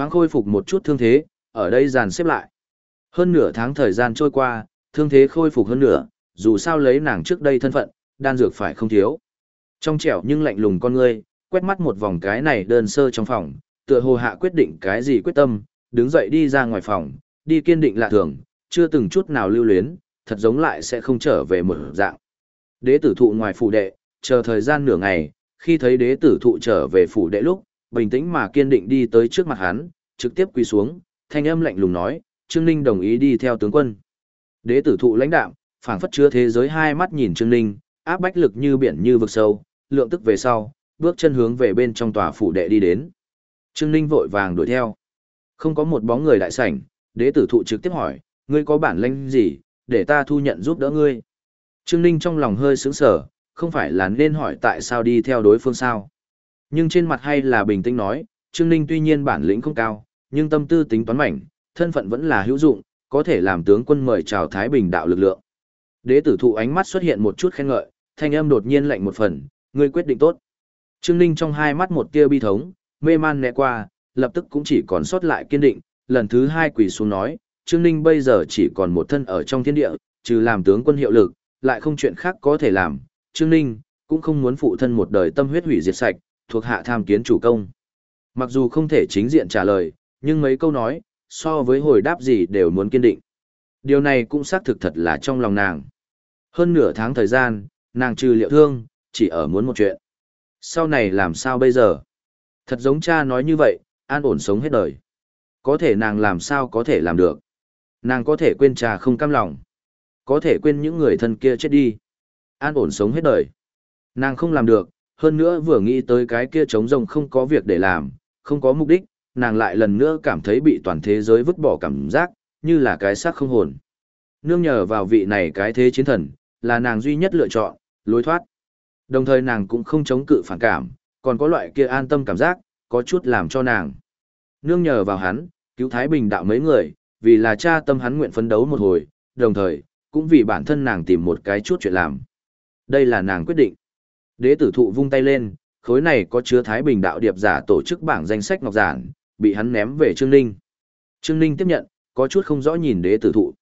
Thoáng khôi phục một chút thương thế, ở đây dàn xếp lại. Hơn nửa tháng thời gian trôi qua, thương thế khôi phục hơn nửa, dù sao lấy nàng trước đây thân phận, đan dược phải không thiếu. Trong trẻo nhưng lạnh lùng con ngươi, quét mắt một vòng cái này đơn sơ trong phòng, tựa hồ hạ quyết định cái gì quyết tâm, đứng dậy đi ra ngoài phòng, đi kiên định lạ thường, chưa từng chút nào lưu luyến, thật giống lại sẽ không trở về một dạng. Đế tử thụ ngoài phủ đệ, chờ thời gian nửa ngày, khi thấy đế tử thụ trở về phủ đệ lúc, bình tĩnh mà kiên định đi tới trước mặt hắn, trực tiếp quỳ xuống, thanh âm lạnh lùng nói, Trương Ninh đồng ý đi theo tướng quân. Đế tử thụ lãnh đạm, phảng phất chứa thế giới hai mắt nhìn Trương Ninh, áp bách lực như biển như vực sâu, lượng tức về sau, bước chân hướng về bên trong tòa phủ đệ đi đến. Trương Ninh vội vàng đuổi theo. Không có một bóng người đại sảnh, đế tử thụ trực tiếp hỏi, ngươi có bản lĩnh gì, để ta thu nhận giúp đỡ ngươi. Trương Ninh trong lòng hơi sướng sở, không phải là nên hỏi tại sao đi theo đối phương sao. Nhưng trên mặt hay là bình tĩnh nói, Trương Ninh tuy nhiên bản lĩnh không cao, nhưng tâm tư tính toán mảnh, thân phận vẫn là hữu dụng, có thể làm tướng quân mời chào Thái Bình đạo lực lượng. Đế tử thụ ánh mắt xuất hiện một chút khen ngợi, thanh âm đột nhiên lạnh một phần, ngươi quyết định tốt. Trương Ninh trong hai mắt một tia bi thống, mê man né qua, lập tức cũng chỉ còn sót lại kiên định, lần thứ hai quỳ xuống nói, Trương Ninh bây giờ chỉ còn một thân ở trong thiên địa, trừ làm tướng quân hiệu lực, lại không chuyện khác có thể làm, Trương Ninh cũng không muốn phụ thân một đời tâm huyết hủy diệt sạch, thuộc hạ tham kiến chủ công. Mặc dù không thể chính diện trả lời, nhưng mấy câu nói, so với hồi đáp gì đều muốn kiên định. Điều này cũng xác thực thật là trong lòng nàng. Hơn nửa tháng thời gian, nàng trừ liệu thương, chỉ ở muốn một chuyện. Sau này làm sao bây giờ? Thật giống cha nói như vậy, an ổn sống hết đời. Có thể nàng làm sao có thể làm được. Nàng có thể quên cha không cam lòng. Có thể quên những người thân kia chết đi. An ổn sống hết đời. Nàng không làm được, hơn nữa vừa nghĩ tới cái kia trống rồng không có việc để làm, không có mục đích, nàng lại lần nữa cảm thấy bị toàn thế giới vứt bỏ cảm giác, như là cái xác không hồn. Nương nhờ vào vị này cái thế chiến thần, là nàng duy nhất lựa chọn, lối thoát. Đồng thời nàng cũng không chống cự phản cảm, còn có loại kia an tâm cảm giác, có chút làm cho nàng. Nương nhờ vào hắn, cứu Thái Bình đạo mấy người, vì là cha tâm hắn nguyện phấn đấu một hồi, đồng thời, cũng vì bản thân nàng tìm một cái chút chuyện làm. Đây là nàng quyết định. Đế tử thụ vung tay lên, khối này có chứa Thái Bình đạo điệp giả tổ chức bảng danh sách ngọc giản, bị hắn ném về Trương Ninh. Trương Ninh tiếp nhận, có chút không rõ nhìn đế tử thụ.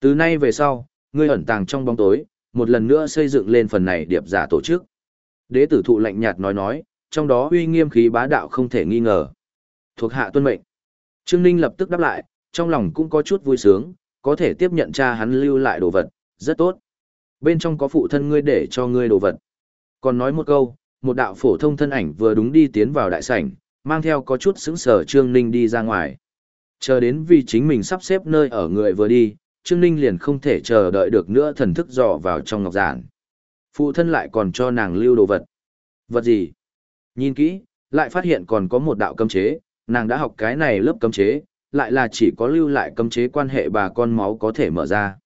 Từ nay về sau, ngươi ẩn tàng trong bóng tối, một lần nữa xây dựng lên phần này điệp giả tổ chức. Đế tử thụ lạnh nhạt nói nói, trong đó uy nghiêm khí bá đạo không thể nghi ngờ. Thuộc hạ tuân mệnh. Trương Ninh lập tức đáp lại, trong lòng cũng có chút vui sướng, có thể tiếp nhận cha hắn lưu lại đồ vật, rất tốt. Bên trong có phụ thân ngươi để cho ngươi đồ vật. Còn nói một câu, một đạo phổ thông thân ảnh vừa đúng đi tiến vào đại sảnh, mang theo có chút sững sờ Trương Ninh đi ra ngoài. Chờ đến vì chính mình sắp xếp nơi ở người vừa đi, Trương Ninh liền không thể chờ đợi được nữa thần thức dò vào trong ngọc giản. Phụ thân lại còn cho nàng lưu đồ vật. Vật gì? Nhìn kỹ, lại phát hiện còn có một đạo cấm chế, nàng đã học cái này lớp cấm chế, lại là chỉ có lưu lại cấm chế quan hệ bà con máu có thể mở ra.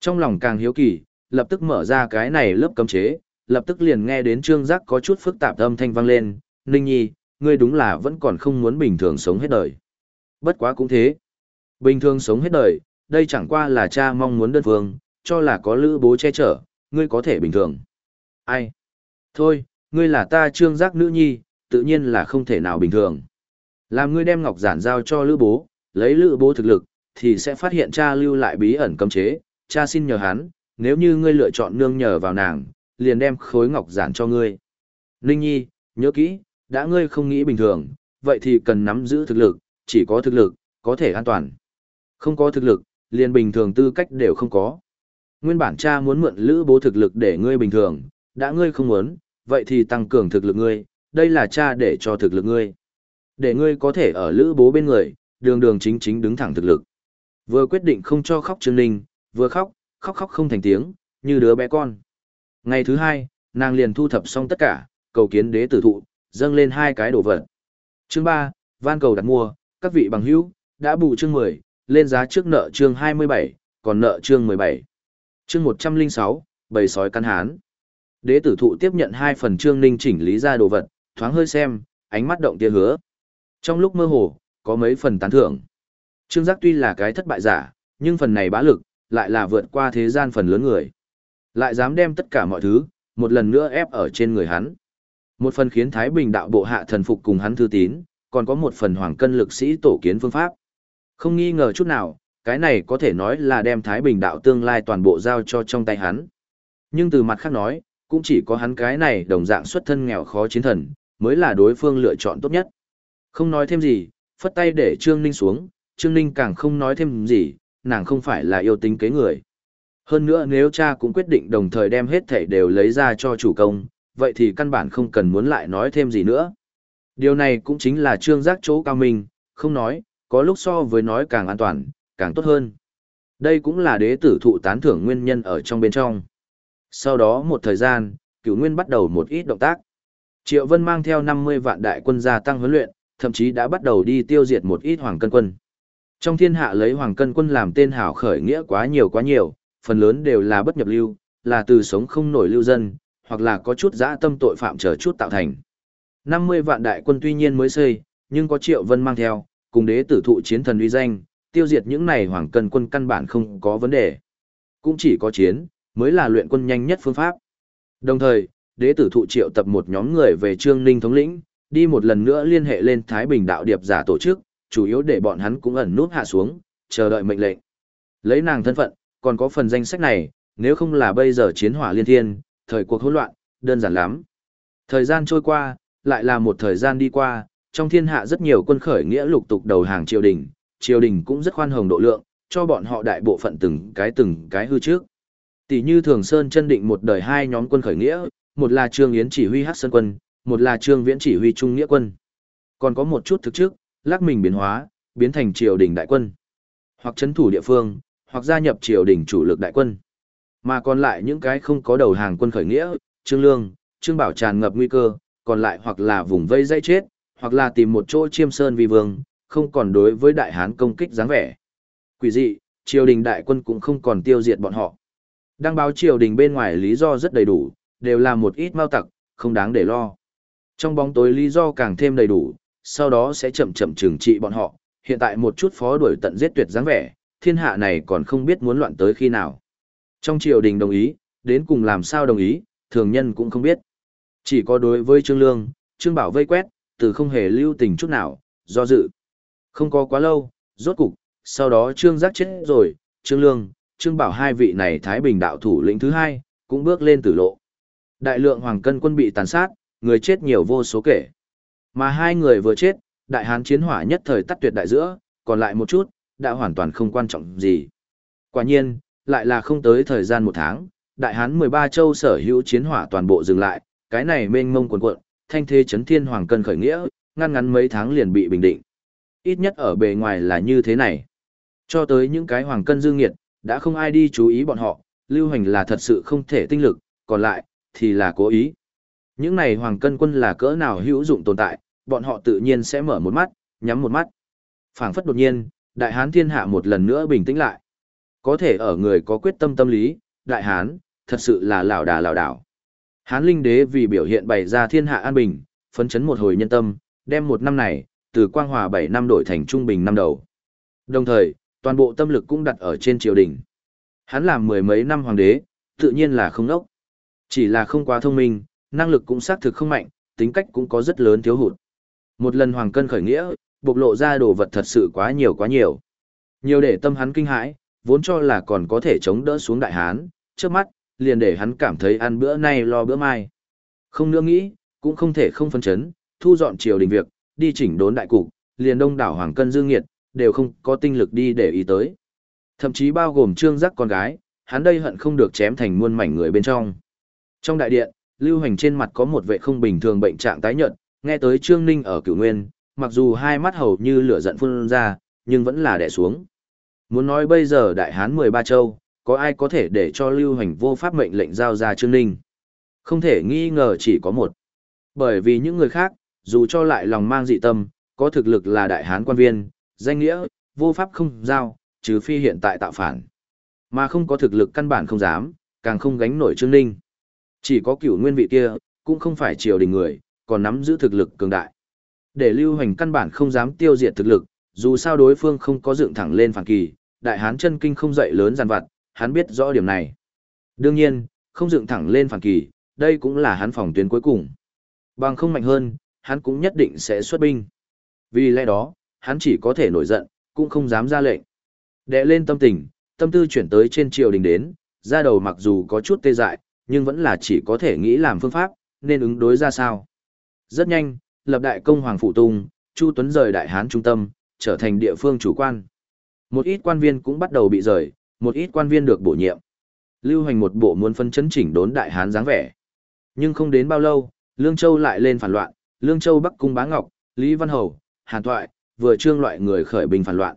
Trong lòng càng hiếu kỳ, lập tức mở ra cái này lớp cấm chế, lập tức liền nghe đến trương giác có chút phức tạp âm thanh vang lên, Ninh Nhi, ngươi đúng là vẫn còn không muốn bình thường sống hết đời. Bất quá cũng thế. Bình thường sống hết đời, đây chẳng qua là cha mong muốn đơn phương, cho là có lữ bố che chở, ngươi có thể bình thường. Ai? Thôi, ngươi là ta trương giác nữ nhi, tự nhiên là không thể nào bình thường. Làm ngươi đem ngọc giản giao cho lữ bố, lấy lữ bố thực lực, thì sẽ phát hiện cha lưu lại bí ẩn cấm chế, cha xin nhờ hắn, nếu như ngươi lựa chọn nương nhờ vào nàng, liền đem khối ngọc giản cho ngươi. Ninh nhi, nhớ kỹ, đã ngươi không nghĩ bình thường, vậy thì cần nắm giữ thực lực, chỉ có thực lực, có thể an toàn. Không có thực lực, liền bình thường tư cách đều không có. Nguyên bản cha muốn mượn lữ bố thực lực để ngươi bình thường, đã ngươi không muốn, vậy thì tăng cường thực lực ngươi, đây là cha để cho thực lực ngươi. Để ngươi có thể ở lữ bố bên người, đường đường chính chính đứng thẳng thực lực. Vừa quyết định không cho khóc Trương Ninh, vừa khóc, khóc khóc không thành tiếng, như đứa bé con. Ngày thứ hai, nàng liền thu thập xong tất cả, cầu kiến đế tử thụ, dâng lên hai cái đồ vật. Chương 3, van cầu đặt mua, các vị bằng hữu, đã bù chương 10, lên giá trước nợ chương 27, còn nợ chương 17. Chương 106, bầy sói căn hán. Đế tử thụ tiếp nhận hai phần chương ninh chỉnh lý ra đồ vật, thoáng hơi xem, ánh mắt động tia hứa. Trong lúc mơ hồ, có mấy phần tán thưởng. Trương giác tuy là cái thất bại giả, nhưng phần này bá lực, lại là vượt qua thế gian phần lớn người. Lại dám đem tất cả mọi thứ, một lần nữa ép ở trên người hắn. Một phần khiến Thái Bình đạo bộ hạ thần phục cùng hắn thư tín, còn có một phần hoàng cân lực sĩ tổ kiến phương pháp. Không nghi ngờ chút nào, cái này có thể nói là đem Thái Bình đạo tương lai toàn bộ giao cho trong tay hắn. Nhưng từ mặt khác nói, cũng chỉ có hắn cái này đồng dạng xuất thân nghèo khó chiến thần, mới là đối phương lựa chọn tốt nhất. Không nói thêm gì, phất tay để Trương Ninh xuống, Trương Ninh càng không nói thêm gì, nàng không phải là yêu tính kế người. Hơn nữa nếu cha cũng quyết định đồng thời đem hết thảy đều lấy ra cho chủ công, vậy thì căn bản không cần muốn lại nói thêm gì nữa. Điều này cũng chính là trương giác chỗ cao minh, không nói, có lúc so với nói càng an toàn, càng tốt hơn. Đây cũng là đế tử thụ tán thưởng nguyên nhân ở trong bên trong. Sau đó một thời gian, cửu nguyên bắt đầu một ít động tác. Triệu Vân mang theo 50 vạn đại quân gia tăng huấn luyện, thậm chí đã bắt đầu đi tiêu diệt một ít hoàng cân quân. Trong thiên hạ lấy hoàng cân quân làm tên hảo khởi nghĩa quá nhiều quá nhiều, phần lớn đều là bất nhập lưu, là từ sống không nổi lưu dân, hoặc là có chút dã tâm tội phạm chờ chút tạo thành. 50 vạn đại quân tuy nhiên mới xây, nhưng có Triệu Vân mang theo, cùng đế tử thụ chiến thần uy danh, tiêu diệt những này hoàng cần quân căn bản không có vấn đề. Cũng chỉ có chiến, mới là luyện quân nhanh nhất phương pháp. Đồng thời, đế tử thụ triệu tập một nhóm người về Trương Ninh thống lĩnh, đi một lần nữa liên hệ lên Thái Bình đạo điệp giả tổ chức, chủ yếu để bọn hắn cũng ẩn nút hạ xuống, chờ đợi mệnh lệnh. Lấy nàng thân phận, còn có phần danh sách này, nếu không là bây giờ chiến hỏa liên thiên, thời cuộc hỗn loạn, đơn giản lắm. Thời gian trôi qua, lại là một thời gian đi qua, trong thiên hạ rất nhiều quân khởi nghĩa lục tục đầu hàng triều đình, triều đình cũng rất khoan hồng độ lượng, cho bọn họ đại bộ phận từng cái từng cái hư trước. Tỷ như Thường Sơn chân định một đời hai nhóm quân khởi nghĩa, một là Trương Yến chỉ huy Hắc Sơn quân, một là Trương Viễn chỉ huy Trung Nghĩa quân. Còn có một chút thực trước, lắc mình biến hóa, biến thành triều đình đại quân, hoặc chấn thủ địa phương, hoặc gia nhập triều đình chủ lực đại quân. Mà còn lại những cái không có đầu hàng quân khởi nghĩa, Trương Lương, Trương Bảo tràn ngập nguy cơ, còn lại hoặc là vùng vây dây chết, hoặc là tìm một chỗ chiêm sơn vi vương, không còn đối với đại hán công kích dáng vẻ. Quỷ dị, triều đình đại quân cũng không còn tiêu diệt bọn họ. Đăng báo triều đình bên ngoài lý do rất đầy đủ, đều là một ít mau tặc, không đáng để lo. Trong bóng tối lý do càng thêm đầy đủ, sau đó sẽ chậm chậm trừng trị bọn họ, hiện tại một chút phó đuổi tận giết tuyệt dáng vẻ, thiên hạ này còn không biết muốn loạn tới khi nào. Trong triều đình đồng ý, đến cùng làm sao đồng ý, thường nhân cũng không biết. Chỉ có đối với Trương Lương, Trương Bảo vây quét, từ không hề lưu tình chút nào, do dự. Không có quá lâu, rốt cục, sau đó Trương Giác chết rồi, Trương Lương, Trương Bảo hai vị này Thái Bình đạo thủ lĩnh thứ hai, cũng bước lên tử lộ. Đại lượng hoàng cân quân bị tàn sát, người chết nhiều vô số kể. Mà hai người vừa chết, đại hán chiến hỏa nhất thời tắt tuyệt đại giữa, còn lại một chút, đã hoàn toàn không quan trọng gì. Quả nhiên, lại là không tới thời gian một tháng, đại hán 13 châu sở hữu chiến hỏa toàn bộ dừng lại, cái này mênh mông quần cuộn, thanh thế chấn thiên hoàng cân khởi nghĩa, ngăn ngắn mấy tháng liền bị bình định. Ít nhất ở bề ngoài là như thế này. Cho tới những cái hoàng cân dương nghiệt, đã không ai đi chú ý bọn họ, lưu hành là thật sự không thể tinh lực, còn lại, thì là cố ý. Những này hoàng cân quân là cỡ nào hữu dụng tồn tại, bọn họ tự nhiên sẽ mở một mắt, nhắm một mắt. phảng phất đột nhiên, đại hán thiên hạ một lần nữa bình tĩnh lại. Có thể ở người có quyết tâm tâm lý, đại hán, thật sự là lảo đà lảo đảo. Hán linh đế vì biểu hiện bày ra thiên hạ an bình, phấn chấn một hồi nhân tâm, đem một năm này, từ quang hòa 7 năm đổi thành trung bình năm đầu. Đồng thời, toàn bộ tâm lực cũng đặt ở trên triều đình. Hắn làm mười mấy năm hoàng đế, tự nhiên là không ốc. Chỉ là không quá thông minh, năng lực cũng xác thực không mạnh, tính cách cũng có rất lớn thiếu hụt. Một lần hoàng cân khởi nghĩa, bộc lộ ra đồ vật thật sự quá nhiều quá nhiều. Nhiều để tâm hắn kinh hãi, vốn cho là còn có thể chống đỡ xuống đại hán, trước mắt, liền để hắn cảm thấy ăn bữa nay lo bữa mai. Không nữa nghĩ, cũng không thể không phân chấn, thu dọn triều đình việc, đi chỉnh đốn đại cục, liền đông đảo hoàng cân dương nghiệt, đều không có tinh lực đi để ý tới. Thậm chí bao gồm trương giác con gái, hắn đây hận không được chém thành muôn mảnh người bên trong. Trong đại điện, lưu hành trên mặt có một vệ không bình thường bệnh trạng tái nhợt, nghe tới trương ninh ở cửu nguyên, mặc dù hai mắt hầu như lửa giận phun ra, nhưng vẫn là đè xuống. Muốn nói bây giờ đại hán 13 châu, có ai có thể để cho lưu hành vô pháp mệnh lệnh giao ra Trương Ninh? Không thể nghi ngờ chỉ có một. Bởi vì những người khác, dù cho lại lòng mang dị tâm, có thực lực là đại hán quan viên, danh nghĩa, vô pháp không giao, trừ phi hiện tại tạo phản. Mà không có thực lực căn bản không dám, càng không gánh nổi Trương Ninh. Chỉ có cửu nguyên vị kia, cũng không phải triều đình người, còn nắm giữ thực lực cường đại. Để lưu hành căn bản không dám tiêu diệt thực lực, dù sao đối phương không có dựng thẳng lên phản kỳ, đại hán chân kinh không dậy lớn giàn vặt, hắn biết rõ điểm này. Đương nhiên, không dựng thẳng lên phản kỳ, đây cũng là hắn phòng tuyến cuối cùng. Bằng không mạnh hơn, hắn cũng nhất định sẽ xuất binh. Vì lẽ đó, hắn chỉ có thể nổi giận, cũng không dám ra lệnh. Đệ lên tâm tình, tâm tư chuyển tới trên triều đình đến, ra đầu mặc dù có chút tê dại, nhưng vẫn là chỉ có thể nghĩ làm phương pháp, nên ứng đối ra sao. Rất nhanh, lập đại công Hoàng Phụ Tung, Chu Tuấn rời Đại Hán trung tâm, trở thành địa phương chủ quan. Một ít quan viên cũng bắt đầu bị rời, một ít quan viên được bổ nhiệm. Lưu hành một bộ muốn phân chấn chỉnh đốn Đại Hán dáng vẻ. Nhưng không đến bao lâu, Lương Châu lại lên phản loạn, Lương Châu Bắc Cung Bá Ngọc, Lý Văn Hầu, Hàn Thoại, vừa trương loại người khởi binh phản loạn.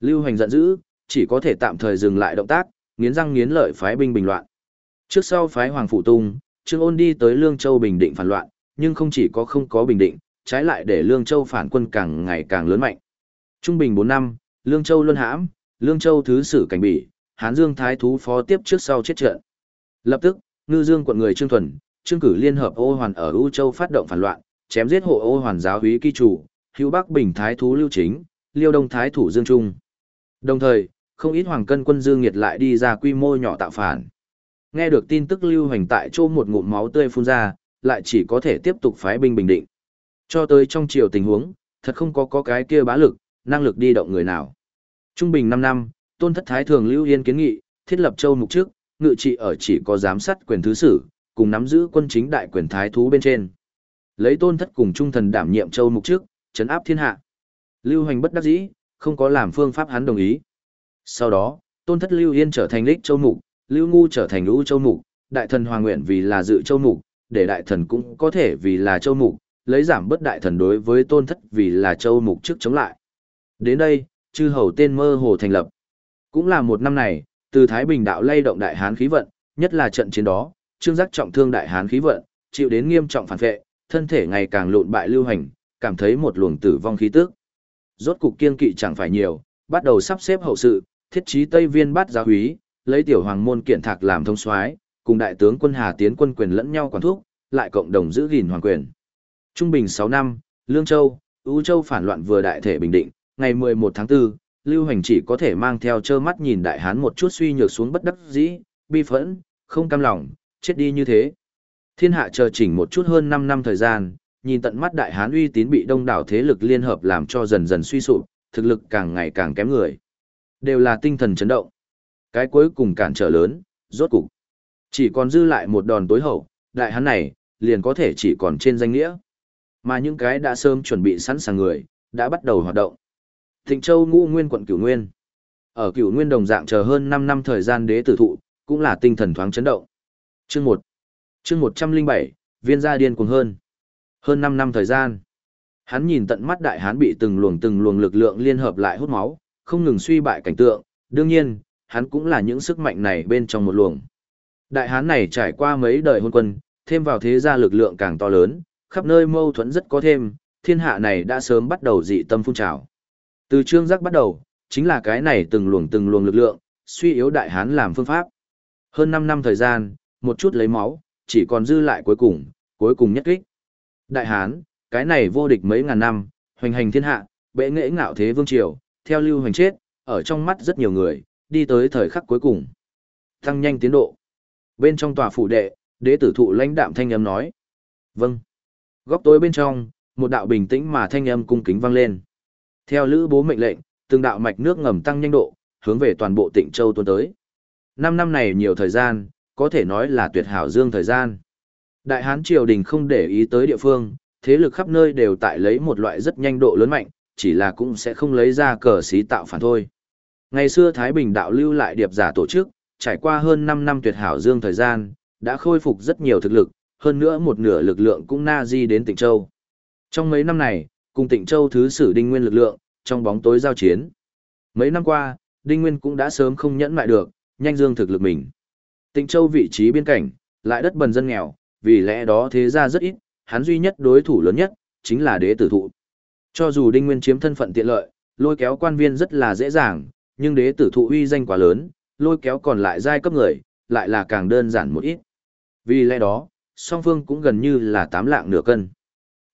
Lưu hành giận dữ, chỉ có thể tạm thời dừng lại động tác, nghiến răng nghiến lợi phái binh bình loạn. Trước sau phái Hoàng Phụ Tung, Trương Ôn đi tới Lương Châu bình định phản loạn, nhưng không chỉ có không có bình định, trái lại để Lương Châu phản quân càng ngày càng lớn mạnh. Trung bình 4 năm, Lương Châu luân hãm, Lương Châu thứ sử cảnh bỉ, Hán Dương Thái Thú phó tiếp trước sau chết trận. Lập tức, Ngư Dương quận người Trương Thuần, Trương cử liên hợp ô hoàn ở U Châu phát động phản loạn, chém giết hộ ô hoàn giáo úy kỳ chủ, hữu Bắc Bình Thái Thú Lưu Chính, Liêu Đông Thái Thủ Dương Trung. Đồng thời, không ít hoàng cân quân Dương Nghiệt lại đi ra quy mô nhỏ tạo phản. Nghe được tin tức lưu hành tại chỗ một ngụm máu tươi phun ra, lại chỉ có thể tiếp tục phái binh bình định. Cho tới trong chiều tình huống, thật không có có cái kia bá lực, năng lực đi động người nào. Trung bình 5 năm, tôn thất thái thường lưu yên kiến nghị, thiết lập châu mục trước, ngự trị ở chỉ có giám sát quyền thứ sử, cùng nắm giữ quân chính đại quyền thái thú bên trên. Lấy tôn thất cùng trung thần đảm nhiệm châu mục trước, chấn áp thiên hạ. Lưu hành bất đắc dĩ, không có làm phương pháp hắn đồng ý. Sau đó, tôn thất lưu yên trở thành lịch châu mục, lưu ngu trở thành lũ châu mục, đại thần hoàng nguyện vì là dự châu mục, để đại thần cũng có thể vì là châu mục, lấy giảm bất đại thần đối với tôn thất vì là châu mục trước chống lại. Đến đây, chư hầu tên mơ hồ thành lập. Cũng là một năm này, từ Thái Bình đạo lay động đại hán khí vận, nhất là trận chiến đó, trương giác trọng thương đại hán khí vận, chịu đến nghiêm trọng phản vệ, thân thể ngày càng lộn bại lưu hành, cảm thấy một luồng tử vong khí tức. Rốt cục kiên kỵ chẳng phải nhiều, bắt đầu sắp xếp hậu sự, thiết trí Tây Viên bắt giáo úy, lấy tiểu hoàng môn kiện thạc làm thông soái, cùng đại tướng quân Hà Tiến quân quyền lẫn nhau quản thúc, lại cộng đồng giữ gìn hoàng quyền. Trung bình 6 năm, Lương Châu, Ú Châu phản loạn vừa đại thể bình định, ngày 11 tháng 4, Lưu Hành chỉ có thể mang theo trơ mắt nhìn đại hán một chút suy nhược xuống bất đắc dĩ, bi phẫn, không cam lòng, chết đi như thế. Thiên hạ chờ chỉnh một chút hơn 5 năm thời gian, nhìn tận mắt đại hán uy tín bị đông đảo thế lực liên hợp làm cho dần dần suy sụp, thực lực càng ngày càng kém người. Đều là tinh thần chấn động. Cái cuối cùng cản trở lớn, rốt cục. Chỉ còn dư lại một đòn tối hậu, đại hán này, liền có thể chỉ còn trên danh nghĩa. Mà những cái đã sớm chuẩn bị sẵn sàng người, đã bắt đầu hoạt động. Thịnh Châu ngũ nguyên quận Cửu Nguyên. Ở Cửu Nguyên đồng dạng chờ hơn 5 năm thời gian đế tử thụ, cũng là tinh thần thoáng chấn động. Chương 1. Chương 107, viên gia điên cuồng hơn. Hơn 5 năm thời gian. Hắn nhìn tận mắt đại hán bị từng luồng từng luồng lực lượng liên hợp lại hút máu, không ngừng suy bại cảnh tượng, đương nhiên, hắn cũng là những sức mạnh này bên trong một luồng. Đại hán này trải qua mấy đời hôn quân, thêm vào thế gia lực lượng càng to lớn, khắp nơi mâu thuẫn rất có thêm, thiên hạ này đã sớm bắt đầu dị tâm phun trào. Từ trương giác bắt đầu, chính là cái này từng luồng từng luồng lực lượng, suy yếu đại hán làm phương pháp. Hơn 5 năm thời gian, một chút lấy máu, chỉ còn dư lại cuối cùng, cuối cùng nhất kích. Đại hán, cái này vô địch mấy ngàn năm, hoành hành thiên hạ, bệ nghệ ngạo thế vương triều, theo lưu hoành chết, ở trong mắt rất nhiều người, đi tới thời khắc cuối cùng. Tăng nhanh tiến độ. Bên trong tòa phủ đệ, đế tử thụ lãnh đạm thanh âm nói. Vâng. Góc tối bên trong, một đạo bình tĩnh mà thanh âm cung kính vang lên. Theo lữ bố mệnh lệnh, từng đạo mạch nước ngầm tăng nhanh độ, hướng về toàn bộ tỉnh Châu tuôn tới. Năm năm này nhiều thời gian, có thể nói là tuyệt hảo dương thời gian. Đại Hán triều đình không để ý tới địa phương, thế lực khắp nơi đều tại lấy một loại rất nhanh độ lớn mạnh, chỉ là cũng sẽ không lấy ra cờ xí tạo phản thôi. Ngày xưa Thái Bình đạo lưu lại điệp giả tổ chức, trải qua hơn 5 năm tuyệt hảo dương thời gian, đã khôi phục rất nhiều thực lực, hơn nữa một nửa lực lượng cũng na di đến Tịnh Châu. Trong mấy năm này, cùng Tịnh Châu thứ sử Đinh Nguyên lực lượng, trong bóng tối giao chiến. Mấy năm qua, Đinh Nguyên cũng đã sớm không nhẫn mại được, nhanh dương thực lực mình. Tịnh Châu vị trí biên cảnh, lại đất bần dân nghèo, vì lẽ đó thế ra rất ít, hắn duy nhất đối thủ lớn nhất, chính là đế tử thụ. Cho dù Đinh Nguyên chiếm thân phận tiện lợi, lôi kéo quan viên rất là dễ dàng, nhưng đế tử thụ uy danh quá lớn, lôi kéo còn lại giai cấp người, lại là càng đơn giản một ít. Vì lẽ đó, song phương cũng gần như là tám lạng nửa cân.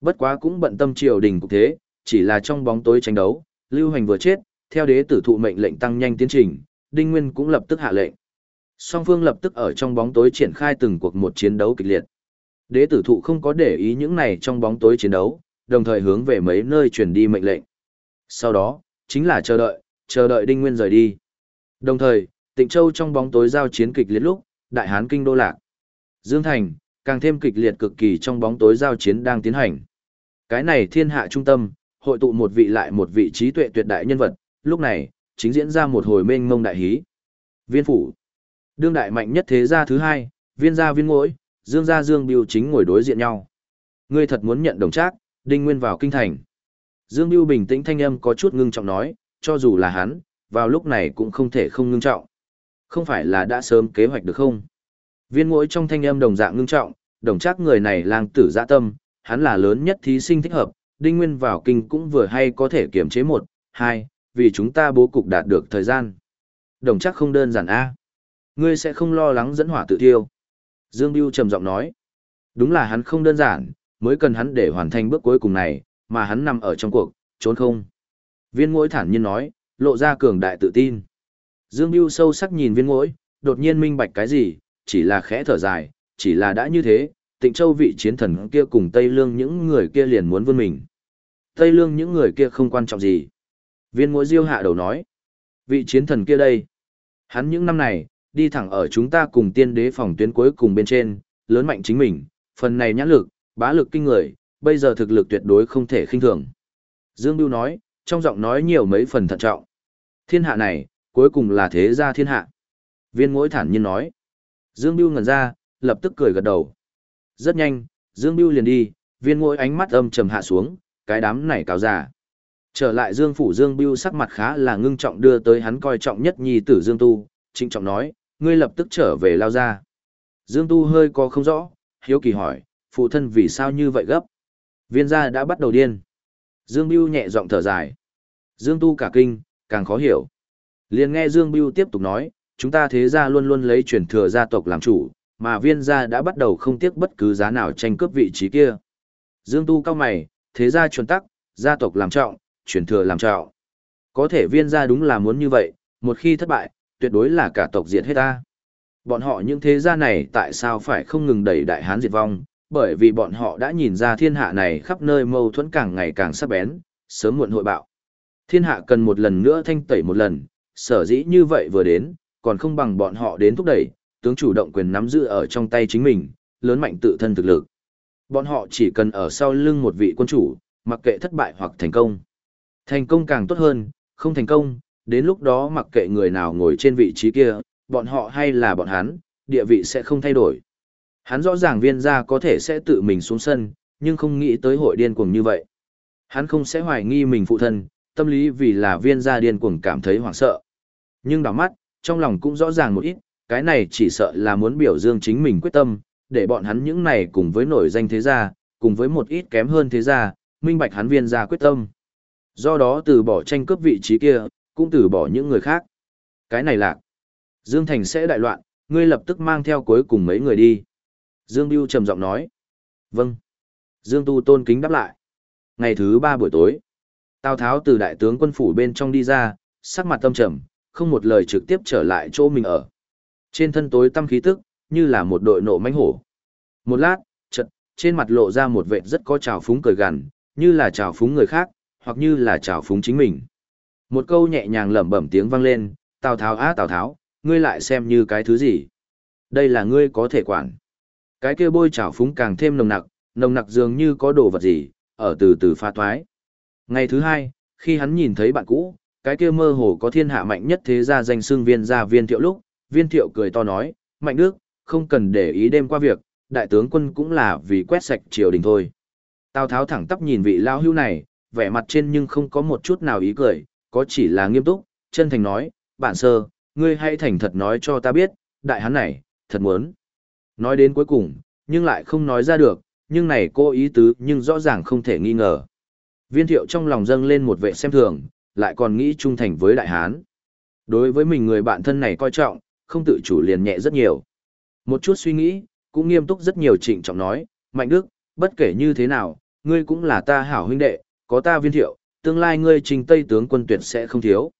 Bất quá cũng bận tâm triều đình cục thế, chỉ là trong bóng tối tranh đấu, Lưu Hành vừa chết, theo đế tử thụ mệnh lệnh tăng nhanh tiến trình, Đinh Nguyên cũng lập tức hạ lệnh. Song phương lập tức ở trong bóng tối triển khai từng cuộc một chiến đấu kịch liệt. Đế tử thụ không có để ý những này trong bóng tối chiến đấu, đồng thời hướng về mấy nơi truyền đi mệnh lệnh. Sau đó, chính là chờ đợi, chờ đợi Đinh Nguyên rời đi. Đồng thời, Tịnh Châu trong bóng tối giao chiến kịch liệt lúc, Đại Hán kinh đô lạc. Dương Thành, càng thêm kịch liệt cực kỳ trong bóng tối giao chiến đang tiến hành. Cái này thiên hạ trung tâm, hội tụ một vị lại một vị trí tuệ tuyệt đại nhân vật, lúc này, chính diễn ra một hồi mênh mông đại hí. Viên phủ. Đương đại mạnh nhất thế gia thứ hai, viên gia viên ngỗi, dương gia dương biêu chính ngồi đối diện nhau. Ngươi thật muốn nhận đồng trác, đinh nguyên vào kinh thành. Dương biêu bình tĩnh thanh âm có chút ngưng trọng nói, cho dù là hắn, vào lúc này cũng không thể không ngưng trọng. Không phải là đã sớm kế hoạch được không? Viên mũi trong thanh âm đồng dạng ngưng trọng, đồng chắc người này lang tử dạ tâm, hắn là lớn nhất thí sinh thích hợp, đinh nguyên vào kinh cũng vừa hay có thể kiểm chế một, hai, vì chúng ta bố cục đạt được thời gian. Đồng chắc không đơn giản a Ngươi sẽ không lo lắng dẫn hỏa tự tiêu. Dương Biêu trầm giọng nói. Đúng là hắn không đơn giản, mới cần hắn để hoàn thành bước cuối cùng này, mà hắn nằm ở trong cuộc, trốn không. Viên mũi thản nhiên nói, lộ ra cường đại tự tin. Dương Biêu sâu sắc nhìn viên ngỗi, đột nhiên minh bạch cái gì, chỉ là khẽ thở dài, chỉ là đã như thế, tịnh châu vị chiến thần kia cùng Tây Lương những người kia liền muốn vươn mình. Tây Lương những người kia không quan trọng gì. Viên ngỗi diêu hạ đầu nói, vị chiến thần kia đây. Hắn những năm này, đi thẳng ở chúng ta cùng tiên đế phòng tuyến cuối cùng bên trên, lớn mạnh chính mình, phần này nhãn lực, bá lực kinh người, bây giờ thực lực tuyệt đối không thể khinh thường. Dương Biêu nói, trong giọng nói nhiều mấy phần thận trọng. Thiên hạ này, cuối cùng là thế gia thiên hạ. Viên mỗi thản nhiên nói. Dương Biêu ngẩn ra, lập tức cười gật đầu. Rất nhanh, Dương Biêu liền đi, viên mỗi ánh mắt âm trầm hạ xuống, cái đám này cáo già. Trở lại Dương Phủ Dương Biêu sắc mặt khá là ngưng trọng đưa tới hắn coi trọng nhất nhi tử Dương Tu, trịnh trọng nói, ngươi lập tức trở về lao ra. Dương Tu hơi có không rõ, hiếu kỳ hỏi, phụ thân vì sao như vậy gấp? Viên gia đã bắt đầu điên. Dương Biêu nhẹ giọng thở dài. Dương Tu cả kinh, càng khó hiểu. Liền nghe Dương Bưu tiếp tục nói, chúng ta thế gia luôn luôn lấy truyền thừa gia tộc làm chủ, mà viên gia đã bắt đầu không tiếc bất cứ giá nào tranh cướp vị trí kia. Dương Tu cao mày, thế gia chuẩn tắc, gia tộc làm trọng, truyền thừa làm trọng. Có thể viên gia đúng là muốn như vậy, một khi thất bại, tuyệt đối là cả tộc diệt hết ta. Bọn họ những thế gia này tại sao phải không ngừng đẩy đại hán diệt vong, bởi vì bọn họ đã nhìn ra thiên hạ này khắp nơi mâu thuẫn càng ngày càng sắc bén, sớm muộn hội bạo. Thiên hạ cần một lần nữa thanh tẩy một lần, sở dĩ như vậy vừa đến, còn không bằng bọn họ đến thúc đẩy, tướng chủ động quyền nắm giữ ở trong tay chính mình, lớn mạnh tự thân thực lực. Bọn họ chỉ cần ở sau lưng một vị quân chủ, mặc kệ thất bại hoặc thành công. Thành công càng tốt hơn, không thành công, đến lúc đó mặc kệ người nào ngồi trên vị trí kia, bọn họ hay là bọn hắn, địa vị sẽ không thay đổi. Hắn rõ ràng viên gia có thể sẽ tự mình xuống sân, nhưng không nghĩ tới hội điên cuồng như vậy. Hắn không sẽ hoài nghi mình phụ thân, tâm lý vì là viên gia điên cuồng cảm thấy hoảng sợ. Nhưng đảo mắt, trong lòng cũng rõ ràng một ít, cái này chỉ sợ là muốn biểu dương chính mình quyết tâm, để bọn hắn những này cùng với nổi danh thế gia, cùng với một ít kém hơn thế gia, minh bạch hắn viên gia quyết tâm. Do đó từ bỏ tranh cướp vị trí kia, cũng từ bỏ những người khác. Cái này lạc. Dương Thành sẽ đại loạn, ngươi lập tức mang theo cuối cùng mấy người đi. Dương Biêu trầm giọng nói. Vâng. Dương Tu tôn kính đáp lại. Ngày thứ ba buổi tối, Tào Tháo từ đại tướng quân phủ bên trong đi ra, sắc mặt tâm trầm, không một lời trực tiếp trở lại chỗ mình ở. Trên thân tối tâm khí tức, như là một đội nộ mãnh hổ. Một lát, chợt, trên mặt lộ ra một vệt rất có trào phúng cười gằn, như là trào phúng người khác, hoặc như là trào phúng chính mình. Một câu nhẹ nhàng lẩm bẩm tiếng vang lên, Tào Tháo á Tào Tháo, ngươi lại xem như cái thứ gì? Đây là ngươi có thể quản. Cái kia bôi trào phúng càng thêm nồng nặc, nồng nặc dường như có đồ vật gì, ở từ từ pha toái. Ngày thứ hai, khi hắn nhìn thấy bạn cũ, cái kia mơ hồ có thiên hạ mạnh nhất thế gia danh xưng viên gia viên thiệu lúc, viên thiệu cười to nói, mạnh đức, không cần để ý đêm qua việc, đại tướng quân cũng là vì quét sạch triều đình thôi. Tào tháo thẳng tắp nhìn vị lao hưu này, vẻ mặt trên nhưng không có một chút nào ý cười, có chỉ là nghiêm túc, chân thành nói, bản sơ, ngươi hãy thành thật nói cho ta biết, đại hán này, thật muốn. Nói đến cuối cùng, nhưng lại không nói ra được, nhưng này cô ý tứ nhưng rõ ràng không thể nghi ngờ. Viên thiệu trong lòng dâng lên một vệ xem thường, lại còn nghĩ trung thành với đại hán. Đối với mình người bạn thân này coi trọng, không tự chủ liền nhẹ rất nhiều. Một chút suy nghĩ, cũng nghiêm túc rất nhiều trịnh trọng nói, Mạnh Đức, bất kể như thế nào, ngươi cũng là ta hảo huynh đệ, có ta viên thiệu, tương lai ngươi trình tây tướng quân tuyệt sẽ không thiếu.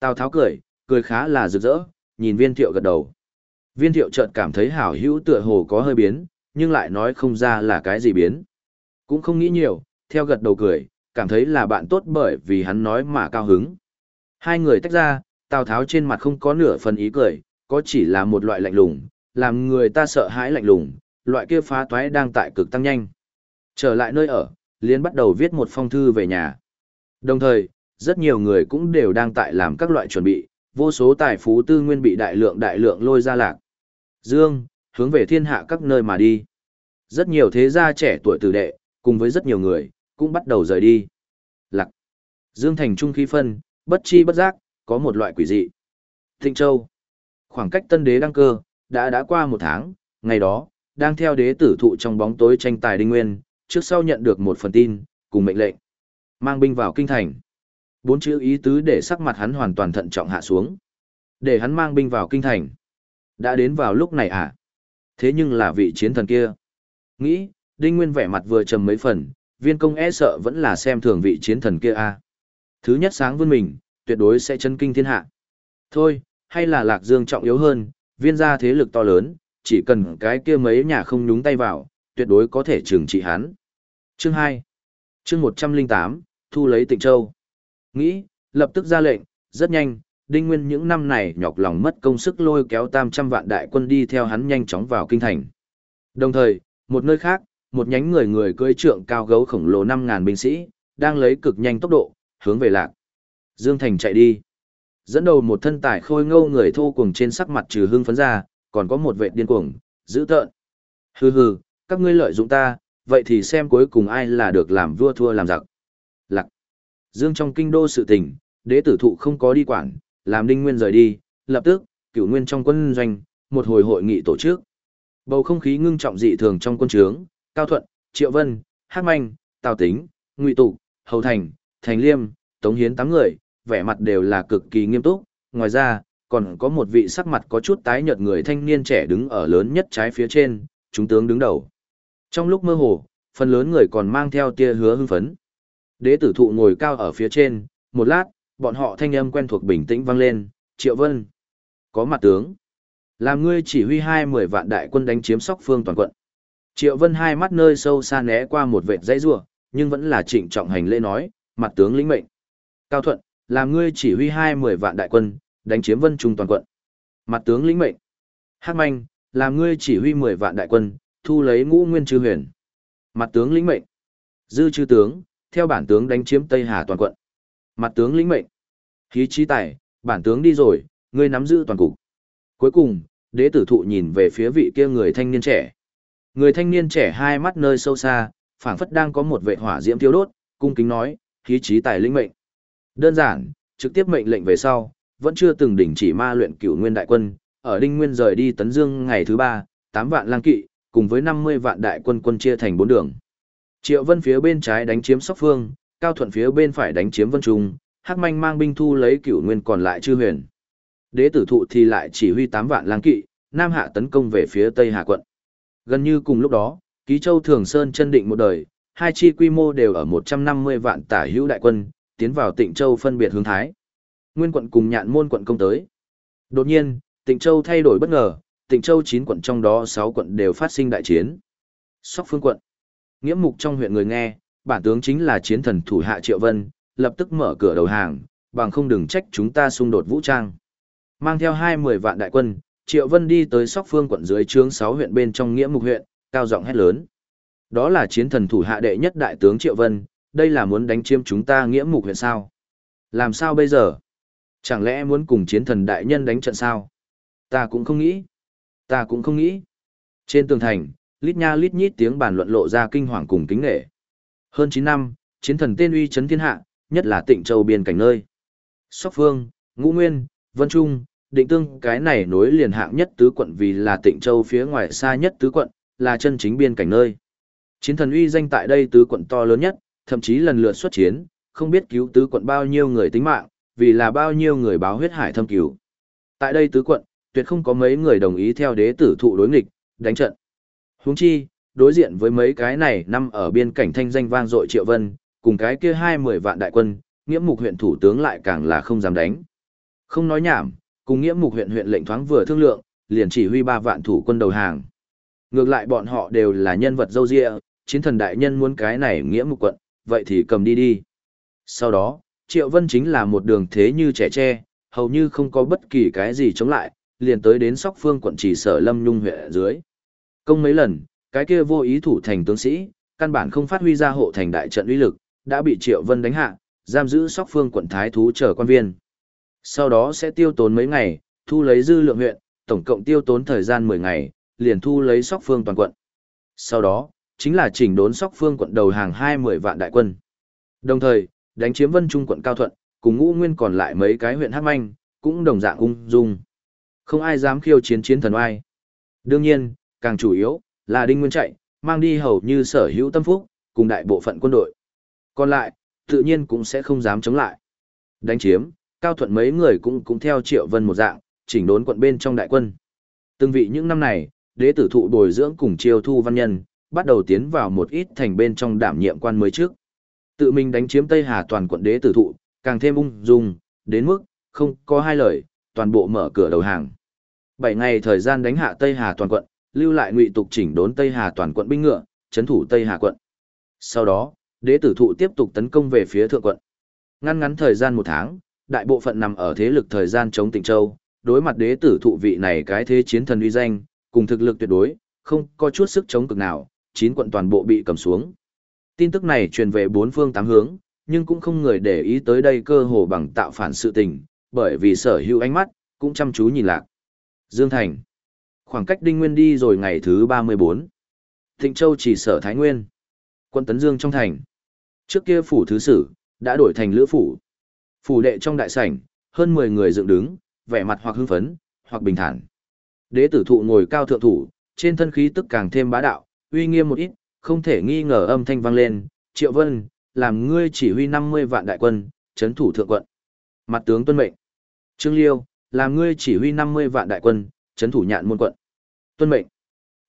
Tào Tháo cười, cười khá là rực rỡ, nhìn viên thiệu gật đầu. Viên thiệu chợt cảm thấy hảo hữu tựa hồ có hơi biến, nhưng lại nói không ra là cái gì biến. Cũng không nghĩ nhiều, theo gật đầu cười, cảm thấy là bạn tốt bởi vì hắn nói mà cao hứng. Hai người tách ra, Tào Tháo trên mặt không có nửa phần ý cười, có chỉ là một loại lạnh lùng, làm người ta sợ hãi lạnh lùng, loại kia phá toái đang tại cực tăng nhanh. Trở lại nơi ở, Liên bắt đầu viết một phong thư về nhà. Đồng thời, rất nhiều người cũng đều đang tại làm các loại chuẩn bị, vô số tài phú tư nguyên bị đại lượng đại lượng lôi ra lạc. Dương, hướng về thiên hạ các nơi mà đi. Rất nhiều thế gia trẻ tuổi tử đệ, cùng với rất nhiều người, cũng bắt đầu rời đi. Lạc. Dương thành trung khí phân, bất chi bất giác, có một loại quỷ dị. Thịnh Châu. Khoảng cách tân đế đăng cơ, đã đã qua một tháng, ngày đó, đang theo đế tử thụ trong bóng tối tranh tài đinh nguyên, trước sau nhận được một phần tin, cùng mệnh lệnh. Mang binh vào kinh thành. Bốn chữ ý tứ để sắc mặt hắn hoàn toàn thận trọng hạ xuống. Để hắn mang binh vào kinh thành. Đã đến vào lúc này à? Thế nhưng là vị chiến thần kia. Nghĩ, Đinh Nguyên vẻ mặt vừa trầm mấy phần, viên công e sợ vẫn là xem thường vị chiến thần kia à. Thứ nhất sáng vươn mình, tuyệt đối sẽ chân kinh thiên hạ. Thôi, hay là Lạc Dương trọng yếu hơn, viên gia thế lực to lớn, chỉ cần cái kia mấy nhà không nhúng tay vào, tuyệt đối có thể trừng trị hắn. Chương hai, Chương 108, Thu lấy tịnh châu. Nghĩ, lập tức ra lệnh, rất nhanh, Đinh Nguyên những năm này nhọc lòng mất công sức lôi kéo tam trăm vạn đại quân đi theo hắn nhanh chóng vào kinh thành. Đồng thời, một nơi khác, một nhánh người người cưỡi trượng cao gấu khổng lồ 5000 binh sĩ, đang lấy cực nhanh tốc độ, hướng về lạc. Dương Thành chạy đi. Dẫn đầu một thân tải khôi ngâu người thô cuồng trên sắc mặt trừ hưng phấn ra, còn có một vệ điên cuồng, dữ tợn. Hừ hừ, các ngươi lợi dụng ta, vậy thì xem cuối cùng ai là được làm vua thua làm giặc. Lạc. Dương trong kinh đô sự tình, đế tử thụ không có đi quản, làm đinh nguyên rời đi, lập tức, cửu nguyên trong quân doanh, một hồi hội nghị tổ chức. Bầu không khí ngưng trọng dị thường trong quân trướng, Cao Thuận, Triệu Vân, Hắc Manh, Tào Tính, Ngụy Tụ, Hầu Thành, Thành Liêm, Tống Hiến tám người, vẻ mặt đều là cực kỳ nghiêm túc, ngoài ra, còn có một vị sắc mặt có chút tái nhợt người thanh niên trẻ đứng ở lớn nhất trái phía trên, chúng tướng đứng đầu. Trong lúc mơ hồ, phần lớn người còn mang theo tia hứa hưng phấn. Đế tử thụ ngồi cao ở phía trên, một lát, bọn họ thanh âm quen thuộc bình tĩnh vang lên, Triệu Vân. Có mặt tướng. Làm ngươi chỉ huy hai mười vạn đại quân đánh chiếm sóc phương toàn quận. Triệu Vân hai mắt nơi sâu xa né qua một vệt dãy rủa, nhưng vẫn là trịnh trọng hành lễ nói, mặt tướng lĩnh mệnh. Cao Thuận, làm ngươi chỉ huy hai mười vạn đại quân, đánh chiếm Vân Trung toàn quận. Mặt tướng lĩnh mệnh. Hắc Manh, làm ngươi chỉ huy mười vạn đại quân, thu lấy ngũ nguyên chư huyền. Mặt tướng lĩnh mệnh. Dư chư tướng, theo bản tướng đánh chiếm Tây Hà toàn quận. Mặt tướng lĩnh mệnh. Khí trí tài, bản tướng đi rồi, ngươi nắm giữ toàn cục. Cuối cùng, đế tử thụ nhìn về phía vị kia người thanh niên trẻ. Người thanh niên trẻ hai mắt nơi sâu xa, phảng phất đang có một vệ hỏa diễm thiêu đốt, cung kính nói, khí trí tài linh mệnh. Đơn giản, trực tiếp mệnh lệnh về sau, vẫn chưa từng đỉnh chỉ ma luyện cửu nguyên đại quân, ở Đinh Nguyên rời đi Tấn Dương ngày thứ ba, 8 vạn lang kỵ, cùng với 50 vạn đại quân quân chia thành bốn đường. Triệu Vân phía bên trái đánh chiếm Sóc Phương, Cao Thuận phía bên phải đánh chiếm Vân Trung, Hắc Manh mang binh thu lấy cửu nguyên còn lại chư huyền. Đế tử thụ thì lại chỉ huy 8 vạn lang kỵ, Nam Hạ tấn công về phía Tây Hà quận. Gần như cùng lúc đó, Ký Châu Thường Sơn chân định một đời, hai chi quy mô đều ở 150 vạn tả hữu đại quân, tiến vào Tịnh Châu phân biệt hướng Thái. Nguyên quận cùng nhạn môn quận công tới. Đột nhiên, Tịnh Châu thay đổi bất ngờ, Tịnh Châu 9 quận trong đó 6 quận đều phát sinh đại chiến. Sóc Phương quận. Nghĩa mục trong huyện người nghe, bản tướng chính là chiến thần thủ hạ Triệu Vân, lập tức mở cửa đầu hàng, bằng không đừng trách chúng ta xung đột vũ trang. Mang theo 20 vạn đại quân, Triệu Vân đi tới Sóc Phương quận dưới trướng 6 huyện bên trong Nghĩa mục huyện, cao giọng hét lớn. Đó là chiến thần thủ hạ đệ nhất đại tướng Triệu Vân, đây là muốn đánh chiếm chúng ta Nghĩa mục huyện sao? Làm sao bây giờ? Chẳng lẽ muốn cùng chiến thần đại nhân đánh trận sao? Ta cũng không nghĩ. Ta cũng không nghĩ. Trên tường thành, lít nha lít nhít tiếng bàn luận lộ ra kinh hoàng cùng kính nghệ. Hơn 9 năm, chiến thần tên uy chấn thiên hạ, nhất là tịnh châu biên cảnh nơi. Sóc Phương, Ngũ Nguyên, Vân Trung, định tương cái này nối liền hạng nhất tứ quận vì là tịnh châu phía ngoài xa nhất tứ quận, là chân chính biên cảnh nơi. Chiến thần uy danh tại đây tứ quận to lớn nhất, thậm chí lần lượt xuất chiến, không biết cứu tứ quận bao nhiêu người tính mạng, vì là bao nhiêu người báo huyết hải thâm cứu. Tại đây tứ quận, tuyệt không có mấy người đồng ý theo đế tử thụ đối nghịch, đánh trận. Huống chi, đối diện với mấy cái này nằm ở biên cảnh thanh danh vang dội triệu vân, cùng cái kia hai mười vạn đại quân, nghĩa mục huyện thủ tướng lại càng là không dám đánh. Không nói nhảm, cùng nghĩa mục huyện huyện lệnh thoáng vừa thương lượng, liền chỉ huy ba vạn thủ quân đầu hàng. Ngược lại bọn họ đều là nhân vật dâu dịa, chiến thần đại nhân muốn cái này nghĩa mục quận, vậy thì cầm đi đi. Sau đó, Triệu Vân chính là một đường thế như trẻ tre, hầu như không có bất kỳ cái gì chống lại, liền tới đến Sóc Phương quận chỉ sở Lâm Nhung huyện dưới. Công mấy lần, cái kia vô ý thủ thành tướng sĩ, căn bản không phát huy ra hộ thành đại trận uy lực, đã bị Triệu Vân đánh hạ, giam giữ Sóc Phương quận thái thú chờ quan viên. Sau đó sẽ tiêu tốn mấy ngày, thu lấy dư lượng huyện, tổng cộng tiêu tốn thời gian 10 ngày, liền thu lấy Sóc Phương toàn quận. Sau đó, chính là chỉnh đốn Sóc Phương quận đầu hàng 20 vạn đại quân. Đồng thời, đánh chiếm Vân Trung quận Cao Thuận, cùng ngũ nguyên còn lại mấy cái huyện Hát Manh, cũng đồng dạng ung dung. Không ai dám khiêu chiến chiến thần oai. Đương nhiên, càng chủ yếu, là Đinh Nguyên chạy, mang đi hầu như sở hữu tâm phúc, cùng đại bộ phận quân đội. Còn lại, tự nhiên cũng sẽ không dám chống lại. Đánh chiếm, Cao Thuận mấy người cũng cũng theo Triệu Vân một dạng, chỉnh đốn quận bên trong đại quân. Từng vị những năm này, đế tử thụ bồi dưỡng cùng chiêu thu văn nhân, bắt đầu tiến vào một ít thành bên trong đảm nhiệm quan mới trước. Tự mình đánh chiếm Tây Hà toàn quận đế tử thụ, càng thêm ung dung, đến mức, không có hai lời, toàn bộ mở cửa đầu hàng. Bảy ngày thời gian đánh hạ Tây Hà toàn quận, lưu lại ngụy tục chỉnh đốn Tây Hà toàn quận binh ngựa, chấn thủ Tây Hà quận. Sau đó, đế tử thụ tiếp tục tấn công về phía thượng quận. Ngăn ngắn thời gian một tháng, đại bộ phận nằm ở thế lực thời gian chống Tịnh Châu, đối mặt đế tử thụ vị này cái thế chiến thần uy danh, cùng thực lực tuyệt đối, không có chút sức chống cực nào, chín quận toàn bộ bị cầm xuống. Tin tức này truyền về bốn phương tám hướng, nhưng cũng không người để ý tới đây cơ hồ bằng tạo phản sự tình, bởi vì sở hữu ánh mắt, cũng chăm chú nhìn lạc. Dương Thành. Khoảng cách Đinh Nguyên đi rồi ngày thứ 34. Thịnh Châu chỉ sở Thái Nguyên. Quân Tấn Dương trong thành. Trước kia phủ thứ sử, đã đổi thành lữ phủ. Phủ đệ trong đại sảnh, hơn 10 người dựng đứng, vẻ mặt hoặc hưng phấn, hoặc bình thản. Đế tử thụ ngồi cao thượng thủ, trên thân khí tức càng thêm bá đạo, uy nghiêm một ít, không thể nghi ngờ âm thanh vang lên, Triệu Vân, làm ngươi chỉ huy 50 vạn đại quân, chấn thủ thượng quận. Mặt tướng tuân mệnh. Trương Liêu, làm ngươi chỉ huy 50 vạn đại quân, chấn thủ nhạn môn quận. Tuân mệnh.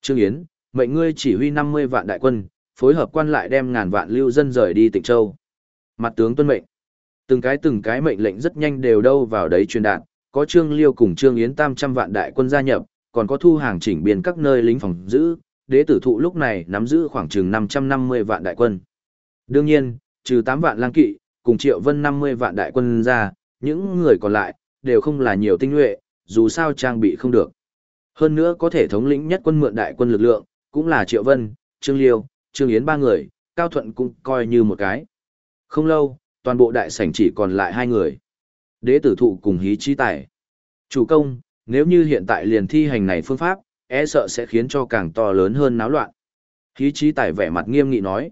Trương Yến, mệnh ngươi chỉ huy 50 vạn đại quân, phối hợp quan lại đem ngàn vạn lưu dân rời đi Tịnh Châu. Mặt tướng tuân mệnh. Từng cái từng cái mệnh lệnh rất nhanh đều đâu vào đấy truyền đạt, có Trương Liêu cùng Trương Yến tam trăm vạn đại quân gia nhập, còn có thu hàng chỉnh biên các nơi lính phòng giữ, đế tử thụ lúc này nắm giữ khoảng chừng 550 vạn đại quân. Đương nhiên, trừ 8 vạn lang kỵ, cùng Triệu Vân 50 vạn đại quân ra, những người còn lại, đều không là nhiều tinh nhuệ, dù sao trang bị không được. Hơn nữa có thể thống lĩnh nhất quân mượn đại quân lực lượng, cũng là Triệu Vân, Trương Liêu, Trương Yến ba người, Cao Thuận cũng coi như một cái. Không lâu, toàn bộ đại sảnh chỉ còn lại hai người. Đế tử thụ cùng hí trí tài. Chủ công, nếu như hiện tại liền thi hành này phương pháp, e sợ sẽ khiến cho càng to lớn hơn náo loạn. Hí trí tài vẻ mặt nghiêm nghị nói.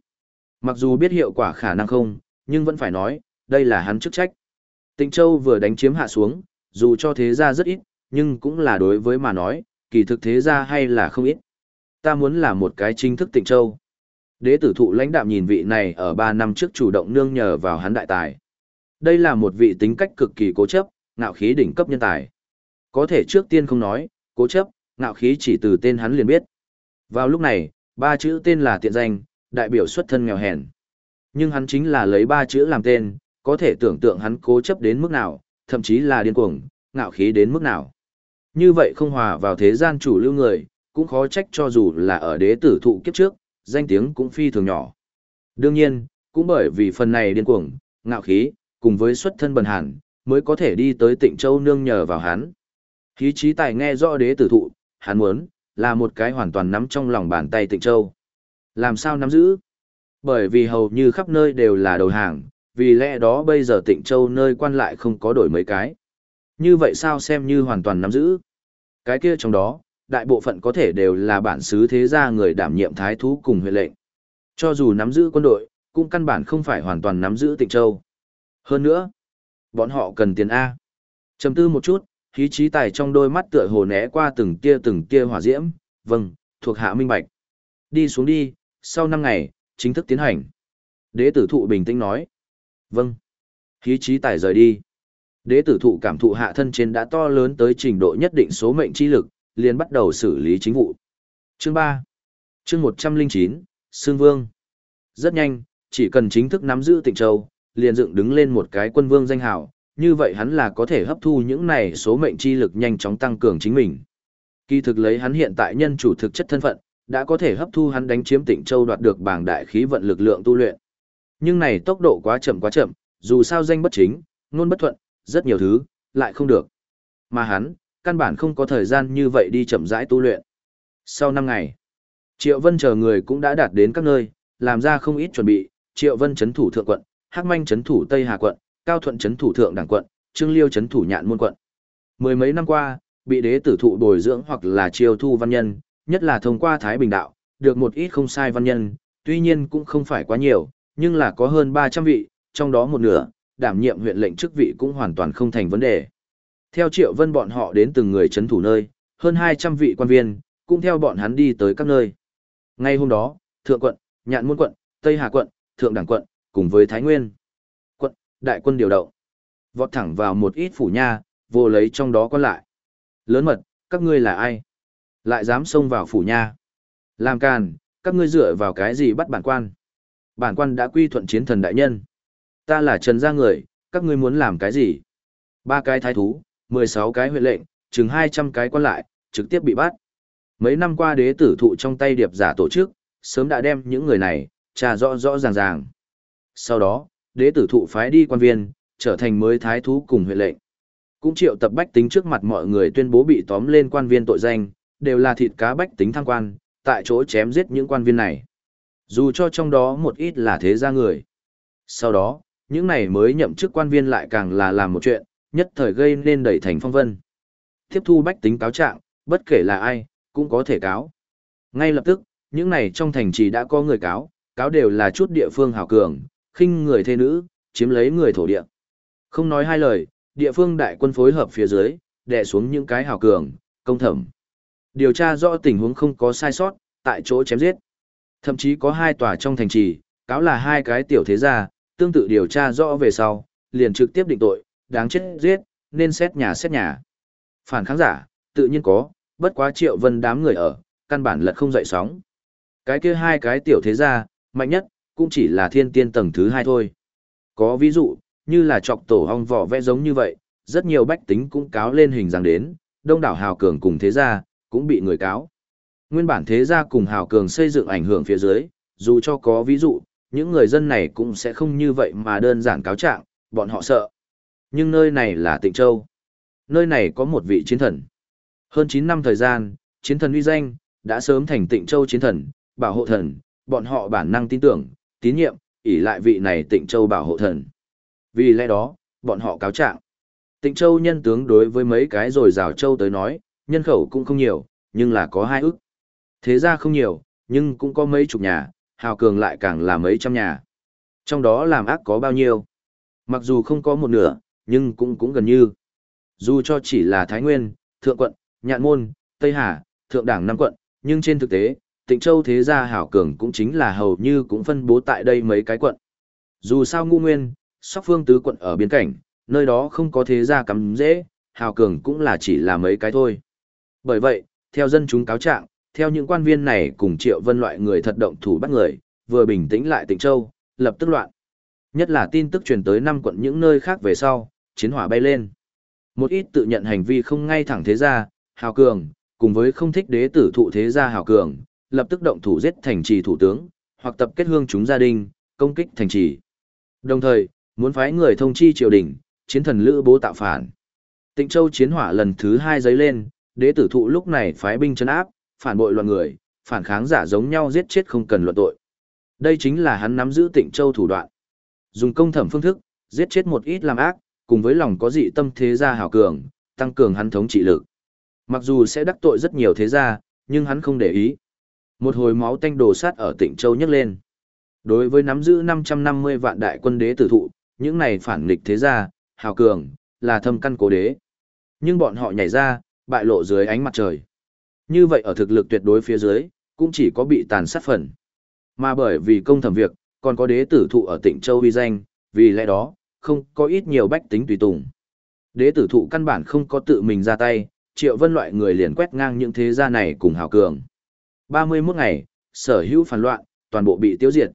Mặc dù biết hiệu quả khả năng không, nhưng vẫn phải nói, đây là hắn chức trách. Tịnh Châu vừa đánh chiếm hạ xuống, dù cho thế gia rất ít, nhưng cũng là đối với mà nói, kỳ thực thế gia hay là không ít. Ta muốn là một cái chính thức Tịnh Châu. Đế tử thụ lãnh đạm nhìn vị này ở 3 năm trước chủ động nương nhờ vào hắn đại tài. Đây là một vị tính cách cực kỳ cố chấp, ngạo khí đỉnh cấp nhân tài. Có thể trước tiên không nói, cố chấp, ngạo khí chỉ từ tên hắn liền biết. Vào lúc này, ba chữ tên là tiện danh, đại biểu xuất thân nghèo hèn. Nhưng hắn chính là lấy ba chữ làm tên, có thể tưởng tượng hắn cố chấp đến mức nào, thậm chí là điên cuồng, ngạo khí đến mức nào. Như vậy không hòa vào thế gian chủ lưu người, cũng khó trách cho dù là ở đế tử thụ kiếp trước, danh tiếng cũng phi thường nhỏ. Đương nhiên, cũng bởi vì phần này điên cuồng, ngạo khí, cùng với xuất thân bần hàn, mới có thể đi tới tịnh châu nương nhờ vào hắn. Khí trí tài nghe rõ đế tử thụ, hắn muốn, là một cái hoàn toàn nắm trong lòng bàn tay tịnh châu. Làm sao nắm giữ? Bởi vì hầu như khắp nơi đều là đầu hàng, vì lẽ đó bây giờ tịnh châu nơi quan lại không có đổi mấy cái. Như vậy sao xem như hoàn toàn nắm giữ? Cái kia trong đó, đại bộ phận có thể đều là bản xứ thế gia người đảm nhiệm thái thú cùng huyện lệnh. Cho dù nắm giữ quân đội, cũng căn bản không phải hoàn toàn nắm giữ tịnh châu. Hơn nữa, bọn họ cần tiền A. Chầm tư một chút, khí trí tài trong đôi mắt tựa hồ né qua từng tia từng tia hỏa diễm, vâng, thuộc hạ minh bạch. Đi xuống đi, sau năm ngày, chính thức tiến hành. Đế tử thụ bình tĩnh nói. Vâng. Khí trí tài rời đi. Đế tử thụ cảm thụ hạ thân trên đã to lớn tới trình độ nhất định số mệnh chi lực, liền bắt đầu xử lý chính vụ. Chương 3. Chương 109, Sương Vương. Rất nhanh, chỉ cần chính thức nắm giữ Tịnh Châu, liền dựng đứng lên một cái quân vương danh hào, như vậy hắn là có thể hấp thu những này số mệnh chi lực nhanh chóng tăng cường chính mình. Kỳ thực lấy hắn hiện tại nhân chủ thực chất thân phận, đã có thể hấp thu hắn đánh chiếm Tịnh Châu đoạt được bảng đại khí vận lực lượng tu luyện. Nhưng này tốc độ quá chậm quá chậm, dù sao danh bất chính, ngôn bất thuận, rất nhiều thứ, lại không được. Mà hắn, căn bản không có thời gian như vậy đi chậm rãi tu luyện. Sau 5 ngày, Triệu Vân chờ người cũng đã đạt đến các nơi, làm ra không ít chuẩn bị, Triệu Vân chấn thủ thượng quận, Hắc Manh chấn thủ Tây Hà quận, Cao Thuận chấn thủ thượng đảng quận, Trương Liêu chấn thủ nhạn môn quận. Mười mấy năm qua, bị đế tử thụ bồi dưỡng hoặc là chiêu thu văn nhân, nhất là thông qua Thái Bình đạo, được một ít không sai văn nhân, tuy nhiên cũng không phải quá nhiều, nhưng là có hơn 300 vị, trong đó một nửa, đảm nhiệm huyện lệnh chức vị cũng hoàn toàn không thành vấn đề. Theo Triệu Vân bọn họ đến từng người chấn thủ nơi, hơn 200 vị quan viên, cũng theo bọn hắn đi tới các nơi. Ngay hôm đó, Thượng quận, Nhạn Môn quận, Tây Hà quận, Thượng Đảng quận, cùng với Thái Nguyên quận, đại quân điều động. Vọt thẳng vào một ít phủ nha, vô lấy trong đó quan lại. Lớn mật, các ngươi là ai? Lại dám xông vào phủ nha. Làm càn, các ngươi dựa vào cái gì bắt bản quan? Bản quan đã quy thuận chiến thần đại nhân. Ta là trần gia người, các ngươi muốn làm cái gì? Ba cái thái thú, 16 cái huyện lệnh, chừng 200 cái quan lại, trực tiếp bị bắt. Mấy năm qua đế tử thụ trong tay điệp giả tổ chức, sớm đã đem những người này, trà rõ rõ ràng ràng. Sau đó, đế tử thụ phái đi quan viên, trở thành mới thái thú cùng huyện lệnh. Cũng triệu tập bách tính trước mặt mọi người tuyên bố bị tóm lên quan viên tội danh, đều là thịt cá bách tính thăng quan, tại chỗ chém giết những quan viên này. Dù cho trong đó một ít là thế gia người. Sau đó, những này mới nhậm chức quan viên lại càng là làm một chuyện, nhất thời gây nên đẩy thành phong vân. Tiếp thu bách tính cáo trạng, bất kể là ai, cũng có thể cáo. Ngay lập tức, những này trong thành trì đã có người cáo, cáo đều là chút địa phương hào cường, khinh người thê nữ, chiếm lấy người thổ địa. Không nói hai lời, địa phương đại quân phối hợp phía dưới, đè xuống những cái hào cường, công thẩm. Điều tra rõ tình huống không có sai sót, tại chỗ chém giết. Thậm chí có hai tòa trong thành trì, cáo là hai cái tiểu thế gia, tương tự điều tra rõ về sau, liền trực tiếp định tội, đáng chết giết, nên xét nhà xét nhà. Phản kháng giả, tự nhiên có, bất quá triệu vân đám người ở, căn bản lật không dậy sóng. Cái kia hai cái tiểu thế gia, mạnh nhất, cũng chỉ là thiên tiên tầng thứ hai thôi. Có ví dụ, như là chọc tổ hong vỏ vẽ giống như vậy, rất nhiều bách tính cũng cáo lên hình dáng đến, đông đảo hào cường cùng thế gia, cũng bị người cáo. Nguyên bản thế gia cùng hào cường xây dựng ảnh hưởng phía dưới, dù cho có ví dụ, những người dân này cũng sẽ không như vậy mà đơn giản cáo trạng, bọn họ sợ. Nhưng nơi này là Tịnh Châu. Nơi này có một vị chiến thần. Hơn 9 năm thời gian, chiến thần uy danh, đã sớm thành Tịnh Châu chiến thần, bảo hộ thần, bọn họ bản năng tin tưởng, tín nhiệm, ỷ lại vị này Tịnh Châu bảo hộ thần. Vì lẽ đó, bọn họ cáo trạng. Tịnh Châu nhân tướng đối với mấy cái rồi rào châu tới nói, nhân khẩu cũng không nhiều, nhưng là có hai ức. Thế ra không nhiều, nhưng cũng có mấy chục nhà, hào cường lại càng là mấy trăm nhà. Trong đó làm ác có bao nhiêu? Mặc dù không có một nửa, nhưng cũng cũng gần như. Dù cho chỉ là Thái Nguyên, Thượng Quận, Nhạn Môn, Tây Hà, Thượng Đảng năm quận, nhưng trên thực tế, Tịnh Châu thế gia hảo cường cũng chính là hầu như cũng phân bố tại đây mấy cái quận. Dù sao ngu nguyên, sóc phương tứ quận ở biên cảnh, nơi đó không có thế gia cắm dễ, hào cường cũng là chỉ là mấy cái thôi. Bởi vậy, theo dân chúng cáo trạng, theo những quan viên này cùng triệu vân loại người thật động thủ bắt người, vừa bình tĩnh lại Tịnh Châu, lập tức loạn. Nhất là tin tức truyền tới năm quận những nơi khác về sau, chiến hỏa bay lên. Một ít tự nhận hành vi không ngay thẳng thế gia, hào cường, cùng với không thích đế tử thụ thế gia hào cường, lập tức động thủ giết thành trì thủ tướng, hoặc tập kết hương chúng gia đình, công kích thành trì. Đồng thời, muốn phái người thông chi triều đình, chiến thần lữ bố tạo phản. Tịnh Châu chiến hỏa lần thứ hai giấy lên, đế tử thụ lúc này phái binh chấn áp, phản bội loạn người, phản kháng giả giống nhau giết chết không cần luận tội. Đây chính là hắn nắm giữ Tịnh Châu thủ đoạn. Dùng công thẩm phương thức, giết chết một ít làm ác, cùng với lòng có dị tâm thế gia hảo cường, tăng cường hắn thống trị lực. Mặc dù sẽ đắc tội rất nhiều thế gia, nhưng hắn không để ý. Một hồi máu tanh đồ sát ở tỉnh Châu nhấc lên. Đối với nắm giữ 550 vạn đại quân đế tử thụ, những này phản nghịch thế gia, hào cường, là thâm căn cố đế. Nhưng bọn họ nhảy ra, bại lộ dưới ánh mặt trời. Như vậy ở thực lực tuyệt đối phía dưới, cũng chỉ có bị tàn sát phần. Mà bởi vì công thẩm việc, còn có đế tử thụ ở tỉnh Châu uy danh, vì lẽ đó, không có ít nhiều bách tính tùy tùng. Đế tử thụ căn bản không có tự mình ra tay, triệu vân loại người liền quét ngang những thế gia này cùng hào cường. 31 ngày, sở hữu phản loạn, toàn bộ bị tiêu diệt.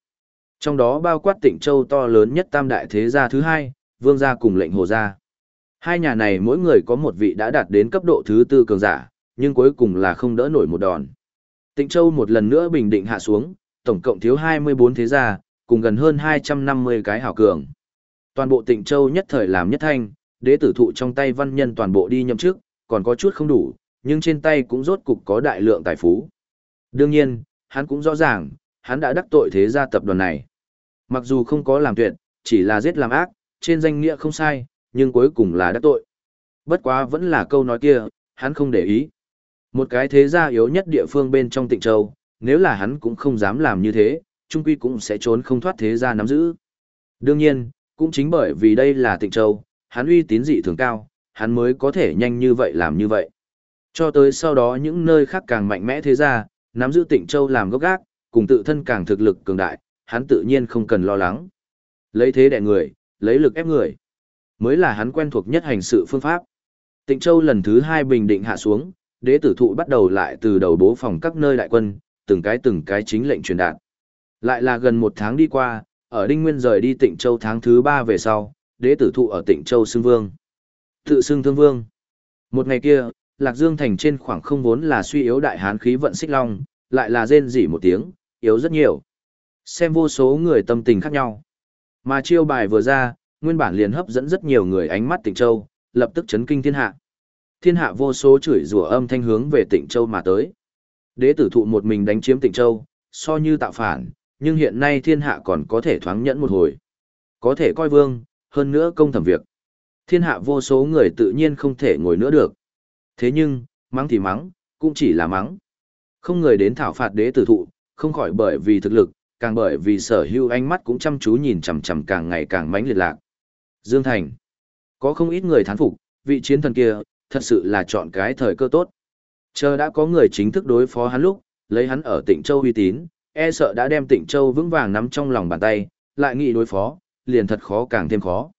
Trong đó bao quát tỉnh Châu to lớn nhất tam đại thế gia thứ hai, vương gia cùng lệnh hồ gia. Hai nhà này mỗi người có một vị đã đạt đến cấp độ thứ tư cường giả, nhưng cuối cùng là không đỡ nổi một đòn. Tịnh Châu một lần nữa bình định hạ xuống, tổng cộng thiếu 24 thế gia, cùng gần hơn 250 cái hảo cường. Toàn bộ tỉnh Châu nhất thời làm nhất thanh, đế tử thụ trong tay văn nhân toàn bộ đi nhậm chức, còn có chút không đủ, nhưng trên tay cũng rốt cục có đại lượng tài phú. Đương nhiên, hắn cũng rõ ràng, hắn đã đắc tội thế gia tập đoàn này. Mặc dù không có làm tuyệt, chỉ là giết làm ác, trên danh nghĩa không sai, nhưng cuối cùng là đắc tội. Bất quá vẫn là câu nói kia, hắn không để ý. Một cái thế gia yếu nhất địa phương bên trong tịnh châu, nếu là hắn cũng không dám làm như thế, trung quy cũng sẽ trốn không thoát thế gia nắm giữ. Đương nhiên, cũng chính bởi vì đây là tịnh châu, hắn uy tín dị thường cao, hắn mới có thể nhanh như vậy làm như vậy. Cho tới sau đó những nơi khác càng mạnh mẽ thế gia, nắm giữ tịnh châu làm gốc gác, cùng tự thân càng thực lực cường đại, hắn tự nhiên không cần lo lắng. Lấy thế đẻ người, lấy lực ép người, mới là hắn quen thuộc nhất hành sự phương pháp. Tịnh Châu lần thứ hai bình định hạ xuống, đế tử thụ bắt đầu lại từ đầu bố phòng các nơi đại quân, từng cái từng cái chính lệnh truyền đạt. Lại là gần một tháng đi qua, ở Đinh Nguyên rời đi Tịnh Châu tháng thứ ba về sau, đế tử thụ ở Tịnh Châu xưng vương. Tự xưng thương vương. Một ngày kia, Lạc Dương thành trên khoảng không vốn là suy yếu đại hán khí vận xích long, lại là rên rỉ một tiếng, yếu rất nhiều. Xem vô số người tâm tình khác nhau. Mà chiêu bài vừa ra, nguyên bản liền hấp dẫn rất nhiều người ánh mắt Tịnh Châu, lập tức chấn kinh thiên hạ. Thiên hạ vô số chửi rủa âm thanh hướng về Tịnh Châu mà tới. Đế tử thụ một mình đánh chiếm Tịnh Châu, so như tạo phản, nhưng hiện nay thiên hạ còn có thể thoáng nhẫn một hồi. Có thể coi vương, hơn nữa công thẩm việc. Thiên hạ vô số người tự nhiên không thể ngồi nữa được. Thế nhưng, mắng thì mắng, cũng chỉ là mắng. Không người đến thảo phạt đế tử thụ, không khỏi bởi vì thực lực, càng bởi vì sở hữu ánh mắt cũng chăm chú nhìn chằm chằm càng ngày càng mãnh liệt lạc. Dương Thành. Có không ít người thán phục, vị chiến thần kia, thật sự là chọn cái thời cơ tốt. Chờ đã có người chính thức đối phó hắn lúc, lấy hắn ở tỉnh Châu uy tín, e sợ đã đem tỉnh Châu vững vàng nắm trong lòng bàn tay, lại nghĩ đối phó, liền thật khó càng thêm khó.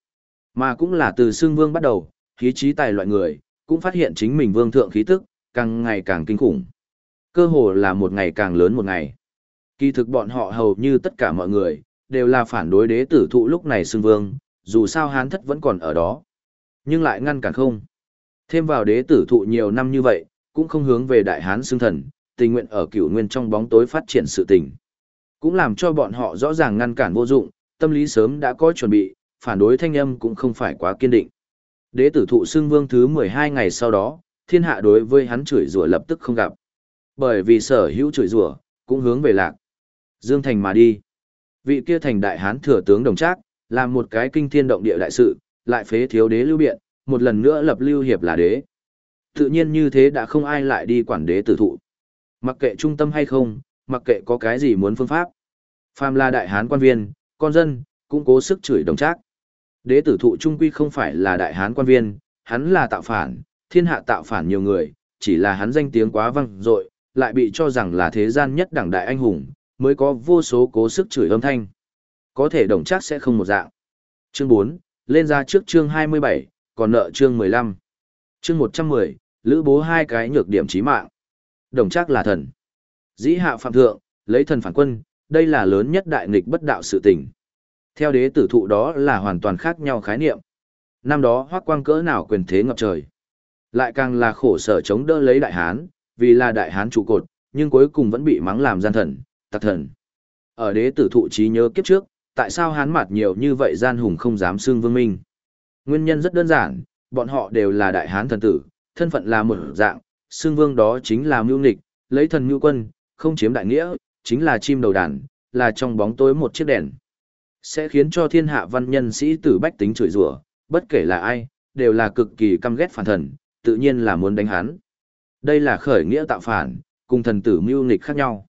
Mà cũng là từ xương vương bắt đầu, khí trí tài loại người, cũng phát hiện chính mình vương thượng khí tức, càng ngày càng kinh khủng. Cơ hồ là một ngày càng lớn một ngày. Kỳ thực bọn họ hầu như tất cả mọi người, đều là phản đối đế tử thụ lúc này Sương vương, dù sao hán thất vẫn còn ở đó. Nhưng lại ngăn cản không. Thêm vào đế tử thụ nhiều năm như vậy, cũng không hướng về đại hán xương thần, tình nguyện ở cửu nguyên trong bóng tối phát triển sự tình. Cũng làm cho bọn họ rõ ràng ngăn cản vô dụng, tâm lý sớm đã có chuẩn bị, phản đối thanh âm cũng không phải quá kiên định. Đế tử thụ xưng vương thứ 12 ngày sau đó, thiên hạ đối với hắn chửi rủa lập tức không gặp. Bởi vì sở hữu chửi rủa cũng hướng về lạc. Dương Thành mà đi. Vị kia thành đại hán thừa tướng đồng trác, làm một cái kinh thiên động địa đại sự, lại phế thiếu đế lưu biện, một lần nữa lập lưu hiệp là đế. Tự nhiên như thế đã không ai lại đi quản đế tử thụ. Mặc kệ trung tâm hay không, mặc kệ có cái gì muốn phương pháp. Phàm là đại hán quan viên, con dân, cũng cố sức chửi đồng trác. Đế tử thụ trung quy không phải là đại hán quan viên, hắn là tạo phản, thiên hạ tạo phản nhiều người, chỉ là hắn danh tiếng quá vang dội, lại bị cho rằng là thế gian nhất đẳng đại anh hùng, mới có vô số cố sức chửi âm thanh. Có thể đồng trác sẽ không một dạng. Chương 4, lên ra trước chương 27, còn nợ chương 15. Chương 110, lữ bố hai cái nhược điểm chí mạng. Đồng chắc là thần. Dĩ hạ phạm thượng, lấy thần phản quân, đây là lớn nhất đại nghịch bất đạo sự tình. Theo đế tử thụ đó là hoàn toàn khác nhau khái niệm. Năm đó hoác quang cỡ nào quyền thế ngập trời. Lại càng là khổ sở chống đỡ lấy đại hán, vì là đại hán trụ cột, nhưng cuối cùng vẫn bị mắng làm gian thần, tặc thần. Ở đế tử thụ trí nhớ kiếp trước, tại sao hán mặt nhiều như vậy gian hùng không dám xưng vương minh? Nguyên nhân rất đơn giản, bọn họ đều là đại hán thần tử, thân phận là một dạng, xương vương đó chính là mưu nghịch, lấy thần mưu quân, không chiếm đại nghĩa, chính là chim đầu đàn, là trong bóng tối một chiếc đèn. Sẽ khiến cho thiên hạ văn nhân sĩ tử bách tính chửi rủa, bất kể là ai, đều là cực kỳ căm ghét phản thần, tự nhiên là muốn đánh hắn. Đây là khởi nghĩa tạo phản, cùng thần tử mưu nghịch khác nhau.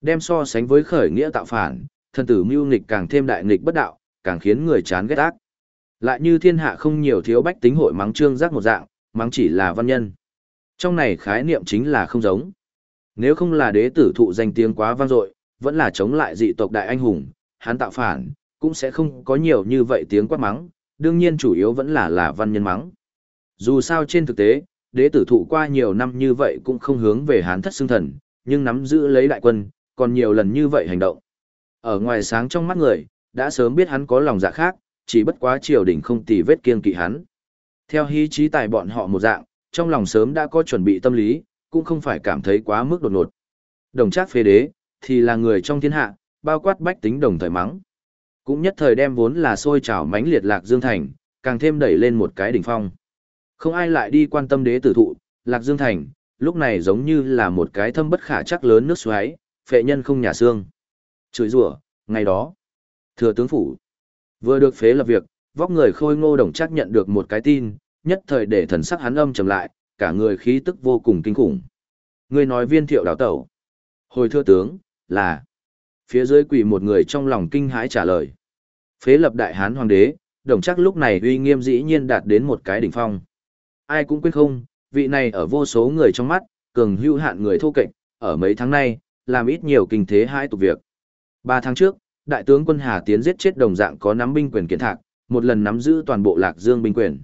Đem so sánh với khởi nghĩa tạo phản, thần tử mưu nghịch càng thêm đại nghịch bất đạo, càng khiến người chán ghét ác. Lại như thiên hạ không nhiều thiếu bách tính hội mắng trương giác một dạng, mắng chỉ là văn nhân. Trong này khái niệm chính là không giống. Nếu không là đế tử thụ danh tiếng quá vang dội, vẫn là chống lại dị tộc đại anh hùng, hắn tạo phản, cũng sẽ không có nhiều như vậy tiếng quát mắng, đương nhiên chủ yếu vẫn là là văn nhân mắng. Dù sao trên thực tế, đế tử thụ qua nhiều năm như vậy cũng không hướng về hán thất xương thần, nhưng nắm giữ lấy đại quân, còn nhiều lần như vậy hành động. Ở ngoài sáng trong mắt người, đã sớm biết hắn có lòng dạ khác, chỉ bất quá triều đình không tì vết kiên kỵ hắn. Theo hí trí tài bọn họ một dạng, trong lòng sớm đã có chuẩn bị tâm lý, cũng không phải cảm thấy quá mức đột ngột. Đồng trác phế đế, thì là người trong thiên hạ, bao quát bách tính đồng thời mắng. Cũng nhất thời đem vốn là sôi trào mãnh liệt Lạc Dương Thành, càng thêm đẩy lên một cái đỉnh phong. Không ai lại đi quan tâm đế tử thụ, Lạc Dương Thành, lúc này giống như là một cái thâm bất khả chắc lớn nước xoáy, phệ nhân không nhà xương. Chửi rủa, ngày đó, thừa tướng phủ, vừa được phế lập việc, vóc người khôi ngô đồng chắc nhận được một cái tin, nhất thời để thần sắc hắn âm trầm lại, cả người khí tức vô cùng kinh khủng. Người nói viên thiệu đào tẩu. Hồi thưa tướng, là. Phía dưới quỳ một người trong lòng kinh hãi trả lời. Phế lập đại hán hoàng đế, đồng chắc lúc này uy nghiêm dĩ nhiên đạt đến một cái đỉnh phong. Ai cũng quên không, vị này ở vô số người trong mắt, cường hữu hạn người thô kệch, ở mấy tháng nay, làm ít nhiều kinh thế hai tục việc. Ba tháng trước, đại tướng quân Hà Tiến giết chết đồng dạng có nắm binh quyền kiến thạc, một lần nắm giữ toàn bộ lạc dương binh quyền.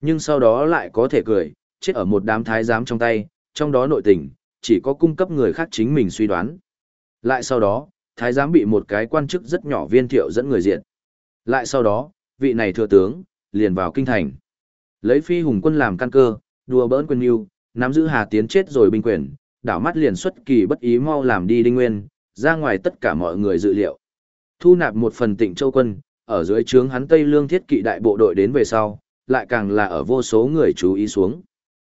Nhưng sau đó lại có thể cười, chết ở một đám thái giám trong tay, trong đó nội tình, chỉ có cung cấp người khác chính mình suy đoán. Lại sau đó, thái giám bị một cái quan chức rất nhỏ viên thiệu dẫn người diện. Lại sau đó, vị này thừa tướng, liền vào kinh thành. Lấy phi hùng quân làm căn cơ, đùa bỡn quân yêu, nắm giữ Hà Tiến chết rồi binh quyền, đảo mắt liền xuất kỳ bất ý mau làm đi đinh nguyên, ra ngoài tất cả mọi người dự liệu. Thu nạp một phần tịnh châu quân, ở dưới trướng hắn Tây Lương thiết kỵ đại bộ đội đến về sau, lại càng là ở vô số người chú ý xuống.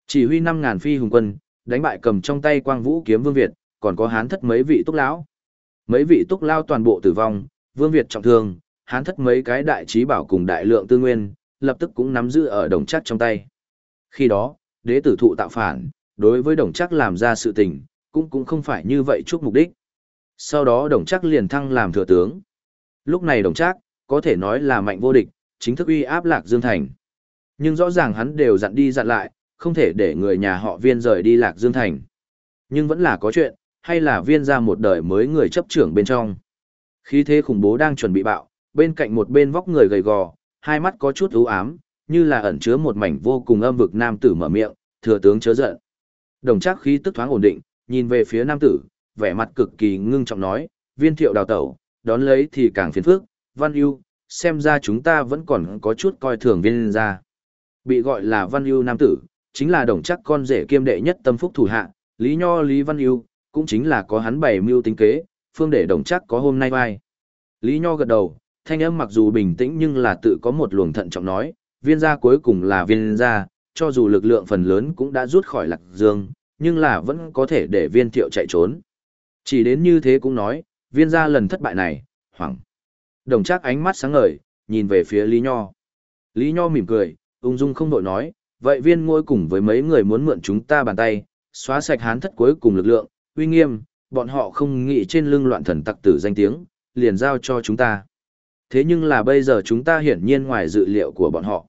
Chỉ huy 5.000 phi hùng quân, đánh bại cầm trong tay quang vũ kiếm vương Việt, còn có hán thất mấy vị túc lão. Mấy vị túc lao toàn bộ tử vong, vương Việt trọng thương, hán thất mấy cái đại trí bảo cùng đại lượng tư nguyên, lập tức cũng nắm giữ ở đồng chắc trong tay. Khi đó, đế tử thụ tạo phản, đối với đồng chắc làm ra sự tình, cũng cũng không phải như vậy chút mục đích. Sau đó đồng chắc liền thăng làm thừa tướng. Lúc này đồng chắc, có thể nói là mạnh vô địch, chính thức uy áp lạc Dương Thành. Nhưng rõ ràng hắn đều dặn đi dặn lại, không thể để người nhà họ viên rời đi lạc Dương Thành. Nhưng vẫn là có chuyện, hay là viên ra một đời mới người chấp trưởng bên trong. Khí thế khủng bố đang chuẩn bị bạo, bên cạnh một bên vóc người gầy gò, hai mắt có chút ưu ám, như là ẩn chứa một mảnh vô cùng âm vực nam tử mở miệng, thừa tướng chớ giận. Đồng chắc khí tức thoáng ổn định, nhìn về phía nam tử, vẻ mặt cực kỳ ngưng trọng nói, viên thiệu đào tẩu, đón lấy thì càng phiền phức, văn ưu, xem ra chúng ta vẫn còn có chút coi thường viên ra. Bị gọi là văn ưu nam tử, chính là đồng chắc con rể kiêm đệ nhất tâm phúc thủ hạ, Lý Nho Lý Văn ưu, cũng chính là có hắn bày mưu tính kế, phương để đồng chắc có hôm nay vai. Lý Nho gật đầu, thanh âm mặc dù bình tĩnh nhưng là tự có một luồng thận trọng nói, viên gia cuối cùng là viên gia, cho dù lực lượng phần lớn cũng đã rút khỏi lạc dương, nhưng là vẫn có thể để viên thiệu chạy trốn. Chỉ đến như thế cũng nói, viên gia lần thất bại này, hoảng. Đồng chắc ánh mắt sáng ngời, nhìn về phía Lý Nho. Lý Nho mỉm cười, ung dung không đội nói, vậy viên ngôi cùng với mấy người muốn mượn chúng ta bàn tay, xóa sạch hán thất cuối cùng lực lượng, uy nghiêm, bọn họ không nghĩ trên lưng loạn thần tặc tử danh tiếng, liền giao cho chúng ta. Thế nhưng là bây giờ chúng ta hiển nhiên ngoài dự liệu của bọn họ.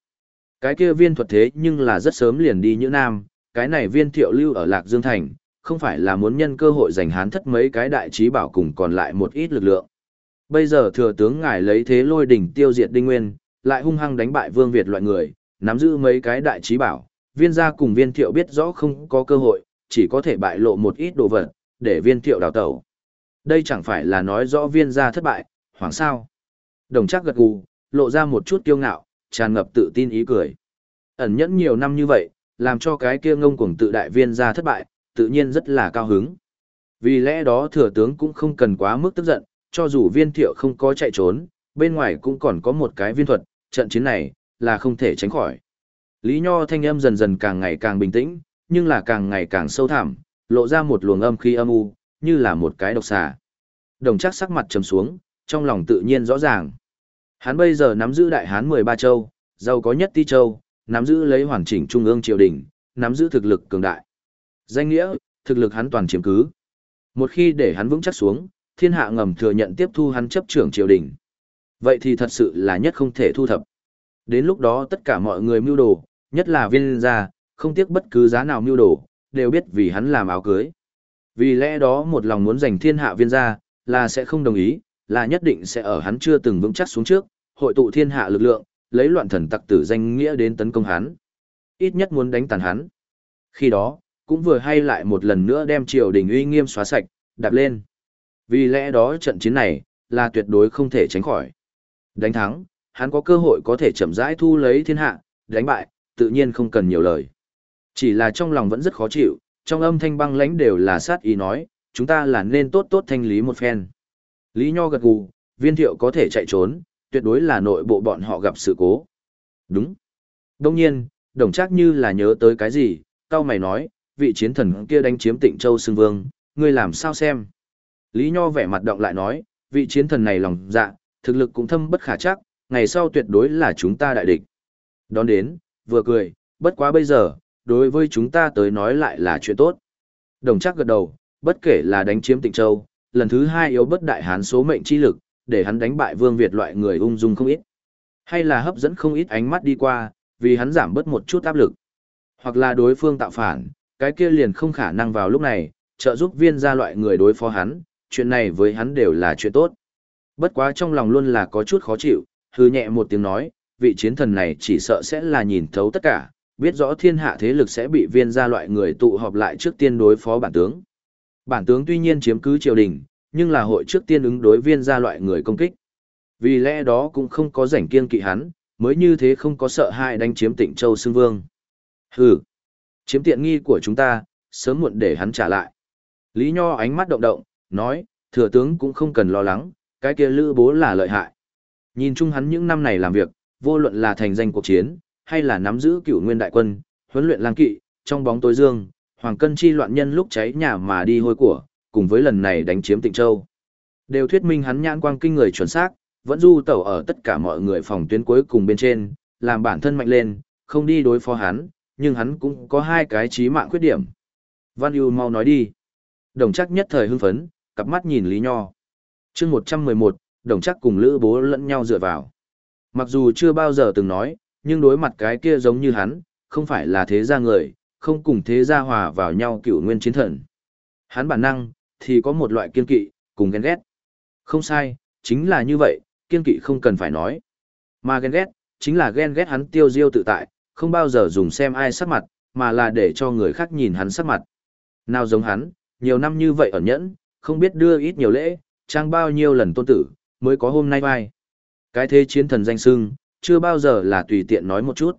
Cái kia viên thuật thế nhưng là rất sớm liền đi như nam, cái này viên thiệu lưu ở Lạc Dương Thành, không phải là muốn nhân cơ hội giành hán thất mấy cái đại trí bảo cùng còn lại một ít lực lượng. Bây giờ thừa tướng ngài lấy thế lôi đỉnh tiêu diệt đinh nguyên, lại hung hăng đánh bại vương Việt loại người, nắm giữ mấy cái đại trí bảo, viên gia cùng viên thiệu biết rõ không có cơ hội, chỉ có thể bại lộ một ít đồ vật, để viên thiệu đào tẩu. Đây chẳng phải là nói rõ viên gia thất bại, hoảng sao. Đồng chắc gật gù, lộ ra một chút kiêu ngạo, tràn ngập tự tin ý cười. Ẩn nhẫn nhiều năm như vậy, làm cho cái kia ngông cuồng tự đại viên gia thất bại, tự nhiên rất là cao hứng. Vì lẽ đó thừa tướng cũng không cần quá mức tức giận, cho dù viên thiệu không có chạy trốn, bên ngoài cũng còn có một cái viên thuật, trận chiến này, là không thể tránh khỏi. Lý Nho thanh âm dần dần càng ngày càng bình tĩnh, nhưng là càng ngày càng sâu thẳm, lộ ra một luồng âm khí âm u, như là một cái độc xà. Đồng chắc sắc mặt trầm xuống, trong lòng tự nhiên rõ ràng. Hắn bây giờ nắm giữ đại hán 13 châu, giàu có nhất ti châu, nắm giữ lấy hoàn chỉnh trung ương triều đình, nắm giữ thực lực cường đại. Danh nghĩa, thực lực hắn toàn chiếm cứ. Một khi để hắn vững chắc xuống, thiên hạ ngầm thừa nhận tiếp thu hắn chấp trưởng triều đình. Vậy thì thật sự là nhất không thể thu thập. Đến lúc đó tất cả mọi người mưu đồ, nhất là viên gia, không tiếc bất cứ giá nào mưu đồ, đều biết vì hắn làm áo cưới. Vì lẽ đó một lòng muốn giành thiên hạ viên gia, là sẽ không đồng ý, là nhất định sẽ ở hắn chưa từng vững chắc xuống trước, hội tụ thiên hạ lực lượng, lấy loạn thần tặc tử danh nghĩa đến tấn công hắn. Ít nhất muốn đánh tàn hắn. Khi đó, cũng vừa hay lại một lần nữa đem triều đình uy nghiêm xóa sạch, đạp lên. Vì lẽ đó trận chiến này, là tuyệt đối không thể tránh khỏi. Đánh thắng, hắn có cơ hội có thể chậm rãi thu lấy thiên hạ, đánh bại, tự nhiên không cần nhiều lời. Chỉ là trong lòng vẫn rất khó chịu, trong âm thanh băng lãnh đều là sát ý nói, chúng ta là nên tốt tốt thanh lý một phen. Lý Nho gật gù, Viên thiệu có thể chạy trốn, tuyệt đối là nội bộ bọn họ gặp sự cố. Đúng. Đông nhiên, đồng chắc như là nhớ tới cái gì, cao mày nói, vị chiến thần kia đánh chiếm tịnh châu xưng vương, ngươi làm sao xem. Lý Nho vẻ mặt động lại nói, vị chiến thần này lòng dạ, thực lực cũng thâm bất khả chắc, ngày sau tuyệt đối là chúng ta đại địch. Đón đến, vừa cười, bất quá bây giờ, đối với chúng ta tới nói lại là chuyện tốt. Đồng chắc gật đầu, bất kể là đánh chiếm tịnh châu, lần thứ hai yếu bất đại hán số mệnh chi lực, để hắn đánh bại vương Việt loại người ung dung không ít. Hay là hấp dẫn không ít ánh mắt đi qua, vì hắn giảm bớt một chút áp lực. Hoặc là đối phương tạo phản, cái kia liền không khả năng vào lúc này, trợ giúp viên ra loại người đối phó hắn, chuyện này với hắn đều là chuyện tốt. Bất quá trong lòng luôn là có chút khó chịu, hư nhẹ một tiếng nói, vị chiến thần này chỉ sợ sẽ là nhìn thấu tất cả, biết rõ thiên hạ thế lực sẽ bị viên gia loại người tụ họp lại trước tiên đối phó bản tướng. Bản tướng tuy nhiên chiếm cứ triều đình, nhưng là hội trước tiên ứng đối viên gia loại người công kích. Vì lẽ đó cũng không có rảnh kiên kỵ hắn, mới như thế không có sợ hại đánh chiếm tỉnh châu Sương vương. Hừ, chiếm tiện nghi của chúng ta, sớm muộn để hắn trả lại. Lý Nho ánh mắt động động, nói, thừa tướng cũng không cần lo lắng, cái kia lữ bố là lợi hại. Nhìn chung hắn những năm này làm việc, vô luận là thành danh cuộc chiến, hay là nắm giữ cựu nguyên đại quân, huấn luyện lang kỵ, trong bóng tối dương, hoàng cân chi loạn nhân lúc cháy nhà mà đi hôi của, cùng với lần này đánh chiếm Tịnh Châu. Đều thuyết minh hắn nhãn quang kinh người chuẩn xác, vẫn du tẩu ở tất cả mọi người phòng tuyến cuối cùng bên trên, làm bản thân mạnh lên, không đi đối phó hắn, nhưng hắn cũng có hai cái chí mạng khuyết điểm. Văn Yu mau nói đi. Đồng chắc nhất thời hưng phấn, cặp mắt nhìn Lý Nho. chương 111, đồng chắc cùng Lữ Bố lẫn nhau dựa vào. Mặc dù chưa bao giờ từng nói, nhưng đối mặt cái kia giống như hắn, không phải là thế gia người, không cùng thế gia hòa vào nhau cựu nguyên chiến thần. Hắn bản năng, thì có một loại kiên kỵ, cùng ghen ghét. Không sai, chính là như vậy, kiên kỵ không cần phải nói. Mà ghen ghét, chính là ghen ghét hắn tiêu diêu tự tại, không bao giờ dùng xem ai sắc mặt, mà là để cho người khác nhìn hắn sắc mặt. Nào giống hắn, nhiều năm như vậy ẩn nhẫn, không biết đưa ít nhiều lễ, trang bao nhiêu lần tôn tử, mới có hôm nay vai. Cái thế chiến thần danh sưng, chưa bao giờ là tùy tiện nói một chút.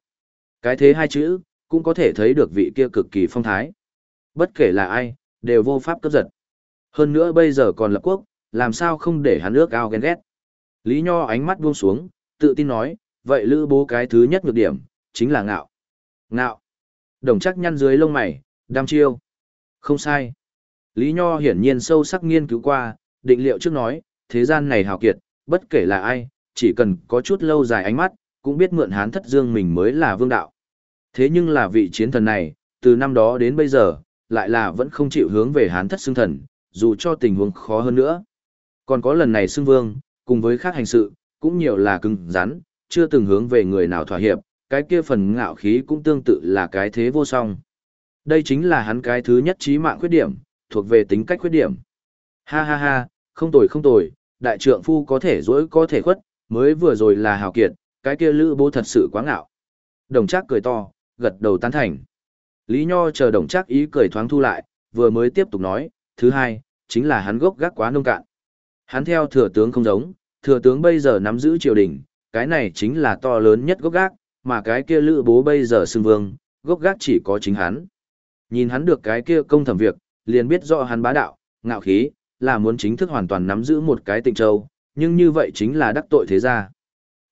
Cái thế hai chữ, cũng có thể thấy được vị kia cực kỳ phong thái. Bất kể là ai, đều vô pháp cấp giật. Hơn nữa bây giờ còn lập quốc, làm sao không để hắn ước ao ghen ghét. Lý Nho ánh mắt buông xuống, tự tin nói, vậy lữ bố cái thứ nhất nhược điểm, chính là ngạo. Ngạo. Đồng chắc nhăn dưới lông mày, đam chiêu. Không sai. Lý Nho hiển nhiên sâu sắc nghiên cứu qua, định liệu trước nói, thế gian này hào kiệt, bất kể là ai, chỉ cần có chút lâu dài ánh mắt, cũng biết mượn hán thất dương mình mới là vương đạo. Thế nhưng là vị chiến thần này, từ năm đó đến bây giờ, lại là vẫn không chịu hướng về hán thất xương thần, dù cho tình huống khó hơn nữa. Còn có lần này xương vương, cùng với khác hành sự, cũng nhiều là cứng rắn, chưa từng hướng về người nào thỏa hiệp, cái kia phần ngạo khí cũng tương tự là cái thế vô song. Đây chính là hắn cái thứ nhất trí mạng khuyết điểm, thuộc về tính cách khuyết điểm. Ha ha ha, không tồi không tồi, đại trượng phu có thể dỗi có thể khuất, mới vừa rồi là hào kiệt, cái kia lữ bố thật sự quá ngạo. Đồng trác cười to, gật đầu tán thành. Lý Nho chờ đồng trác ý cười thoáng thu lại, vừa mới tiếp tục nói, thứ hai, chính là hắn gốc gác quá nông cạn. Hắn theo thừa tướng không giống, thừa tướng bây giờ nắm giữ triều đình, cái này chính là to lớn nhất gốc gác, mà cái kia lữ bố bây giờ xưng vương, gốc gác chỉ có chính hắn. Nhìn hắn được cái kia công thẩm việc, liền biết rõ hắn bá đạo, ngạo khí, là muốn chính thức hoàn toàn nắm giữ một cái tịnh châu, nhưng như vậy chính là đắc tội thế gia.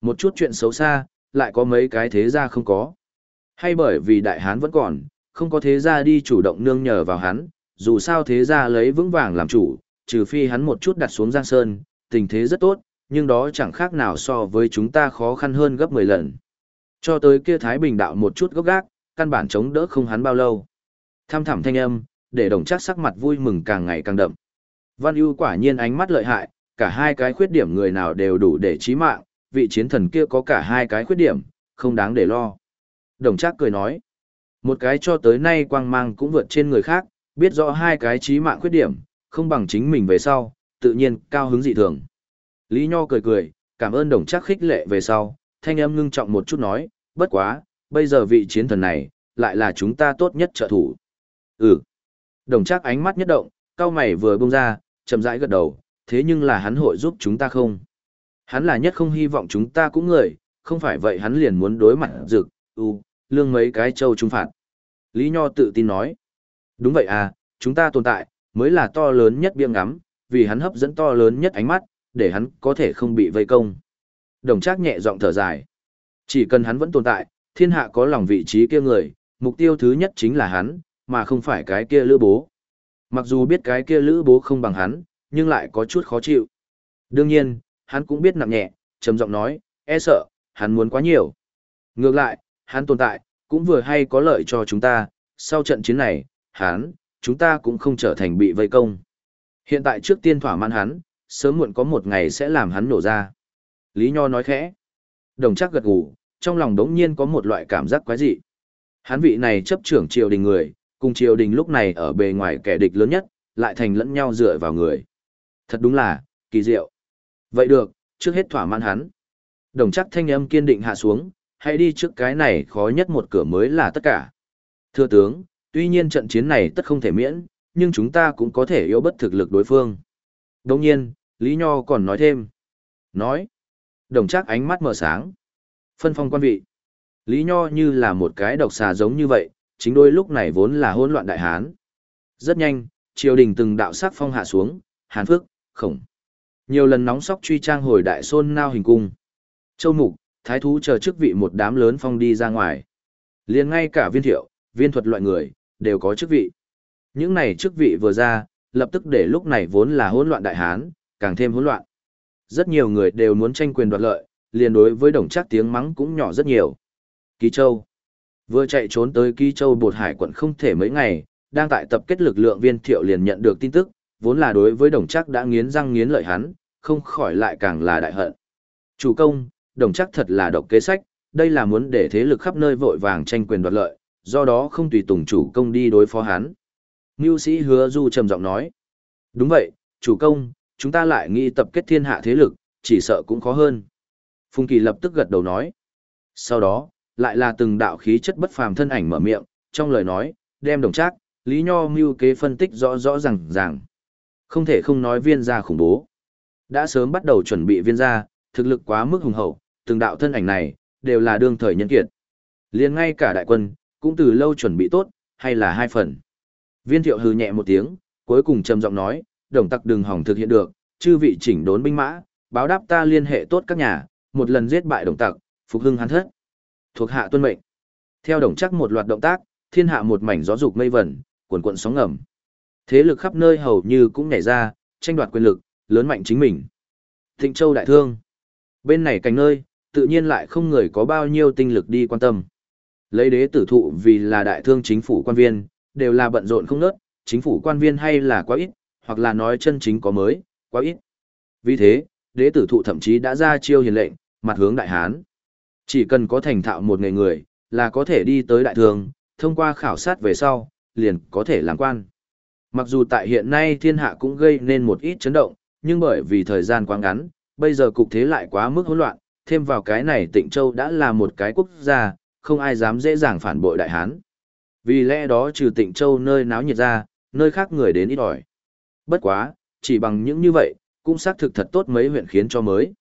Một chút chuyện xấu xa, lại có mấy cái thế gia không có. Hay bởi vì đại hán vẫn còn, không có thế gia đi chủ động nương nhờ vào hắn, dù sao thế gia lấy vững vàng làm chủ, trừ phi hắn một chút đặt xuống Giang Sơn, tình thế rất tốt, nhưng đó chẳng khác nào so với chúng ta khó khăn hơn gấp 10 lần. Cho tới kia Thái Bình đạo một chút gốc gác, căn bản chống đỡ không hắn bao lâu. Tham thẳm thanh âm, để đồng chắc sắc mặt vui mừng càng ngày càng đậm. Văn ưu quả nhiên ánh mắt lợi hại, cả hai cái khuyết điểm người nào đều đủ để chí mạng, vị chiến thần kia có cả hai cái khuyết điểm, không đáng để lo. Đồng chắc cười nói, một cái cho tới nay quang mang cũng vượt trên người khác, biết rõ hai cái chí mạng khuyết điểm, không bằng chính mình về sau, tự nhiên cao hứng dị thường. Lý Nho cười cười, cảm ơn đồng chắc khích lệ về sau, thanh âm ngưng trọng một chút nói, bất quá, bây giờ vị chiến thần này, lại là chúng ta tốt nhất trợ thủ. Ừ. Đồng chắc ánh mắt nhất động, cao mày vừa bông ra, chậm rãi gật đầu, thế nhưng là hắn hội giúp chúng ta không? Hắn là nhất không hy vọng chúng ta cũng người, không phải vậy hắn liền muốn đối mặt rực, u, lương mấy cái châu trung phạt. Lý Nho tự tin nói. Đúng vậy à, chúng ta tồn tại, mới là to lớn nhất biêng ngắm, vì hắn hấp dẫn to lớn nhất ánh mắt, để hắn có thể không bị vây công. Đồng Trác nhẹ giọng thở dài. Chỉ cần hắn vẫn tồn tại, thiên hạ có lòng vị trí kia người, mục tiêu thứ nhất chính là hắn, mà không phải cái kia lữ bố. Mặc dù biết cái kia lữ bố không bằng hắn, nhưng lại có chút khó chịu. Đương nhiên, hắn cũng biết nặng nhẹ, trầm giọng nói, e sợ, hắn muốn quá nhiều. Ngược lại, hắn tồn tại, cũng vừa hay có lợi cho chúng ta, sau trận chiến này, hắn, chúng ta cũng không trở thành bị vây công. Hiện tại trước tiên thỏa mãn hắn, sớm muộn có một ngày sẽ làm hắn nổ ra. Lý Nho nói khẽ. Đồng chắc gật gù, trong lòng đống nhiên có một loại cảm giác quái dị. Hắn vị này chấp trưởng triều đình người, cùng triều đình lúc này ở bề ngoài kẻ địch lớn nhất, lại thành lẫn nhau dựa vào người. Thật đúng là, kỳ diệu. Vậy được, trước hết thỏa mãn hắn. Đồng chắc thanh âm kiên định hạ xuống, hãy đi trước cái này khó nhất một cửa mới là tất cả. Thưa tướng, tuy nhiên trận chiến này tất không thể miễn, nhưng chúng ta cũng có thể yếu bất thực lực đối phương. Đồng nhiên, Lý Nho còn nói thêm. Nói. Đồng chắc ánh mắt mở sáng. Phân phong quan vị. Lý Nho như là một cái độc xà giống như vậy, chính đôi lúc này vốn là hỗn loạn đại hán. Rất nhanh, triều đình từng đạo sắc phong hạ xuống, hàn phước, khổng. Nhiều lần nóng sóc truy trang hồi đại xôn nao hình cung. Châu Mục, thái thú chờ chức vị một đám lớn phong đi ra ngoài. liền ngay cả viên thiệu, viên thuật loại người, đều có chức vị. Những này chức vị vừa ra, lập tức để lúc này vốn là hỗn loạn đại hán, càng thêm hỗn loạn. Rất nhiều người đều muốn tranh quyền đoạt lợi, liền đối với đồng chắc tiếng mắng cũng nhỏ rất nhiều. Ký Châu Vừa chạy trốn tới Ký Châu bột hải quận không thể mấy ngày, đang tại tập kết lực lượng viên thiệu liền nhận được tin tức, vốn là đối với đồng chắc đã nghiến răng nghiến lợi hắn, không khỏi lại càng là đại hận. Chủ công, đồng chắc thật là độc kế sách, đây là muốn để thế lực khắp nơi vội vàng tranh quyền đoạt lợi, do đó không tùy tùng chủ công đi đối phó hắn. Ngưu sĩ hứa du trầm giọng nói. Đúng vậy, chủ công, chúng ta lại nghĩ tập kết thiên hạ thế lực, chỉ sợ cũng khó hơn. Phùng Kỳ lập tức gật đầu nói. Sau đó, lại là từng đạo khí chất bất phàm thân ảnh mở miệng, trong lời nói, đem đồng trác, Lý Nho mưu kế phân tích rõ rõ ràng ràng. Không thể không nói viên gia khủng bố. Đã sớm bắt đầu chuẩn bị viên gia, thực lực quá mức hùng hậu, từng đạo thân ảnh này, đều là đương thời nhân kiệt. liền ngay cả đại quân, cũng từ lâu chuẩn bị tốt, hay là hai phần. Viên thiệu hừ nhẹ một tiếng, cuối cùng trầm giọng nói, đồng tặc đừng hỏng thực hiện được, chư vị chỉnh đốn binh mã, báo đáp ta liên hệ tốt các nhà, một lần giết bại đồng tặc, phục hưng hắn thất. Thuộc hạ tuân mệnh. Theo đồng chắc một loạt động tác, thiên hạ một mảnh gió dục mây vẩn, cuồn cuộn sóng ngầm. Thế lực khắp nơi hầu như cũng nhảy ra, tranh đoạt quyền lực, lớn mạnh chính mình. Thịnh Châu đại thương. Bên này cạnh nơi, tự nhiên lại không người có bao nhiêu tinh lực đi quan tâm. Lấy đế tử thụ vì là đại thương chính phủ quan viên, đều là bận rộn không nớt, chính phủ quan viên hay là quá ít, hoặc là nói chân chính có mới, quá ít. Vì thế, đế tử thụ thậm chí đã ra chiêu hiền lệnh, mặt hướng đại hán. Chỉ cần có thành thạo một nghề người, là có thể đi tới đại thương, thông qua khảo sát về sau, liền có thể làm quan. Mặc dù tại hiện nay thiên hạ cũng gây nên một ít chấn động, nhưng bởi vì thời gian quá ngắn, bây giờ cục thế lại quá mức hỗn loạn, thêm vào cái này Tịnh Châu đã là một cái quốc gia, không ai dám dễ dàng phản bội Đại Hán. Vì lẽ đó trừ Tịnh Châu nơi náo nhiệt ra, nơi khác người đến ít ỏi. Bất quá, chỉ bằng những như vậy, cũng xác thực thật tốt mấy huyện khiến cho mới.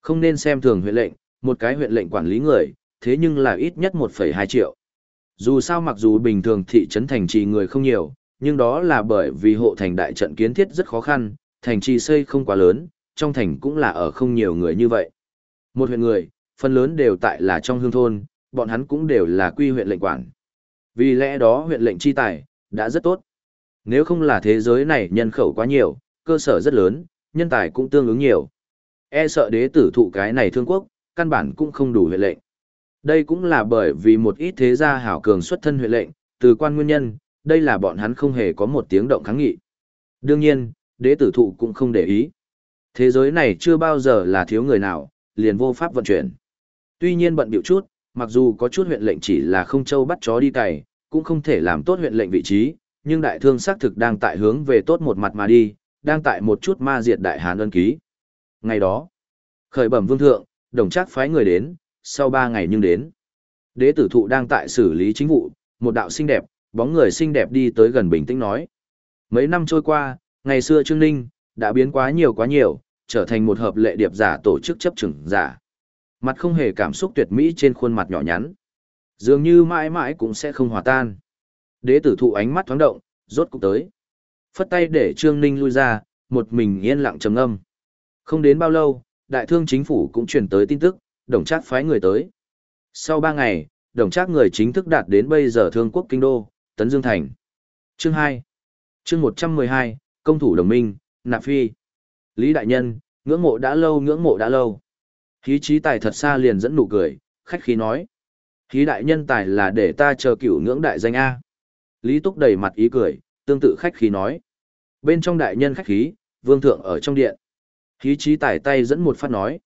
Không nên xem thường huyện lệnh, một cái huyện lệnh quản lý người, thế nhưng là ít nhất 1,2 triệu. Dù sao mặc dù bình thường thị trấn thành trì người không nhiều, nhưng đó là bởi vì hộ thành đại trận kiến thiết rất khó khăn, thành trì xây không quá lớn, trong thành cũng là ở không nhiều người như vậy. Một huyện người, phần lớn đều tại là trong hương thôn, bọn hắn cũng đều là quy huyện lệnh quản. Vì lẽ đó huyện lệnh chi tài, đã rất tốt. Nếu không là thế giới này nhân khẩu quá nhiều, cơ sở rất lớn, nhân tài cũng tương ứng nhiều. E sợ đế tử thụ cái này thương quốc, căn bản cũng không đủ huyện lệnh. Đây cũng là bởi vì một ít thế gia hảo cường xuất thân huyện lệnh, từ quan nguyên nhân, đây là bọn hắn không hề có một tiếng động kháng nghị. Đương nhiên, đế tử thụ cũng không để ý. Thế giới này chưa bao giờ là thiếu người nào, liền vô pháp vận chuyển. Tuy nhiên bận biểu chút, mặc dù có chút huyện lệnh chỉ là không châu bắt chó đi cày, cũng không thể làm tốt huyện lệnh vị trí, nhưng đại thương xác thực đang tại hướng về tốt một mặt mà đi, đang tại một chút ma diệt đại hán ân ký. Ngày đó, khởi bẩm vương thượng, đồng chắc phái người đến, sau ba ngày nhưng đến. Đế tử thụ đang tại xử lý chính vụ, một đạo xinh đẹp, bóng người xinh đẹp đi tới gần bình tĩnh nói. Mấy năm trôi qua, ngày xưa Trương Ninh, đã biến quá nhiều quá nhiều, trở thành một hợp lệ điệp giả tổ chức chấp chừng giả. Mặt không hề cảm xúc tuyệt mỹ trên khuôn mặt nhỏ nhắn. Dường như mãi mãi cũng sẽ không hòa tan. Đế tử thụ ánh mắt thoáng động, rốt cục tới. Phất tay để Trương Ninh lui ra, một mình yên lặng trầm âm. Không đến bao lâu, đại thương chính phủ cũng truyền tới tin tức, đồng trác phái người tới. Sau ba ngày, đồng trác người chính thức đạt đến bây giờ thương quốc kinh đô, Tấn Dương Thành. Chương 2 Chương 112, Công thủ đồng minh, Nạp Phi. Lý Đại Nhân, ngưỡng mộ đã lâu ngưỡng mộ đã lâu. Khí trí tài thật xa liền dẫn nụ cười, khách khí nói. Khí đại nhân tài là để ta chờ cửu ngưỡng đại danh A. Lý Túc đầy mặt ý cười, tương tự khách khí nói. Bên trong đại nhân khách khí, vương thượng ở trong điện. Khí trí tải tay dẫn một phát nói.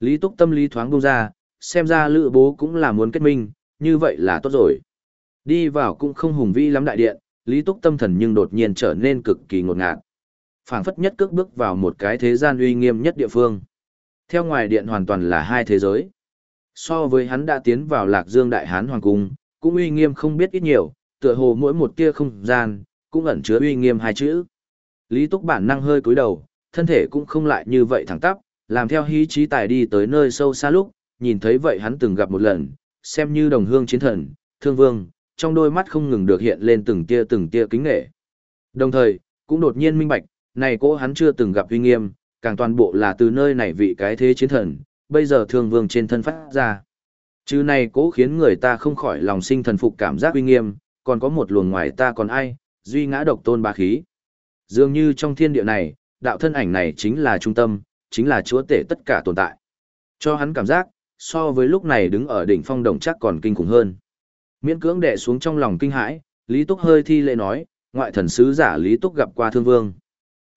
Lý Túc tâm lý thoáng buông ra, xem ra lữ bố cũng là muốn kết minh, như vậy là tốt rồi. Đi vào cũng không hùng vĩ lắm đại điện, Lý Túc tâm thần nhưng đột nhiên trở nên cực kỳ ngột ngạt. phảng phất nhất cước bước vào một cái thế gian uy nghiêm nhất địa phương. Theo ngoài điện hoàn toàn là hai thế giới. So với hắn đã tiến vào Lạc Dương Đại Hán Hoàng Cung, cũng uy nghiêm không biết ít nhiều, tựa hồ mỗi một tia không gian, cũng ẩn chứa uy nghiêm hai chữ. Lý Túc bản năng hơi cúi đầu, thân thể cũng không lại như vậy thẳng tắp, làm theo hí trí tài đi tới nơi sâu xa lúc, nhìn thấy vậy hắn từng gặp một lần, xem như đồng hương chiến thần, thương vương, trong đôi mắt không ngừng được hiện lên từng tia từng tia kính nghệ. Đồng thời, cũng đột nhiên minh bạch, này cô hắn chưa từng gặp uy nghiêm, càng toàn bộ là từ nơi này vị cái thế chiến thần, bây giờ thương vương trên thân phát ra. Chứ này cố khiến người ta không khỏi lòng sinh thần phục cảm giác uy nghiêm, còn có một luồng ngoài ta còn ai, duy ngã độc tôn ba khí. Dường như trong thiên địa này, đạo thân ảnh này chính là trung tâm, chính là chúa tể tất cả tồn tại. Cho hắn cảm giác, so với lúc này đứng ở đỉnh phong đồng chắc còn kinh khủng hơn. Miễn cưỡng đè xuống trong lòng kinh hãi, Lý Túc hơi thi lễ nói, ngoại thần sứ giả Lý Túc gặp qua thương vương.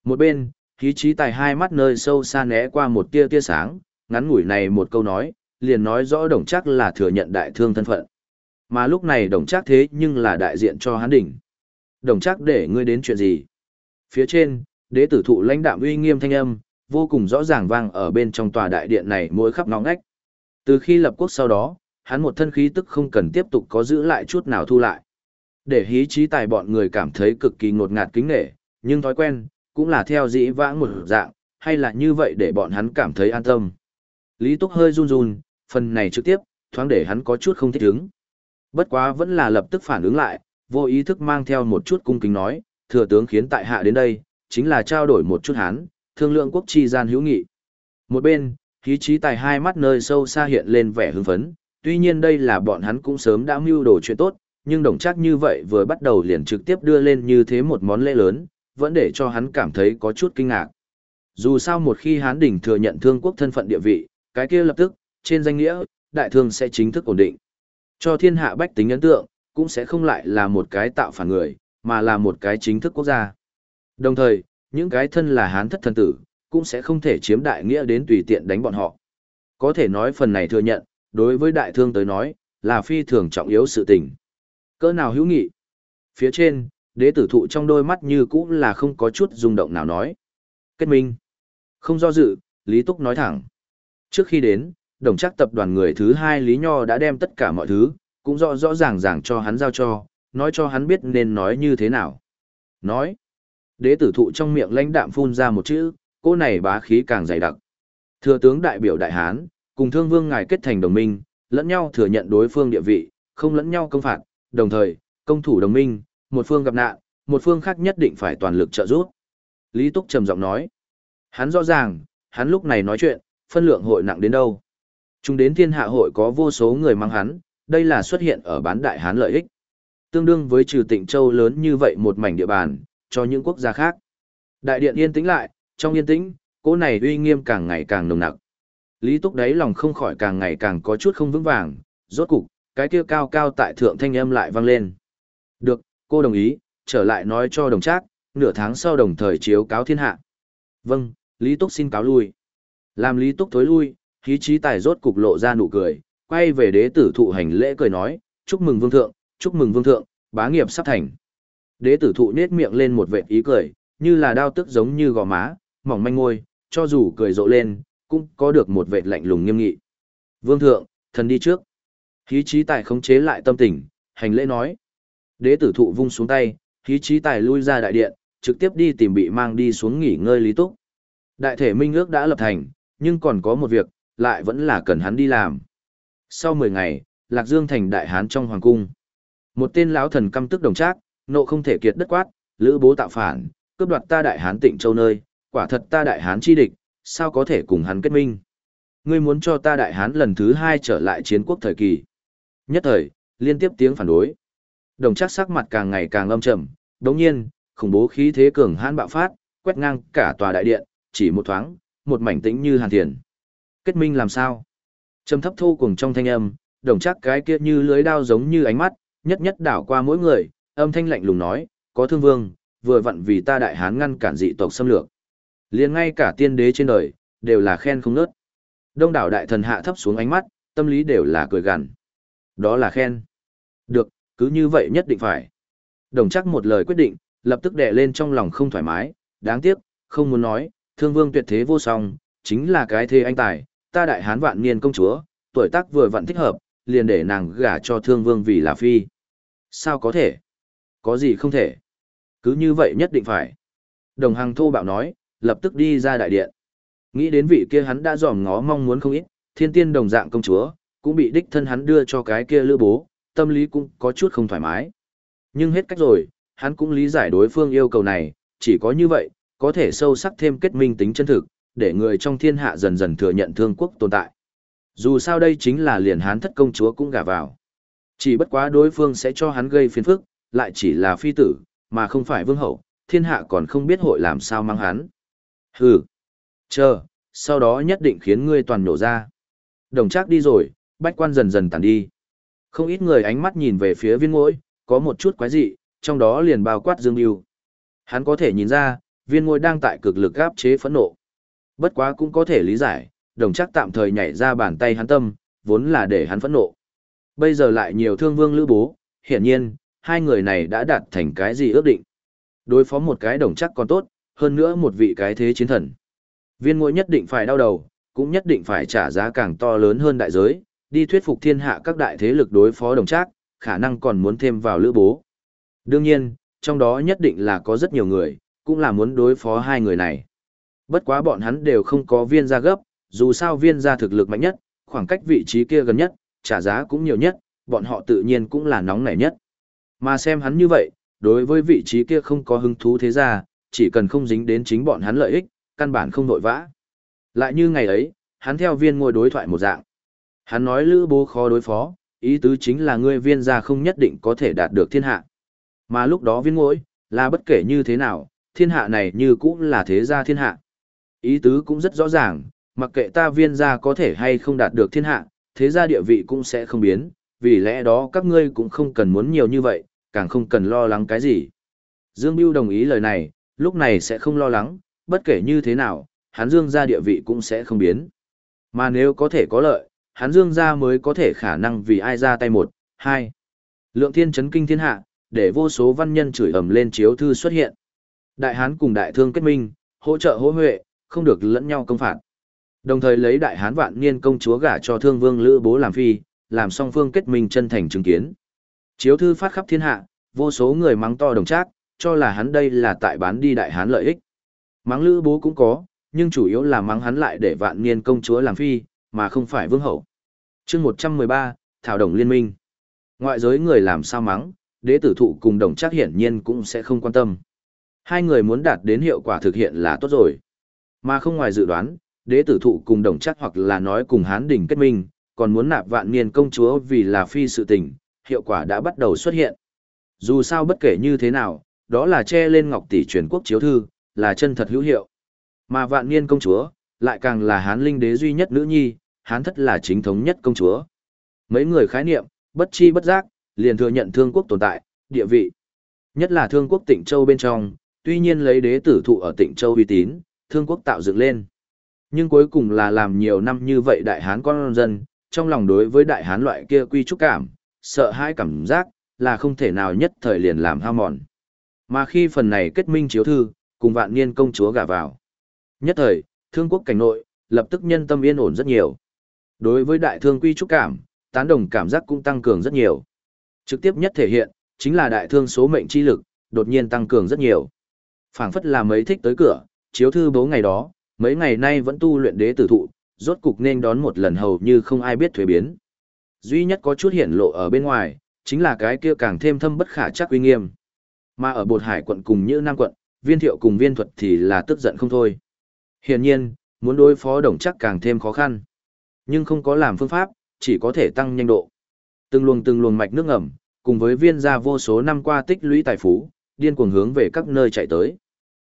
Một bên, khí trí tài hai mắt nơi sâu xa né qua một tia tia sáng, ngắn ngủi này một câu nói, liền nói rõ đồng chắc là thừa nhận đại thương thân phận. Mà lúc này đồng chắc thế nhưng là đại diện cho hắn đỉnh. Đồng chắc để ngươi đến chuyện gì? Phía trên, đế tử thụ lãnh đạm uy nghiêm thanh âm, vô cùng rõ ràng vang ở bên trong tòa đại điện này mỗi khắp ngõ ngách. Từ khi lập quốc sau đó, hắn một thân khí tức không cần tiếp tục có giữ lại chút nào thu lại. Để hí trí tài bọn người cảm thấy cực kỳ ngột ngạt kính nghệ, nhưng thói quen, cũng là theo dĩ vãng một dạng, hay là như vậy để bọn hắn cảm thấy an tâm. Lý Túc hơi run run, phần này trực tiếp, thoáng để hắn có chút không thích ứng. Bất quá vẫn là lập tức phản ứng lại, vô ý thức mang theo một chút cung kính nói, thừa tướng khiến tại hạ đến đây, chính là trao đổi một chút hắn, thương lượng quốc chi gian hữu nghị. Một bên, khí trí tài hai mắt nơi sâu xa hiện lên vẻ hưng phấn, tuy nhiên đây là bọn hắn cũng sớm đã mưu đồ chuyện tốt, nhưng đồng chắc như vậy vừa bắt đầu liền trực tiếp đưa lên như thế một món lễ lớn, vẫn để cho hắn cảm thấy có chút kinh ngạc. Dù sao một khi hán đỉnh thừa nhận thương quốc thân phận địa vị, cái kia lập tức, trên danh nghĩa, đại thương sẽ chính thức ổn định. Cho thiên hạ bách tính ấn tượng, cũng sẽ không lại là một cái tạo phản người, mà là một cái chính thức quốc gia. Đồng thời, những cái thân là hán thất thần tử, cũng sẽ không thể chiếm đại nghĩa đến tùy tiện đánh bọn họ. Có thể nói phần này thừa nhận, đối với đại thương tới nói, là phi thường trọng yếu sự tình. Cỡ nào hữu nghị? Phía trên, đế tử thụ trong đôi mắt như cũng là không có chút rung động nào nói. Kết minh. Không do dự, Lý Túc nói thẳng. Trước khi đến, đồng chắc tập đoàn người thứ hai Lý Nho đã đem tất cả mọi thứ, cũng rõ rõ ràng ràng cho hắn giao cho, nói cho hắn biết nên nói như thế nào. Nói. Đế tử thụ trong miệng lãnh đạm phun ra một chữ, cô này bá khí càng dày đặc. Thừa tướng đại biểu đại hán, cùng thương vương ngài kết thành đồng minh, lẫn nhau thừa nhận đối phương địa vị, không lẫn nhau công phạt, đồng thời, công thủ đồng minh, một phương gặp nạn, một phương khác nhất định phải toàn lực trợ giúp. Lý Túc trầm giọng nói. Hắn rõ ràng, hắn lúc này nói chuyện, phân lượng hội nặng đến đâu. Chúng đến thiên hạ hội có vô số người mang hắn, đây là xuất hiện ở bán đại hán lợi ích. Tương đương với trừ tịnh châu lớn như vậy một mảnh địa bàn, cho những quốc gia khác. Đại điện yên tĩnh lại, trong yên tĩnh, cỗ này uy nghiêm càng ngày càng nồng nặc. Lý Túc đấy lòng không khỏi càng ngày càng có chút không vững vàng, rốt cục, cái kia cao cao tại thượng thanh âm lại vang lên. Được, cô đồng ý, trở lại nói cho đồng trác, nửa tháng sau đồng thời chiếu cáo thiên hạ. Vâng, Lý Túc xin cáo lui. Làm Lý Túc thối lui, khí trí tài rốt cục lộ ra nụ cười, quay về đế tử thụ hành lễ cười nói, chúc mừng vương thượng, chúc mừng vương thượng, bá nghiệp sắp thành. Đế tử thụ nết miệng lên một vệt ý cười, như là đao tức giống như gò má, mỏng manh ngôi, cho dù cười rộ lên, cũng có được một vệt lạnh lùng nghiêm nghị. Vương thượng, thần đi trước. Khí trí tài khống chế lại tâm tình, hành lễ nói. Đế tử thụ vung xuống tay, khí trí tài lui ra đại điện, trực tiếp đi tìm bị mang đi xuống nghỉ ngơi lý túc. Đại thể minh ước đã lập thành, nhưng còn có một việc, lại vẫn là cần hắn đi làm. Sau 10 ngày, Lạc Dương thành đại hán trong hoàng cung. Một tên lão thần căm tức đồng trác, nộ không thể kiệt đất quát, lữ bố tạo phản, cướp đoạt ta đại hán tịnh châu nơi, quả thật ta đại hán chi địch, sao có thể cùng hắn kết minh? Ngươi muốn cho ta đại hán lần thứ hai trở lại chiến quốc thời kỳ. Nhất thời, liên tiếp tiếng phản đối. Đồng chắc sắc mặt càng ngày càng âm trầm, đồng nhiên, khủng bố khí thế cường hãn bạo phát, quét ngang cả tòa đại điện, chỉ một thoáng, một mảnh tĩnh như hàn thiền. Kết minh làm sao? Trầm thấp thu cùng trong thanh âm, đồng chắc cái kia như lưới đao giống như ánh mắt, nhất nhất đảo qua mỗi người, âm thanh lạnh lùng nói, có thương vương, vừa vặn vì ta đại hán ngăn cản dị tộc xâm lược. liền ngay cả tiên đế trên đời, đều là khen không nớt. Đông đảo đại thần hạ thấp xuống ánh mắt, tâm lý đều là cười gằn. Đó là khen. Được, cứ như vậy nhất định phải. Đồng chắc một lời quyết định, lập tức đè lên trong lòng không thoải mái, đáng tiếc, không muốn nói, thương vương tuyệt thế vô song, chính là cái thế anh tài, ta đại hán vạn niên công chúa, tuổi tác vừa vặn thích hợp, liền để nàng gả cho thương vương vì là phi. Sao có thể? Có gì không thể? Cứ như vậy nhất định phải. Đồng Hằng thô bạo nói, lập tức đi ra đại điện. Nghĩ đến vị kia hắn đã dòm ngó mong muốn không ít, thiên tiên đồng dạng công chúa, cũng bị đích thân hắn đưa cho cái kia lữ bố, tâm lý cũng có chút không thoải mái. Nhưng hết cách rồi, hắn cũng lý giải đối phương yêu cầu này, chỉ có như vậy, có thể sâu sắc thêm kết minh tính chân thực, để người trong thiên hạ dần dần thừa nhận thương quốc tồn tại. Dù sao đây chính là liền hán thất công chúa cũng gả vào. Chỉ bất quá đối phương sẽ cho hắn gây phiền phức, lại chỉ là phi tử, mà không phải vương hậu, thiên hạ còn không biết hội làm sao mang hắn. Hừ, chờ, sau đó nhất định khiến ngươi toàn nổ ra. Đồng trác đi rồi, bách quan dần dần tàn đi. Không ít người ánh mắt nhìn về phía viên ngôi, có một chút quái dị, trong đó liền bao quát Dương yêu. Hắn có thể nhìn ra, viên ngôi đang tại cực lực gáp chế phẫn nộ. Bất quá cũng có thể lý giải, đồng chắc tạm thời nhảy ra bàn tay hắn tâm, vốn là để hắn phẫn nộ. Bây giờ lại nhiều thương vương lữ bố, hiển nhiên, hai người này đã đạt thành cái gì ước định. Đối phó một cái đồng chắc còn tốt, hơn nữa một vị cái thế chiến thần. Viên ngôi nhất định phải đau đầu, cũng nhất định phải trả giá càng to lớn hơn đại giới, đi thuyết phục thiên hạ các đại thế lực đối phó đồng trác, khả năng còn muốn thêm vào lữ bố. Đương nhiên, trong đó nhất định là có rất nhiều người, cũng là muốn đối phó hai người này. Bất quá bọn hắn đều không có viên gia gấp, dù sao viên gia thực lực mạnh nhất, khoảng cách vị trí kia gần nhất, trả giá cũng nhiều nhất, bọn họ tự nhiên cũng là nóng nảy nhất. Mà xem hắn như vậy, đối với vị trí kia không có hứng thú thế ra, chỉ cần không dính đến chính bọn hắn lợi ích, căn bản không nội vã. Lại như ngày ấy, hắn theo viên ngồi đối thoại một dạng. Hắn nói lữ bố khó đối phó, ý tứ chính là ngươi viên gia không nhất định có thể đạt được thiên hạ. Mà lúc đó viên ngồi, là bất kể như thế nào, thiên hạ này như cũng là thế gia thiên hạ. Ý tứ cũng rất rõ ràng, mặc kệ ta viên gia có thể hay không đạt được thiên hạ, thế gia địa vị cũng sẽ không biến, vì lẽ đó các ngươi cũng không cần muốn nhiều như vậy, càng không cần lo lắng cái gì. Dương Biêu đồng ý lời này, lúc này sẽ không lo lắng, bất kể như thế nào, hắn Dương gia địa vị cũng sẽ không biến. Mà nếu có thể có lợi, hắn Dương gia mới có thể khả năng vì ai ra tay một, hai. Lượng thiên chấn kinh thiên hạ, để vô số văn nhân chửi ầm lên chiếu thư xuất hiện. Đại hán cùng đại thương kết minh, hỗ trợ hỗ huệ, không được lẫn nhau công phạt. Đồng thời lấy đại hán vạn niên công chúa gả cho thương vương lữ bố làm phi, làm song phương kết minh chân thành chứng kiến. Chiếu thư phát khắp thiên hạ, vô số người mắng to đồng trác, cho là hắn đây là tại bán đi đại hán lợi ích. Mắng lữ bố cũng có, nhưng chủ yếu là mắng hắn lại để vạn niên công chúa làm phi, mà không phải vương hậu. chương 113, Thảo Đồng Liên minh. Ngoại giới người làm sao mắng, đế tử thụ cùng đồng trác hiển nhiên cũng sẽ không quan tâm. Hai người muốn đạt đến hiệu quả thực hiện là tốt rồi. Mà không ngoài dự đoán, đế tử thụ cùng đồng chắc hoặc là nói cùng hán đỉnh kết minh, còn muốn nạp vạn niên công chúa vì là phi sự tình, hiệu quả đã bắt đầu xuất hiện. Dù sao bất kể như thế nào, đó là che lên ngọc tỷ truyền quốc chiếu thư, là chân thật hữu hiệu. Mà vạn niên công chúa, lại càng là hán linh đế duy nhất nữ nhi, hán thất là chính thống nhất công chúa. Mấy người khái niệm, bất chi bất giác, liền thừa nhận thương quốc tồn tại, địa vị. Nhất là thương quốc tỉnh châu bên trong, tuy nhiên lấy đế tử thụ ở tỉnh châu uy tín, thương quốc tạo dựng lên. Nhưng cuối cùng là làm nhiều năm như vậy đại hán con dân, trong lòng đối với đại hán loại kia quy trúc cảm, sợ hãi cảm giác, là không thể nào nhất thời liền làm hao mòn. Mà khi phần này kết minh chiếu thư, cùng vạn niên công chúa gả vào. Nhất thời, thương quốc cảnh nội, lập tức nhân tâm yên ổn rất nhiều. Đối với đại thương quy trúc cảm, tán đồng cảm giác cũng tăng cường rất nhiều. Trực tiếp nhất thể hiện, chính là đại thương số mệnh chi lực, đột nhiên tăng cường rất nhiều. phảng phất là mấy thích tới cửa, chiếu thư bố ngày đó, mấy ngày nay vẫn tu luyện đế tử thụ, rốt cục nên đón một lần hầu như không ai biết thuế biến. Duy nhất có chút hiện lộ ở bên ngoài, chính là cái kia càng thêm thâm bất khả chắc uy nghiêm. Mà ở bột hải quận cùng như Nam quận, viên thiệu cùng viên thuật thì là tức giận không thôi. Hiển nhiên, muốn đối phó đồng chắc càng thêm khó khăn. Nhưng không có làm phương pháp, chỉ có thể tăng nhanh độ. Từng luồng từng luồng mạch nước ngầm, cùng với viên gia vô số năm qua tích lũy tài phú, điên cuồng hướng về các nơi chạy tới.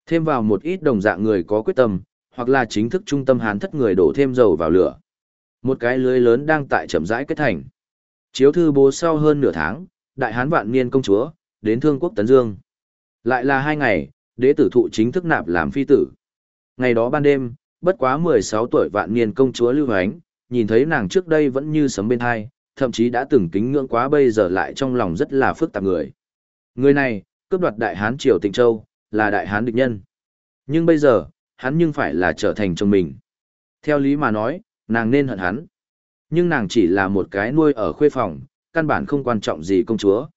Thêm vào một ít đồng dạng người có quyết tâm, hoặc là chính thức trung tâm hán thất người đổ thêm dầu vào lửa. Một cái lưới lớn đang tại chậm rãi kết thành. Chiếu thư bố sau hơn nửa tháng, đại hán vạn niên công chúa, đến thương quốc Tấn Dương. Lại là hai ngày, đế tử thụ chính thức nạp làm phi tử. Ngày đó ban đêm, bất quá 16 tuổi vạn niên công chúa Lưu Hoánh, nhìn thấy nàng trước đây vẫn như sấm bên hai, thậm chí đã từng kính ngưỡng quá bây giờ lại trong lòng rất là phức tạp người. Người này, cướp đoạt đại hán triều tịnh châu, là đại hán địch nhân. Nhưng bây giờ, hắn nhưng phải là trở thành chồng mình. Theo lý mà nói, nàng nên hận hắn. Nhưng nàng chỉ là một cái nuôi ở khuê phòng, căn bản không quan trọng gì công chúa.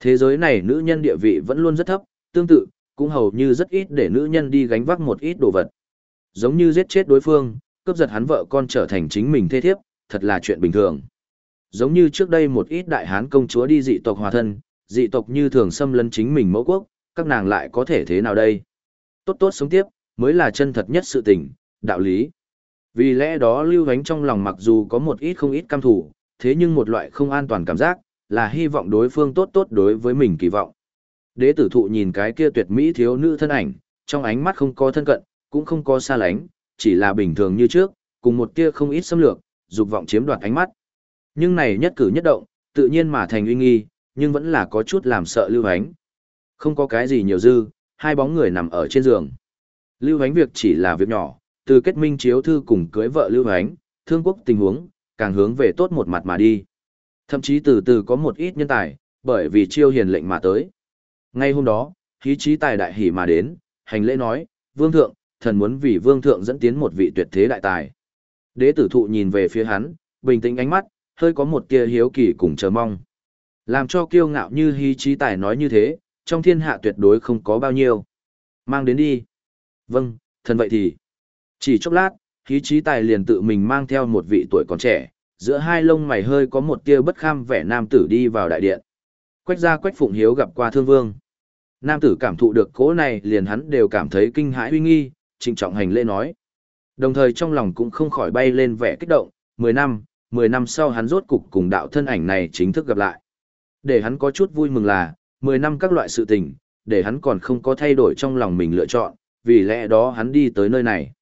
Thế giới này nữ nhân địa vị vẫn luôn rất thấp, tương tự, cũng hầu như rất ít để nữ nhân đi gánh vác một ít đồ vật. Giống như giết chết đối phương, cướp giật hắn vợ con trở thành chính mình thế thiếp, thật là chuyện bình thường. Giống như trước đây một ít đại hán công chúa đi dị tộc hòa thân, dị tộc như thường xâm lấn chính mình mẫu quốc, các nàng lại có thể thế nào đây? Tốt tốt sống tiếp, mới là chân thật nhất sự tình, đạo lý. Vì lẽ đó lưu vánh trong lòng mặc dù có một ít không ít cam thủ, thế nhưng một loại không an toàn cảm giác, là hy vọng đối phương tốt tốt đối với mình kỳ vọng. Đế tử thụ nhìn cái kia tuyệt mỹ thiếu nữ thân ảnh, trong ánh mắt không có thân cận, cũng không có xa lánh, chỉ là bình thường như trước, cùng một tia không ít xâm lược, dục vọng chiếm đoạt ánh mắt. Nhưng này nhất cử nhất động, tự nhiên mà thành uy nghi, nhưng vẫn là có chút làm sợ lưu ánh. Không có cái gì nhiều dư, hai bóng người nằm ở trên giường. Lưu ánh việc chỉ là việc nhỏ, từ kết minh chiếu thư cùng cưới vợ lưu ánh, thương quốc tình huống, càng hướng về tốt một mặt mà đi. Thậm chí từ từ có một ít nhân tài, bởi vì chiêu hiền lệnh mà tới. Ngay hôm đó, khí trí tài đại hỉ mà đến, hành lễ nói, vương thượng, thần muốn vì vương thượng dẫn tiến một vị tuyệt thế đại tài. Đế tử thụ nhìn về phía hắn, bình tĩnh ánh mắt, hơi có một tia hiếu kỳ cùng chờ mong. Làm cho kiêu ngạo như hí trí tài nói như thế, trong thiên hạ tuyệt đối không có bao nhiêu. Mang đến đi. Vâng, thần vậy thì. Chỉ chốc lát, khí trí tài liền tự mình mang theo một vị tuổi còn trẻ, giữa hai lông mày hơi có một tia bất kham vẻ nam tử đi vào đại điện. Quách gia quách phụng hiếu gặp qua thương vương. Nam tử cảm thụ được cố này liền hắn đều cảm thấy kinh hãi uy nghi, trịnh trọng hành lễ nói. Đồng thời trong lòng cũng không khỏi bay lên vẻ kích động, mười năm, mười năm sau hắn rốt cục cùng đạo thân ảnh này chính thức gặp lại. Để hắn có chút vui mừng là, mười năm các loại sự tình, để hắn còn không có thay đổi trong lòng mình lựa chọn, vì lẽ đó hắn đi tới nơi này.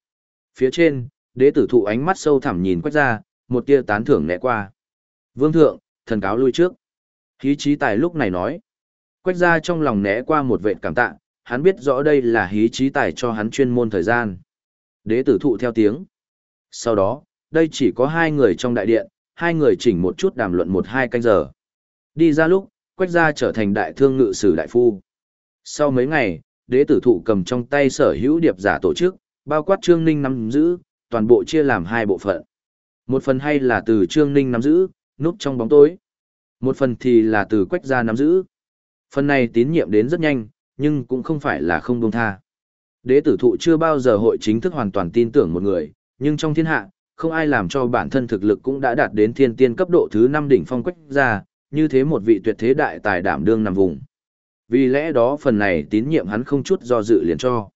Phía trên, đế tử thụ ánh mắt sâu thẳm nhìn quách ra, một tia tán thưởng lẹ qua. Vương thượng, thần cáo lui trước. Khí trí tài lúc này nói. Quách ra trong lòng né qua một vệ cảm tạ, hắn biết rõ đây là hí trí tài cho hắn chuyên môn thời gian. Đế tử thụ theo tiếng. Sau đó, đây chỉ có hai người trong đại điện, hai người chỉnh một chút đàm luận một hai canh giờ. Đi ra lúc, quách ra trở thành đại thương ngự sử đại phu. Sau mấy ngày, đế tử thụ cầm trong tay sở hữu điệp giả tổ chức, bao quát trương ninh nắm giữ, toàn bộ chia làm hai bộ phận. Một phần hay là từ trương ninh nắm giữ, núp trong bóng tối. Một phần thì là từ quách gia nắm giữ. Phần này tín nhiệm đến rất nhanh, nhưng cũng không phải là không buông tha. Đế tử thụ chưa bao giờ hội chính thức hoàn toàn tin tưởng một người, nhưng trong thiên hạ, không ai làm cho bản thân thực lực cũng đã đạt đến thiên tiên cấp độ thứ 5 đỉnh phong quách gia, như thế một vị tuyệt thế đại tài đảm đương nằm vùng. Vì lẽ đó phần này tín nhiệm hắn không chút do dự liền cho.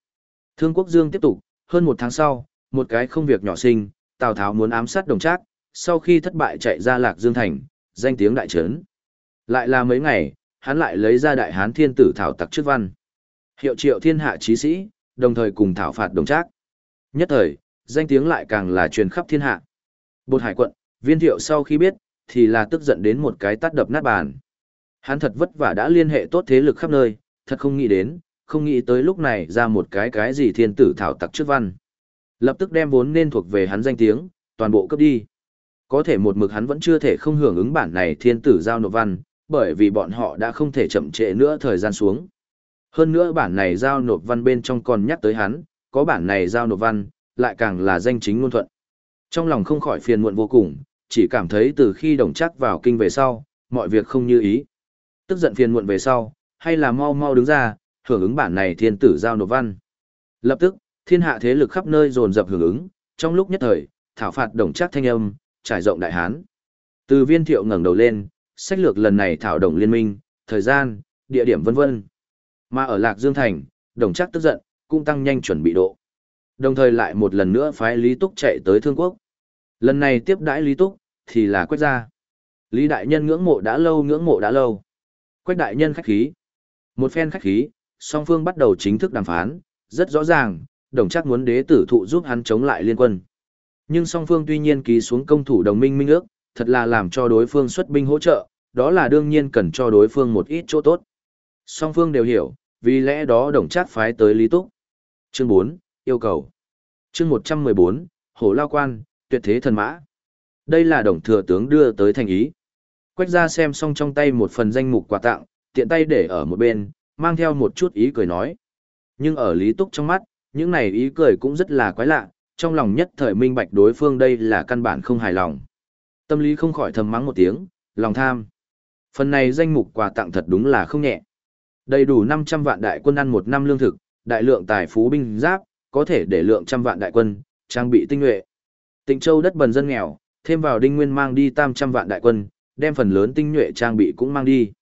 Thương quốc dương tiếp tục, hơn một tháng sau, một cái không việc nhỏ sinh, Tào Tháo muốn ám sát đồng trác, sau khi thất bại chạy ra lạc dương thành, danh tiếng đại trấn. Lại là mấy ngày, hắn lại lấy ra đại hán thiên tử thảo tặc trước văn. Hiệu triệu thiên hạ trí sĩ, đồng thời cùng thảo phạt đồng trác. Nhất thời, danh tiếng lại càng là truyền khắp thiên hạ. Bột hải quận, viên thiệu sau khi biết, thì là tức giận đến một cái tát đập nát bàn. Hắn thật vất vả đã liên hệ tốt thế lực khắp nơi, thật không nghĩ đến, không nghĩ tới lúc này ra một cái cái gì thiên tử thảo tặc trước văn. Lập tức đem vốn nên thuộc về hắn danh tiếng, toàn bộ cấp đi. Có thể một mực hắn vẫn chưa thể không hưởng ứng bản này thiên tử giao nộp văn, bởi vì bọn họ đã không thể chậm trễ nữa thời gian xuống. Hơn nữa bản này giao nộp văn bên trong còn nhắc tới hắn, có bản này giao nộp văn, lại càng là danh chính ngôn thuận. Trong lòng không khỏi phiền muộn vô cùng, chỉ cảm thấy từ khi đồng chắc vào kinh về sau, mọi việc không như ý. Tức giận phiền muộn về sau, hay là mau mau đứng ra, hưởng ứng bản này thiên tử giao nộp văn. Lập tức, thiên hạ thế lực khắp nơi dồn dập hưởng ứng, trong lúc nhất thời, thảo phạt đồng chắc thanh âm, trải rộng đại hán. Từ viên thiệu ngẩng đầu lên, sách lược lần này thảo đồng liên minh, thời gian, địa điểm vân vân. Mà ở Lạc Dương Thành, đồng chắc tức giận, cũng tăng nhanh chuẩn bị độ. Đồng thời lại một lần nữa phái Lý Túc chạy tới Thương Quốc. Lần này tiếp đãi Lý Túc, thì là quét ra. Lý Đại Nhân ngưỡng mộ đã lâu ngưỡng mộ đã lâu. Quách Đại Nhân khách khí. Một phen khách khí, song phương bắt đầu chính thức đàm phán, rất rõ ràng, đồng chắc muốn đế tử thụ giúp hắn chống lại liên quân. Nhưng song phương tuy nhiên ký xuống công thủ đồng minh minh ước, thật là làm cho đối phương xuất binh hỗ trợ, đó là đương nhiên cần cho đối phương một ít chỗ tốt. Song phương đều hiểu, vì lẽ đó đồng chắc phái tới Lý Túc. Chương 4, yêu cầu. Chương 114, Hổ Lao Quan, tuyệt thế thần mã. Đây là đồng thừa tướng đưa tới thành ý. Quách ra xem xong trong tay một phần danh mục quà tặng, tiện tay để ở một bên, mang theo một chút ý cười nói. Nhưng ở Lý Túc trong mắt, những này ý cười cũng rất là quái lạ, trong lòng nhất thời minh bạch đối phương đây là căn bản không hài lòng. Tâm lý không khỏi thầm mắng một tiếng, lòng tham. Phần này danh mục quà tặng thật đúng là không nhẹ. Đầy đủ 500 vạn đại quân ăn một năm lương thực, đại lượng tài phú binh giáp, có thể để lượng trăm vạn đại quân, trang bị tinh nhuệ. Tịnh Châu đất bần dân nghèo, thêm vào Đinh Nguyên mang đi tam trăm vạn đại quân, đem phần lớn tinh nhuệ trang bị cũng mang đi.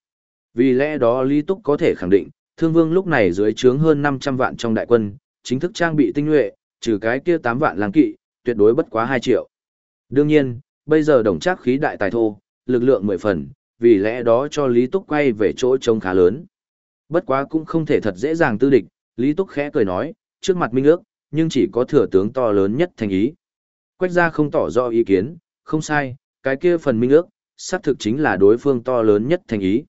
Vì lẽ đó Lý Túc có thể khẳng định, Thương Vương lúc này dưới trướng hơn 500 vạn trong đại quân, chính thức trang bị tinh nhuệ, trừ cái kia 8 vạn lang kỵ, tuyệt đối bất quá 2 triệu. Đương nhiên, bây giờ đồng trác khí đại tài thô, lực lượng 10 phần, vì lẽ đó cho Lý Túc quay về chỗ trông khá lớn. Bất quá cũng không thể thật dễ dàng tư địch, Lý Túc khẽ cười nói, trước mặt minh ước, nhưng chỉ có thừa tướng to lớn nhất thành ý. Quách gia không tỏ rõ ý kiến, không sai, cái kia phần minh ước, xác thực chính là đối phương to lớn nhất thành ý.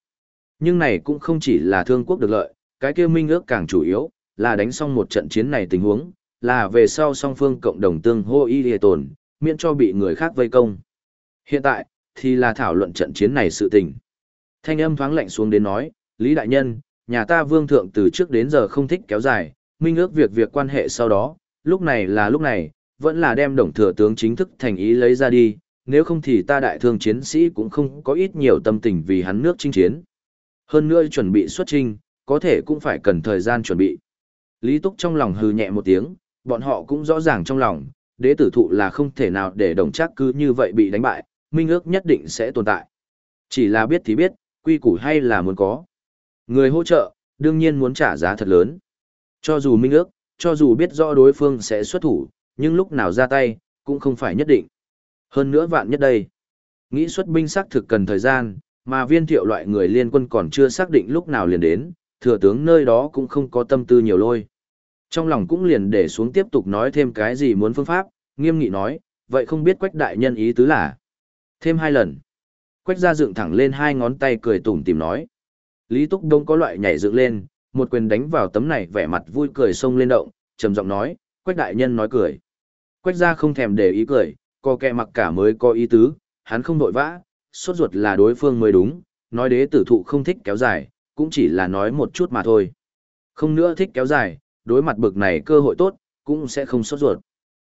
Nhưng này cũng không chỉ là thương quốc được lợi, cái kia minh ước càng chủ yếu, là đánh xong một trận chiến này tình huống, là về sau song phương cộng đồng tương hô y địa tồn, miễn cho bị người khác vây công. Hiện tại, thì là thảo luận trận chiến này sự tình. Thanh âm thoáng lạnh xuống đến nói, Lý Đại Nhân, nhà ta vương thượng từ trước đến giờ không thích kéo dài, minh ước việc việc quan hệ sau đó, lúc này là lúc này, vẫn là đem đồng thừa tướng chính thức thành ý lấy ra đi, nếu không thì ta đại thương chiến sĩ cũng không có ít nhiều tâm tình vì hắn nước chinh chiến. Hơn nữa chuẩn bị xuất trinh, có thể cũng phải cần thời gian chuẩn bị. Lý Túc trong lòng hừ nhẹ một tiếng, bọn họ cũng rõ ràng trong lòng, đế tử thụ là không thể nào để đồng chắc cứ như vậy bị đánh bại, minh ước nhất định sẽ tồn tại. Chỉ là biết thì biết, quy củ hay là muốn có. Người hỗ trợ, đương nhiên muốn trả giá thật lớn. Cho dù minh ước, cho dù biết rõ đối phương sẽ xuất thủ, nhưng lúc nào ra tay, cũng không phải nhất định. Hơn nữa vạn nhất đây. Nghĩ xuất binh xác thực cần thời gian, mà viên thiệu loại người liên quân còn chưa xác định lúc nào liền đến, thừa tướng nơi đó cũng không có tâm tư nhiều lôi. Trong lòng cũng liền để xuống tiếp tục nói thêm cái gì muốn phương pháp, nghiêm nghị nói, vậy không biết quách đại nhân ý tứ là. Thêm hai lần. Quách ra dựng thẳng lên hai ngón tay cười tủm tìm nói. Lý Túc Đông có loại nhảy dựng lên, một quyền đánh vào tấm này vẻ mặt vui cười sông lên động, trầm giọng nói, Quách đại nhân nói cười. Quách ra không thèm để ý cười, co kẹ mặc cả mới có ý tứ, hắn không nội vã, sốt ruột là đối phương mới đúng, nói đế tử thụ không thích kéo dài, cũng chỉ là nói một chút mà thôi. Không nữa thích kéo dài, đối mặt bực này cơ hội tốt, cũng sẽ không sốt ruột.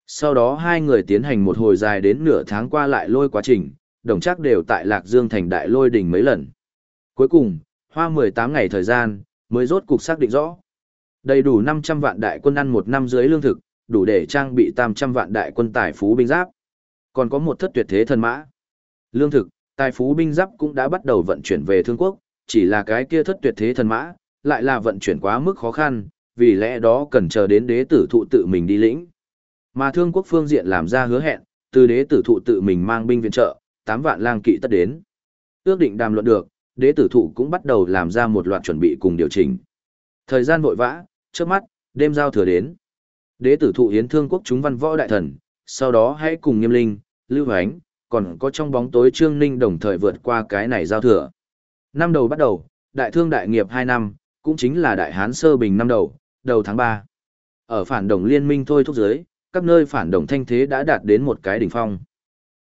Sau đó hai người tiến hành một hồi dài đến nửa tháng qua lại lôi quá trình, đồng chắc đều tại Lạc Dương thành đại lôi đỉnh mấy lần. Cuối cùng, hoa 18 ngày thời gian, mới rốt cục xác định rõ. Đầy đủ 500 vạn đại quân ăn một năm dưới lương thực, đủ để trang bị 300 vạn đại quân tài phú binh giáp. Còn có một thất tuyệt thế thần mã. Lương thực, tài phú binh giáp cũng đã bắt đầu vận chuyển về thương quốc, chỉ là cái kia thất tuyệt thế thần mã, lại là vận chuyển quá mức khó khăn, vì lẽ đó cần chờ đến đế tử thụ tự mình đi lĩnh. Mà thương quốc phương diện làm ra hứa hẹn, từ đế tử thụ tự mình mang binh viện trợ, 8 vạn lang kỵ tất đến. Ước định đàm luận được, đế tử thụ cũng bắt đầu làm ra một loạt chuẩn bị cùng điều chỉnh. Thời gian vội vã, trước mắt, đêm giao thừa đến. Đế tử thụ hiến thương quốc chúng văn võ đại thần, sau đó hãy cùng nghiêm linh, lưu ánh, còn có trong bóng tối trương ninh đồng thời vượt qua cái này giao thừa. Năm đầu bắt đầu, đại thương đại nghiệp 2 năm, cũng chính là đại hán sơ bình năm đầu, đầu tháng 3. Ở phản đồng liên minh thôi thúc giới, các nơi phản đồng thanh thế đã đạt đến một cái đỉnh phong.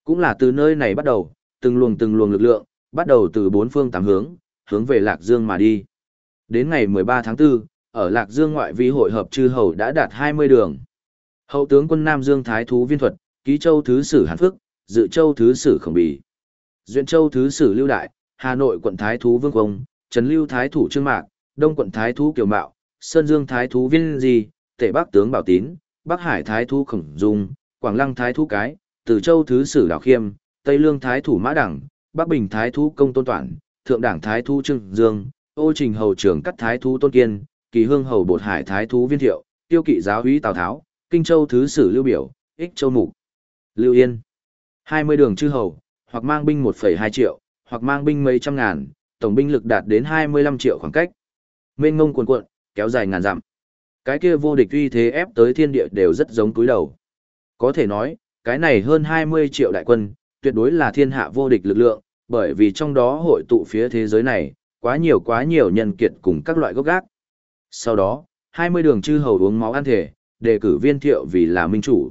Cũng là từ nơi này bắt đầu, từng luồng từng luồng lực lượng, bắt đầu từ bốn phương tám hướng, hướng về Lạc Dương mà đi. Đến ngày 13 tháng 4, ở Lạc Dương ngoại vi hội hợp chư hầu đã đạt 20 đường. Hậu tướng quân Nam Dương Thái Thú Viên Thuật, Ký Châu Thứ Sử Hàn Phước, Dự Châu Thứ Sử Khổng Bì, Duyện Châu Thứ Sử Lưu Đại, Hà Nội quận Thái Thú Vương Công, Trần Lưu Thái Thủ Trương Mạc, Đông quận Thái Thú Kiều Mạo, Sơn Dương Thái Thú Viên Di, Tể Bắc Tướng Bảo Tín, Bắc Hải Thái Thú Khổng Dung, Quảng Lăng Thái Thú Cái, Từ Châu Thứ Sử Đào Khiêm, Tây Lương Thái Thủ Mã Đẳng, Bắc Bình Thái Thú Công Tôn Toản, Thượng Đảng Thái Thú Trương Dương, Ô Trình Hầu Trưởng Cắt Thái Thú Tôn Kiên, Kỳ Hương Hầu Bột Hải Thái Thú Viên Thiệu, Tiêu Kỵ Giáo Úy Tào Tháo, Kinh Châu Thứ sử Lưu Biểu, Ích Châu Mục, Lưu Yên. 20 đường chư hầu, hoặc mang binh 1,2 triệu, hoặc mang binh mấy trăm ngàn, tổng binh lực đạt đến 25 triệu khoảng cách. Mênh ngông cuồn cuộn, kéo dài ngàn dặm. Cái kia vô địch uy thế ép tới thiên địa đều rất giống túi đầu. Có thể nói, cái này hơn 20 triệu đại quân, tuyệt đối là thiên hạ vô địch lực lượng, bởi vì trong đó hội tụ phía thế giới này, quá nhiều quá nhiều nhân kiệt cùng các loại gốc gác. Sau đó, 20 đường chư hầu uống máu ăn thể, đề cử viên thiệu vì là minh chủ.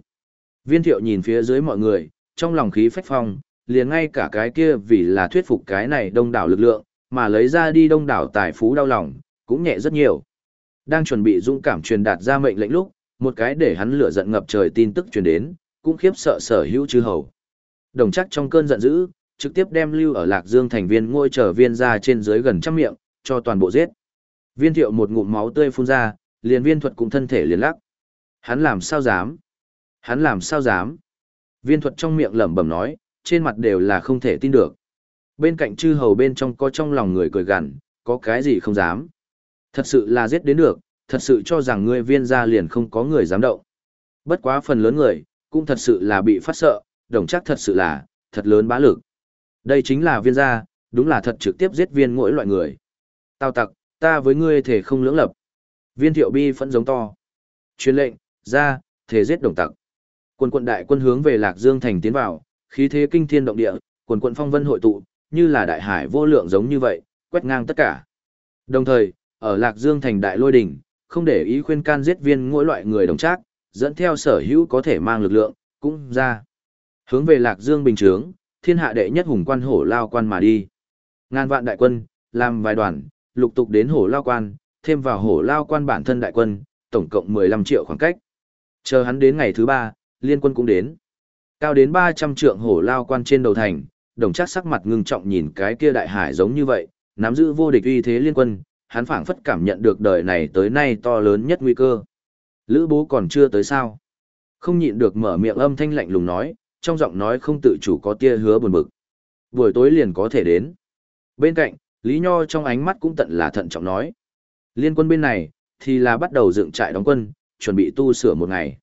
Viên thiệu nhìn phía dưới mọi người, trong lòng khí phách phong, liền ngay cả cái kia vì là thuyết phục cái này đông đảo lực lượng, mà lấy ra đi đông đảo tài phú đau lòng, cũng nhẹ rất nhiều. Đang chuẩn bị dũng cảm truyền đạt ra mệnh lệnh lúc, một cái để hắn lửa giận ngập trời tin tức truyền đến, cũng khiếp sợ sở hữu chư hầu. Đồng chắc trong cơn giận dữ, trực tiếp đem lưu ở Lạc Dương thành viên ngôi trở viên ra trên dưới gần trăm miệng, cho toàn bộ giết. Viên thiệu một ngụm máu tươi phun ra, liền viên thuật cũng thân thể liền lắc. Hắn làm sao dám? Hắn làm sao dám? Viên thuật trong miệng lẩm bẩm nói, trên mặt đều là không thể tin được. Bên cạnh chư hầu bên trong có trong lòng người cười gằn, có cái gì không dám. Thật sự là giết đến được, thật sự cho rằng ngươi viên gia liền không có người dám động. Bất quá phần lớn người, cũng thật sự là bị phát sợ, đồng chắc thật sự là, thật lớn bá lực. Đây chính là viên gia, đúng là thật trực tiếp giết viên mỗi loại người. tào tặc, ta với ngươi thể không lưỡng lập. Viên thiệu bi phẫn giống to. Truyền lệnh, ra, thể giết đồng tặc. Quân quận đại quân hướng về Lạc Dương thành tiến vào, khí thế kinh thiên động địa, quần quận phong vân hội tụ, như là đại hải vô lượng giống như vậy, quét ngang tất cả. Đồng thời, ở Lạc Dương thành đại lôi đỉnh, không để ý khuyên can giết viên mỗi loại người đồng trác, dẫn theo sở hữu có thể mang lực lượng, cũng ra. Hướng về Lạc Dương bình trướng, thiên hạ đệ nhất hùng quan hổ lao quan mà đi. Ngàn vạn đại quân, làm vài đoàn, lục tục đến hổ lao quan, thêm vào hổ lao quan bản thân đại quân, tổng cộng 15 triệu khoảng cách. Chờ hắn đến ngày thứ ba, liên quân cũng đến. Cao đến 300 trượng hổ lao quan trên đầu thành, đồng chắc sắc mặt ngưng trọng nhìn cái kia đại hải giống như vậy, nắm giữ vô địch uy thế liên quân, hắn phảng phất cảm nhận được đời này tới nay to lớn nhất nguy cơ. Lữ bố còn chưa tới sao? Không nhịn được mở miệng âm thanh lạnh lùng nói, trong giọng nói không tự chủ có tia hứa buồn bực. Buổi tối liền có thể đến. Bên cạnh, Lý Nho trong ánh mắt cũng tận là thận trọng nói. Liên quân bên này, thì là bắt đầu dựng trại đóng quân, chuẩn bị tu sửa một ngày.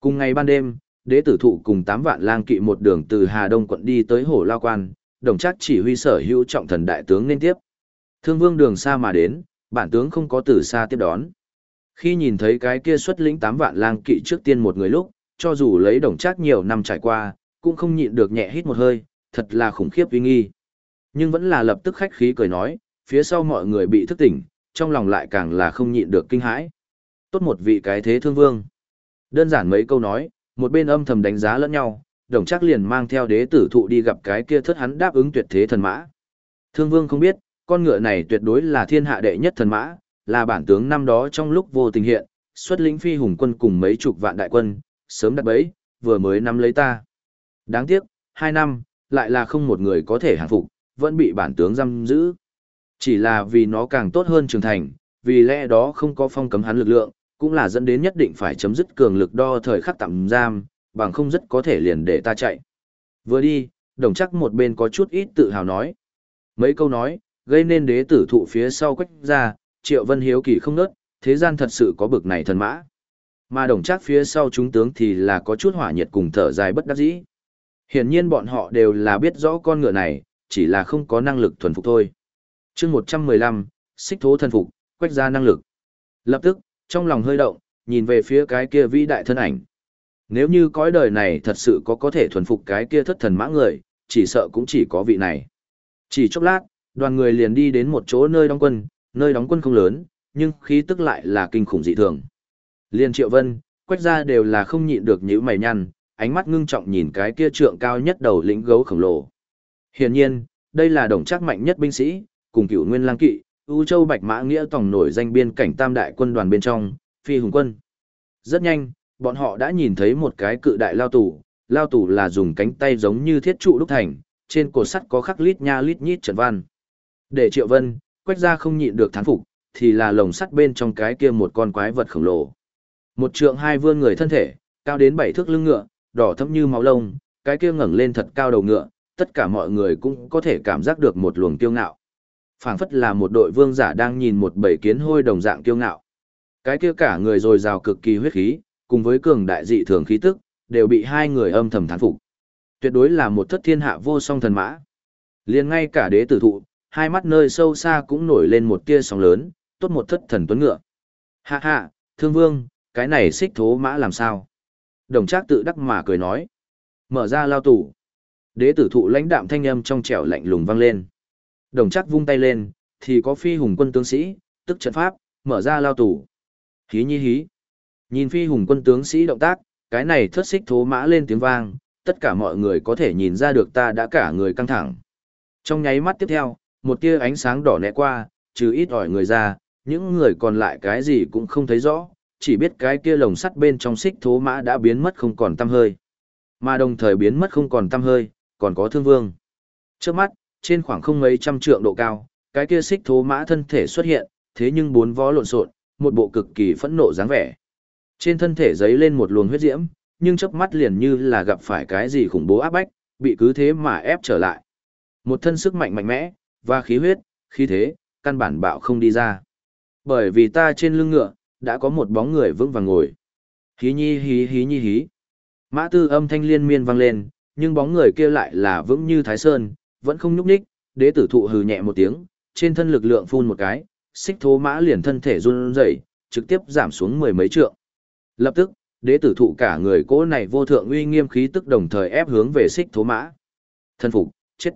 Cùng ngày ban đêm, đế tử thụ cùng 8 vạn lang kỵ một đường từ Hà Đông quận đi tới hồ Lao Quan, đồng chắc chỉ huy sở hữu trọng thần đại tướng nên tiếp. Thương vương đường xa mà đến, bản tướng không có từ xa tiếp đón. Khi nhìn thấy cái kia xuất lĩnh 8 vạn lang kỵ trước tiên một người lúc, cho dù lấy đồng chắc nhiều năm trải qua, cũng không nhịn được nhẹ hít một hơi, thật là khủng khiếp uy nghi. Nhưng vẫn là lập tức khách khí cười nói, phía sau mọi người bị thức tỉnh, trong lòng lại càng là không nhịn được kinh hãi. Tốt một vị cái thế thương vương. Đơn giản mấy câu nói, một bên âm thầm đánh giá lẫn nhau, đồng chắc liền mang theo đế tử thụ đi gặp cái kia thất hắn đáp ứng tuyệt thế thần mã. Thương vương không biết, con ngựa này tuyệt đối là thiên hạ đệ nhất thần mã, là bản tướng năm đó trong lúc vô tình hiện, xuất lĩnh phi hùng quân cùng mấy chục vạn đại quân, sớm đặt bẫy, vừa mới nắm lấy ta. Đáng tiếc, hai năm, lại là không một người có thể hàng phục, vẫn bị bản tướng giam giữ. Chỉ là vì nó càng tốt hơn trưởng thành, vì lẽ đó không có phong cấm hắn lực lượng, cũng là dẫn đến nhất định phải chấm dứt cường lực đo thời khắc tạm giam, bằng không rất có thể liền để ta chạy. Vừa đi, đồng chắc một bên có chút ít tự hào nói. Mấy câu nói, gây nên đế tử thụ phía sau quách ra, triệu vân hiếu kỳ không nớt, thế gian thật sự có bực này thần mã. Mà đồng chắc phía sau chúng tướng thì là có chút hỏa nhiệt cùng thở dài bất đắc dĩ. Hiển nhiên bọn họ đều là biết rõ con ngựa này, chỉ là không có năng lực thuần phục thôi. chương 115, xích thố thần phục, quách ra năng lực. Lập tức, trong lòng hơi động, nhìn về phía cái kia vĩ đại thân ảnh. Nếu như cõi đời này thật sự có có thể thuần phục cái kia thất thần mã người, chỉ sợ cũng chỉ có vị này. Chỉ chốc lát, đoàn người liền đi đến một chỗ nơi đóng quân, nơi đóng quân không lớn, nhưng khí tức lại là kinh khủng dị thường. Liên Triệu Vân, quách ra đều là không nhịn được nhíu mày nhăn, ánh mắt ngưng trọng nhìn cái kia trượng cao nhất đầu lĩnh gấu khổng lồ. Hiển nhiên, đây là đồng chắc mạnh nhất binh sĩ, cùng cựu nguyên lang kỵ, U Châu Bạch Mã Nghĩa tổng nổi danh biên cảnh tam đại quân đoàn bên trong, phi hùng quân. Rất nhanh, bọn họ đã nhìn thấy một cái cự đại lao tủ, lao tủ là dùng cánh tay giống như thiết trụ đúc thành, trên cột sắt có khắc lít nha lít nhít trận văn. Để Triệu Vân, quách ra không nhịn được thán phục, thì là lồng sắt bên trong cái kia một con quái vật khổng lồ. Một trượng hai vươn người thân thể, cao đến bảy thước lưng ngựa, đỏ thẫm như máu lông, cái kia ngẩng lên thật cao đầu ngựa, tất cả mọi người cũng có thể cảm giác được một luồng kiêu ngạo phảng phất là một đội vương giả đang nhìn một bầy kiến hôi đồng dạng kiêu ngạo. Cái kia cả người rồi rào cực kỳ huyết khí, cùng với cường đại dị thường khí tức, đều bị hai người âm thầm thán phục. Tuyệt đối là một thất thiên hạ vô song thần mã. Liền ngay cả đế tử thụ, hai mắt nơi sâu xa cũng nổi lên một tia sóng lớn, tốt một thất thần tuấn ngựa. Hạ hạ, thương vương, cái này xích thố mã làm sao? Đồng trác tự đắc mà cười nói. Mở ra lao tủ. Đế tử thụ lãnh đạm thanh âm trong trẻo lạnh lùng vang lên. Đồng chắc vung tay lên, thì có phi hùng quân tướng sĩ, tức trận pháp, mở ra lao tủ. Hí nhi hí. Nhìn phi hùng quân tướng sĩ động tác, cái này thất xích thố mã lên tiếng vang, tất cả mọi người có thể nhìn ra được ta đã cả người căng thẳng. Trong nháy mắt tiếp theo, một tia ánh sáng đỏ nẹ qua, trừ ít ỏi người ra, những người còn lại cái gì cũng không thấy rõ, chỉ biết cái kia lồng sắt bên trong xích thố mã đã biến mất không còn tăm hơi. Mà đồng thời biến mất không còn tăm hơi, còn có thương vương. Trước mắt, trên khoảng không mấy trăm trượng độ cao, cái kia xích thố mã thân thể xuất hiện, thế nhưng bốn vó lộn xộn, một bộ cực kỳ phẫn nộ dáng vẻ. Trên thân thể giấy lên một luồng huyết diễm, nhưng chớp mắt liền như là gặp phải cái gì khủng bố áp bách, bị cứ thế mà ép trở lại. Một thân sức mạnh mạnh mẽ, và khí huyết, khí thế, căn bản bạo không đi ra. Bởi vì ta trên lưng ngựa, đã có một bóng người vững vàng ngồi. Hí nhi hí hí nhi hí. Mã tư âm thanh liên miên vang lên, nhưng bóng người kia lại là vững như thái sơn, vẫn không nhúc nhích, đế tử thụ hừ nhẹ một tiếng, trên thân lực lượng phun một cái, xích thố mã liền thân thể run rẩy, trực tiếp giảm xuống mười mấy trượng. Lập tức, đế tử thụ cả người cố này vô thượng uy nghiêm khí tức đồng thời ép hướng về xích thố mã. Thân phục, chết.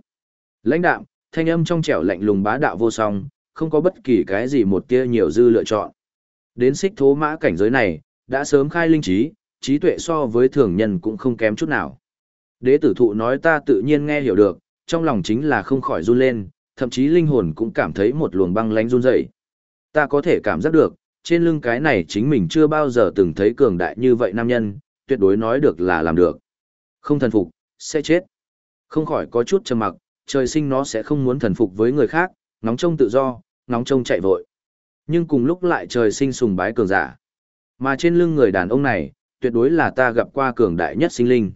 Lãnh đạm, thanh âm trong trẻo lạnh lùng bá đạo vô song, không có bất kỳ cái gì một tia nhiều dư lựa chọn. Đến xích thố mã cảnh giới này, đã sớm khai linh trí, trí tuệ so với thường nhân cũng không kém chút nào. Đế tử thụ nói ta tự nhiên nghe hiểu được, trong lòng chính là không khỏi run lên, thậm chí linh hồn cũng cảm thấy một luồng băng lánh run dậy. Ta có thể cảm giác được, trên lưng cái này chính mình chưa bao giờ từng thấy cường đại như vậy nam nhân, tuyệt đối nói được là làm được. Không thần phục, sẽ chết. Không khỏi có chút trầm mặc, trời sinh nó sẽ không muốn thần phục với người khác, nóng trông tự do, nóng trông chạy vội. Nhưng cùng lúc lại trời sinh sùng bái cường giả. Mà trên lưng người đàn ông này, tuyệt đối là ta gặp qua cường đại nhất sinh linh.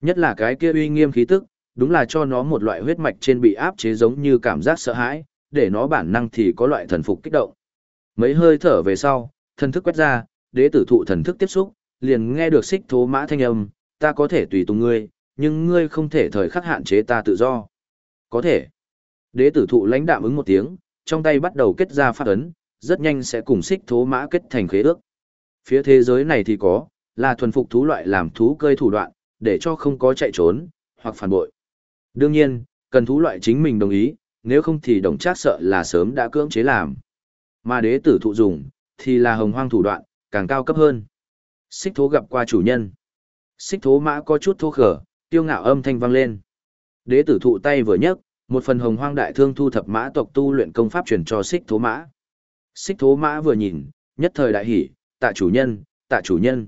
Nhất là cái kia uy nghiêm khí tức, đúng là cho nó một loại huyết mạch trên bị áp chế giống như cảm giác sợ hãi, để nó bản năng thì có loại thần phục kích động. Mấy hơi thở về sau, thần thức quét ra, đế tử thụ thần thức tiếp xúc, liền nghe được xích thố mã thanh âm, ta có thể tùy tùng ngươi, nhưng ngươi không thể thời khắc hạn chế ta tự do. Có thể. Đế tử thụ lãnh đạm ứng một tiếng, trong tay bắt đầu kết ra phát ấn, rất nhanh sẽ cùng xích thố mã kết thành khế ước. Phía thế giới này thì có, là thuần phục thú loại làm thú cơi thủ đoạn, để cho không có chạy trốn, hoặc phản bội. Đương nhiên, cần thú loại chính mình đồng ý, nếu không thì đồng trác sợ là sớm đã cưỡng chế làm. Mà đế tử thụ dùng, thì là hồng hoang thủ đoạn, càng cao cấp hơn. Xích thố gặp qua chủ nhân. Xích thố mã có chút thô khở, tiêu ngạo âm thanh vang lên. Đế tử thụ tay vừa nhấc, một phần hồng hoang đại thương thu thập mã tộc tu luyện công pháp truyền cho xích thố mã. Xích thố mã vừa nhìn, nhất thời đại hỉ, tạ chủ nhân, tạ chủ nhân.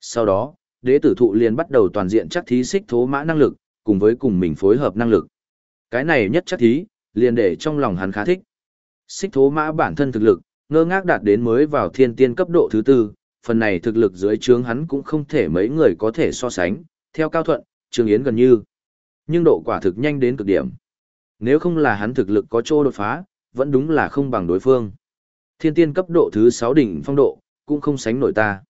Sau đó, đế tử thụ liền bắt đầu toàn diện chắc thí xích thố mã năng lực, cùng với cùng mình phối hợp năng lực. Cái này nhất chắc thí, liền để trong lòng hắn khá thích. Xích thố mã bản thân thực lực, ngơ ngác đạt đến mới vào thiên tiên cấp độ thứ tư, phần này thực lực dưới trướng hắn cũng không thể mấy người có thể so sánh, theo cao thuận, trường yến gần như. Nhưng độ quả thực nhanh đến cực điểm. Nếu không là hắn thực lực có chỗ đột phá, vẫn đúng là không bằng đối phương. Thiên tiên cấp độ thứ 6 đỉnh phong độ, cũng không sánh nổi ta.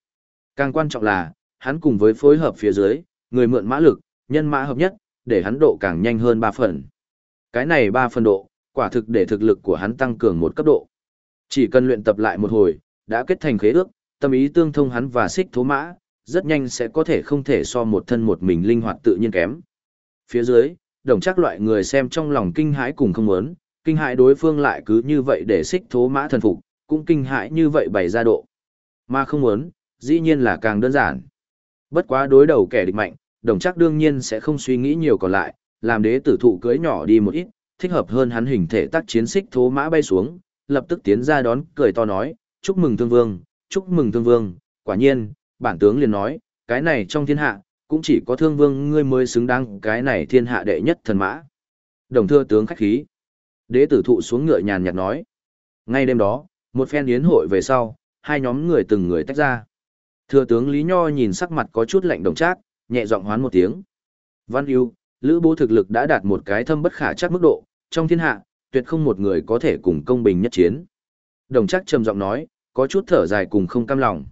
Càng quan trọng là, hắn cùng với phối hợp phía dưới, người mượn mã lực, nhân mã hợp nhất, để hắn độ càng nhanh hơn 3 phần. Cái này 3 phần độ, quả thực để thực lực của hắn tăng cường một cấp độ. Chỉ cần luyện tập lại một hồi, đã kết thành khế ước, tâm ý tương thông hắn và xích thố mã, rất nhanh sẽ có thể không thể so một thân một mình linh hoạt tự nhiên kém. Phía dưới, đồng chắc loại người xem trong lòng kinh hãi cùng không muốn, kinh hãi đối phương lại cứ như vậy để xích thố mã thần phục, cũng kinh hãi như vậy bày ra độ. Mà không muốn, dĩ nhiên là càng đơn giản. Bất quá đối đầu kẻ địch mạnh, đồng chắc đương nhiên sẽ không suy nghĩ nhiều còn lại, làm đế tử thụ cưới nhỏ đi một ít, thích hợp hơn hắn hình thể tác chiến xích thố mã bay xuống, lập tức tiến ra đón, cười to nói, chúc mừng thương vương, chúc mừng thương vương, quả nhiên, bản tướng liền nói, cái này trong thiên hạ, cũng chỉ có thương vương ngươi mới xứng đáng cái này thiên hạ đệ nhất thần mã. Đồng thưa tướng khách khí. Đế tử thụ xuống ngựa nhàn nhạt nói. Ngay đêm đó, một phen yến hội về sau, hai nhóm người từng người tách ra. Thừa tướng Lý Nho nhìn sắc mặt có chút lạnh đồng trác, nhẹ giọng hoán một tiếng. Văn yêu, Lữ Bố thực lực đã đạt một cái thâm bất khả chắc mức độ, trong thiên hạ, tuyệt không một người có thể cùng công bình nhất chiến. Đồng chắc trầm giọng nói, có chút thở dài cùng không cam lòng.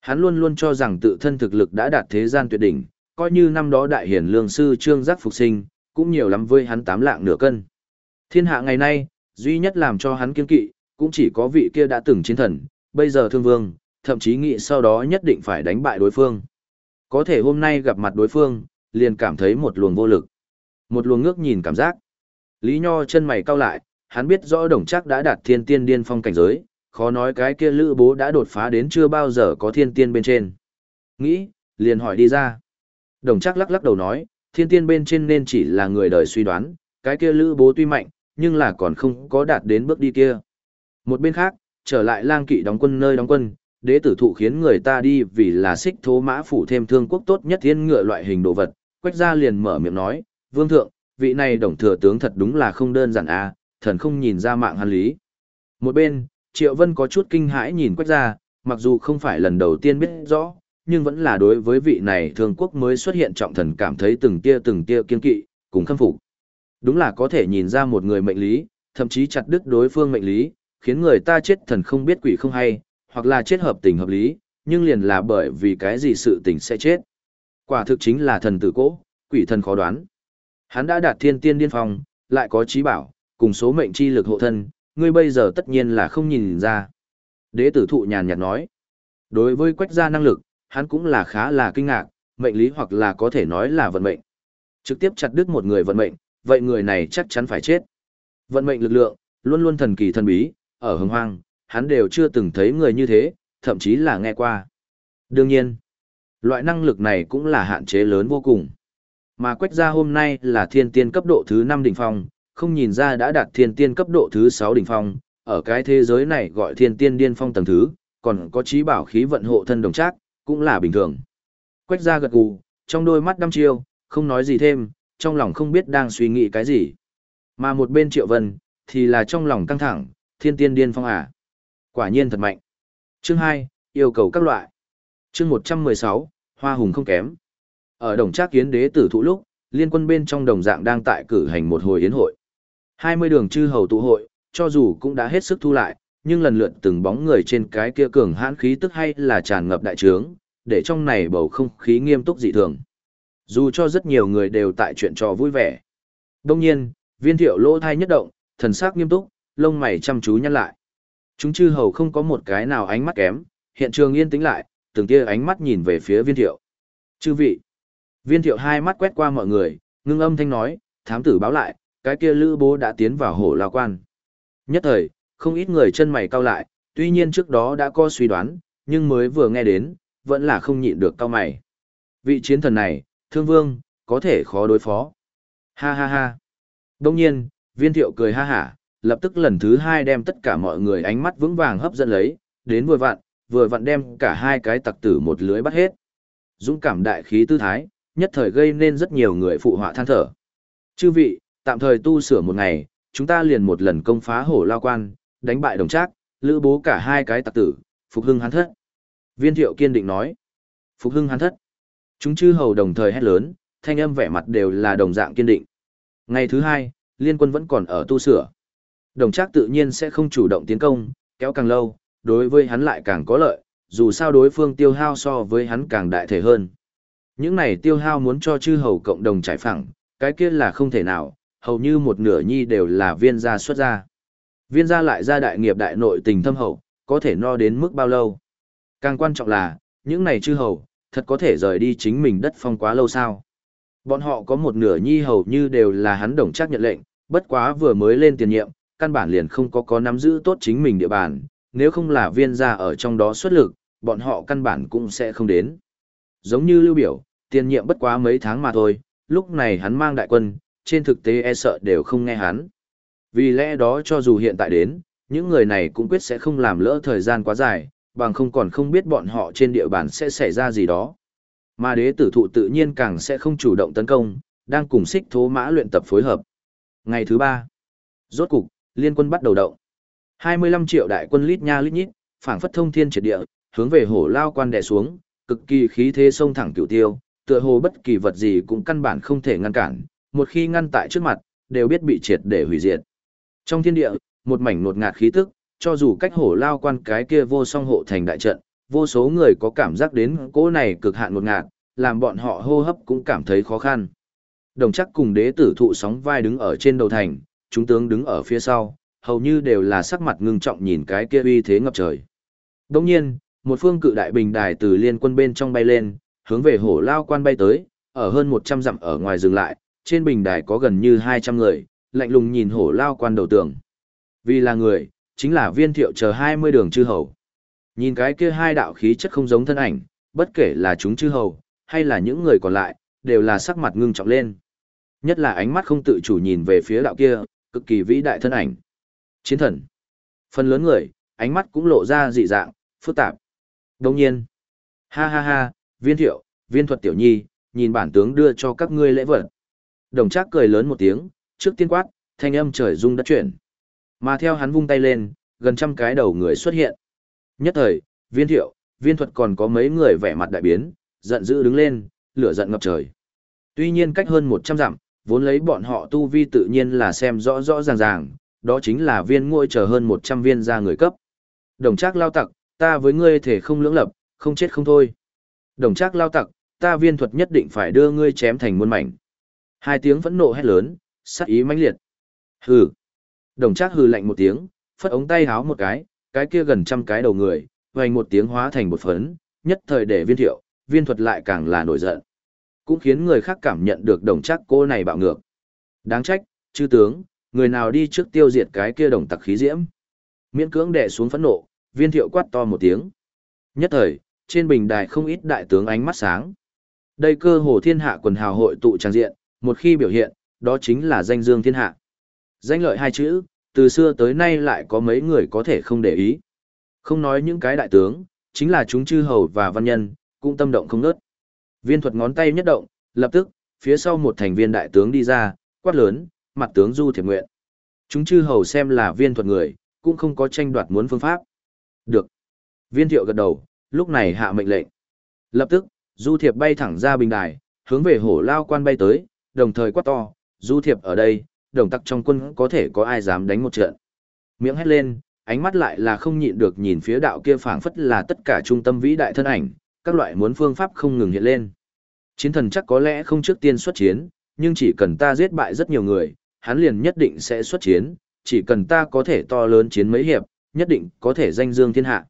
Hắn luôn luôn cho rằng tự thân thực lực đã đạt thế gian tuyệt đỉnh, coi như năm đó đại hiển lương sư trương giác phục sinh, cũng nhiều lắm với hắn tám lạng nửa cân. Thiên hạ ngày nay, duy nhất làm cho hắn kiên kỵ, cũng chỉ có vị kia đã từng chiến thần, bây giờ thương vương, thậm chí nghĩ sau đó nhất định phải đánh bại đối phương. Có thể hôm nay gặp mặt đối phương, liền cảm thấy một luồng vô lực. Một luồng ngước nhìn cảm giác. Lý Nho chân mày cau lại, hắn biết rõ đồng chắc đã đạt thiên tiên điên phong cảnh giới, khó nói cái kia lữ bố đã đột phá đến chưa bao giờ có thiên tiên bên trên. Nghĩ, liền hỏi đi ra. Đồng chắc lắc lắc đầu nói, thiên tiên bên trên nên chỉ là người đời suy đoán, cái kia lữ bố tuy mạnh, nhưng là còn không có đạt đến bước đi kia. Một bên khác, trở lại lang kỵ đóng quân nơi đóng quân, đế tử thụ khiến người ta đi vì là xích thố mã phủ thêm thương quốc tốt nhất thiên ngựa loại hình đồ vật, quách gia liền mở miệng nói, vương thượng, vị này đồng thừa tướng thật đúng là không đơn giản à, thần không nhìn ra mạng hắn lý. Một bên, Triệu Vân có chút kinh hãi nhìn quách gia, mặc dù không phải lần đầu tiên biết rõ, nhưng vẫn là đối với vị này thương quốc mới xuất hiện trọng thần cảm thấy từng tia từng tia kiên kỵ, cùng khâm phục. Đúng là có thể nhìn ra một người mệnh lý, thậm chí chặt đứt đối phương mệnh lý, khiến người ta chết thần không biết quỷ không hay, hoặc là chết hợp tình hợp lý, nhưng liền là bởi vì cái gì sự tình sẽ chết. Quả thực chính là thần tử cố, quỷ thần khó đoán. Hắn đã đạt thiên tiên điên phong, lại có trí bảo, cùng số mệnh chi lực hộ thân, ngươi bây giờ tất nhiên là không nhìn ra. Đế tử thụ nhàn nhạt nói, đối với quách gia năng lực, hắn cũng là khá là kinh ngạc, mệnh lý hoặc là có thể nói là vận mệnh. Trực tiếp chặt đứt một người vận mệnh, vậy người này chắc chắn phải chết. Vận mệnh lực lượng, luôn luôn thần kỳ thần bí, ở hồng hoang, hắn đều chưa từng thấy người như thế, thậm chí là nghe qua. Đương nhiên, loại năng lực này cũng là hạn chế lớn vô cùng. Mà quách gia hôm nay là thiên tiên cấp độ thứ 5 đỉnh phong, không nhìn ra đã đạt thiên tiên cấp độ thứ 6 đỉnh phong, ở cái thế giới này gọi thiên tiên điên phong tầng thứ, còn có trí bảo khí vận hộ thân đồng trác, cũng là bình thường. Quách gia gật gù, trong đôi mắt đăm chiêu, không nói gì thêm, trong lòng không biết đang suy nghĩ cái gì. Mà một bên Triệu Vân, thì là trong lòng căng thẳng, thiên tiên điên phong à. Quả nhiên thật mạnh. Chương 2, yêu cầu các loại. Chương 116, Hoa Hùng không kém. Ở đồng trác kiến đế tử thụ lúc, liên quân bên trong đồng dạng đang tại cử hành một hồi yến hội. 20 đường chư hầu tụ hội, cho dù cũng đã hết sức thu lại, nhưng lần lượt từng bóng người trên cái kia cường hãn khí tức hay là tràn ngập đại trướng, để trong này bầu không khí nghiêm túc dị thường. Dù cho rất nhiều người đều tại chuyện trò vui vẻ. Đông nhiên, viên thiệu lỗ thai nhất động, thần sắc nghiêm túc, lông mày chăm chú nhăn lại. Chúng chư hầu không có một cái nào ánh mắt kém, hiện trường yên tĩnh lại, từng kia ánh mắt nhìn về phía viên thiệu. Chư vị. Viên thiệu hai mắt quét qua mọi người, ngưng âm thanh nói, thám tử báo lại, cái kia lữ bố đã tiến vào hổ lao quan. Nhất thời, không ít người chân mày cau lại, tuy nhiên trước đó đã có suy đoán, nhưng mới vừa nghe đến, vẫn là không nhịn được cau mày. Vị chiến thần này, thương vương, có thể khó đối phó. Ha ha ha. Đông nhiên, viên thiệu cười ha hả, lập tức lần thứ hai đem tất cả mọi người ánh mắt vững vàng hấp dẫn lấy, đến vừa vặn, vừa vặn đem cả hai cái tặc tử một lưới bắt hết. Dũng cảm đại khí tư thái, nhất thời gây nên rất nhiều người phụ họa than thở. Chư vị, tạm thời tu sửa một ngày, chúng ta liền một lần công phá hổ lao quan, đánh bại đồng trác, lữ bố cả hai cái tặc tử, phục hưng hắn thất. Viên thiệu kiên định nói, phục hưng hắn thất. Chúng chư hầu đồng thời hét lớn, thanh âm vẻ mặt đều là đồng dạng kiên định. Ngày thứ hai, liên quân vẫn còn ở tu sửa. Đồng trác tự nhiên sẽ không chủ động tiến công, kéo càng lâu, đối với hắn lại càng có lợi, dù sao đối phương tiêu hao so với hắn càng đại thể hơn. Những này tiêu hao muốn cho chư hầu cộng đồng trải phẳng, cái kia là không thể nào, hầu như một nửa nhi đều là viên gia xuất gia. Viên gia lại ra đại nghiệp đại nội tình thâm hậu, có thể no đến mức bao lâu. Càng quan trọng là, những này chư hầu, thật có thể rời đi chính mình đất phong quá lâu sao. Bọn họ có một nửa nhi hầu như đều là hắn đồng chắc nhận lệnh, bất quá vừa mới lên tiền nhiệm, căn bản liền không có có nắm giữ tốt chính mình địa bàn, nếu không là viên gia ở trong đó xuất lực, bọn họ căn bản cũng sẽ không đến. Giống như lưu biểu, tiền nhiệm bất quá mấy tháng mà thôi, lúc này hắn mang đại quân, trên thực tế e sợ đều không nghe hắn. Vì lẽ đó cho dù hiện tại đến, những người này cũng quyết sẽ không làm lỡ thời gian quá dài, bằng không còn không biết bọn họ trên địa bàn sẽ xảy ra gì đó. Mà đế tử thụ tự nhiên càng sẽ không chủ động tấn công, đang cùng xích thố mã luyện tập phối hợp. Ngày thứ ba, rốt cục, liên quân bắt đầu động. 25 triệu đại quân lít nha lít nhít, phảng phất thông thiên triệt địa, hướng về hổ lao quan đè xuống, cực kỳ khí thế sông thẳng cửu tiêu, tựa hồ bất kỳ vật gì cũng căn bản không thể ngăn cản, một khi ngăn tại trước mặt, đều biết bị triệt để hủy diệt. Trong thiên địa, một mảnh nột ngạt khí tức, cho dù cách hổ lao quan cái kia vô song hộ thành đại trận, vô số người có cảm giác đến cỗ này cực hạn ngột ngạt, làm bọn họ hô hấp cũng cảm thấy khó khăn. Đồng chắc cùng đế tử thụ sóng vai đứng ở trên đầu thành, chúng tướng đứng ở phía sau, hầu như đều là sắc mặt ngưng trọng nhìn cái kia uy thế ngập trời. Đồng nhiên, một phương cự đại bình đài từ liên quân bên trong bay lên, hướng về hổ lao quan bay tới, ở hơn 100 dặm ở ngoài dừng lại, trên bình đài có gần như 200 người, lạnh lùng nhìn hổ lao quan đầu tường. Vì là người, chính là viên thiệu chờ 20 đường chư hầu. Nhìn cái kia hai đạo khí chất không giống thân ảnh, bất kể là chúng chư hầu, hay là những người còn lại, đều là sắc mặt ngưng trọng lên. Nhất là ánh mắt không tự chủ nhìn về phía đạo kia, cực kỳ vĩ đại thân ảnh. Chiến thần. Phần lớn người, ánh mắt cũng lộ ra dị dạng, phức tạp. Đồng nhiên. Ha ha ha, viên thiệu, viên thuật tiểu nhi, nhìn bản tướng đưa cho các ngươi lễ vật. Đồng trác cười lớn một tiếng, trước tiên quát, thanh âm trời rung đất chuyển. Mà theo hắn vung tay lên, gần trăm cái đầu người xuất hiện. Nhất thời, viên thiệu, viên thuật còn có mấy người vẻ mặt đại biến, giận dữ đứng lên, lửa giận ngập trời. Tuy nhiên cách hơn 100 dặm, vốn lấy bọn họ tu vi tự nhiên là xem rõ rõ ràng ràng, đó chính là viên ngôi chờ hơn 100 viên ra người cấp. Đồng trác lao tặc, ta với ngươi thể không lưỡng lập, không chết không thôi. Đồng trác lao tặc, ta viên thuật nhất định phải đưa ngươi chém thành muôn mảnh. Hai tiếng phẫn nộ hét lớn, sát ý mãnh liệt. Hừ. Đồng trác hừ lạnh một tiếng, phất ống tay háo một cái, cái kia gần trăm cái đầu người, vành một tiếng hóa thành một phấn, nhất thời để viên thiệu, viên thuật lại càng là nổi giận. Cũng khiến người khác cảm nhận được đồng chắc cô này bạo ngược. Đáng trách, chư tướng, người nào đi trước tiêu diệt cái kia đồng tặc khí diễm. Miễn cưỡng đè xuống phẫn nộ, viên thiệu quát to một tiếng. Nhất thời, trên bình đài không ít đại tướng ánh mắt sáng. Đây cơ hồ thiên hạ quần hào hội tụ trang diện, một khi biểu hiện, đó chính là danh dương thiên hạ. Danh lợi hai chữ, từ xưa tới nay lại có mấy người có thể không để ý. Không nói những cái đại tướng, chính là chúng chư hầu và văn nhân, cũng tâm động không nớt. Viên thuật ngón tay nhất động, lập tức, phía sau một thành viên đại tướng đi ra, quát lớn, mặt tướng du thiệp nguyện. Chúng chư hầu xem là viên thuật người, cũng không có tranh đoạt muốn phương pháp. Được. Viên thiệu gật đầu, lúc này hạ mệnh lệnh. Lập tức, du thiệp bay thẳng ra bình đài, hướng về hổ lao quan bay tới, đồng thời quát to, du thiệp ở đây, đồng tắc trong quân có thể có ai dám đánh một trận. Miệng hét lên, ánh mắt lại là không nhịn được nhìn phía đạo kia phảng phất là tất cả trung tâm vĩ đại thân ảnh, các loại muốn phương pháp không ngừng hiện lên. Chiến thần chắc có lẽ không trước tiên xuất chiến, nhưng chỉ cần ta giết bại rất nhiều người, hắn liền nhất định sẽ xuất chiến, chỉ cần ta có thể to lớn chiến mấy hiệp, nhất định có thể danh dương thiên hạ.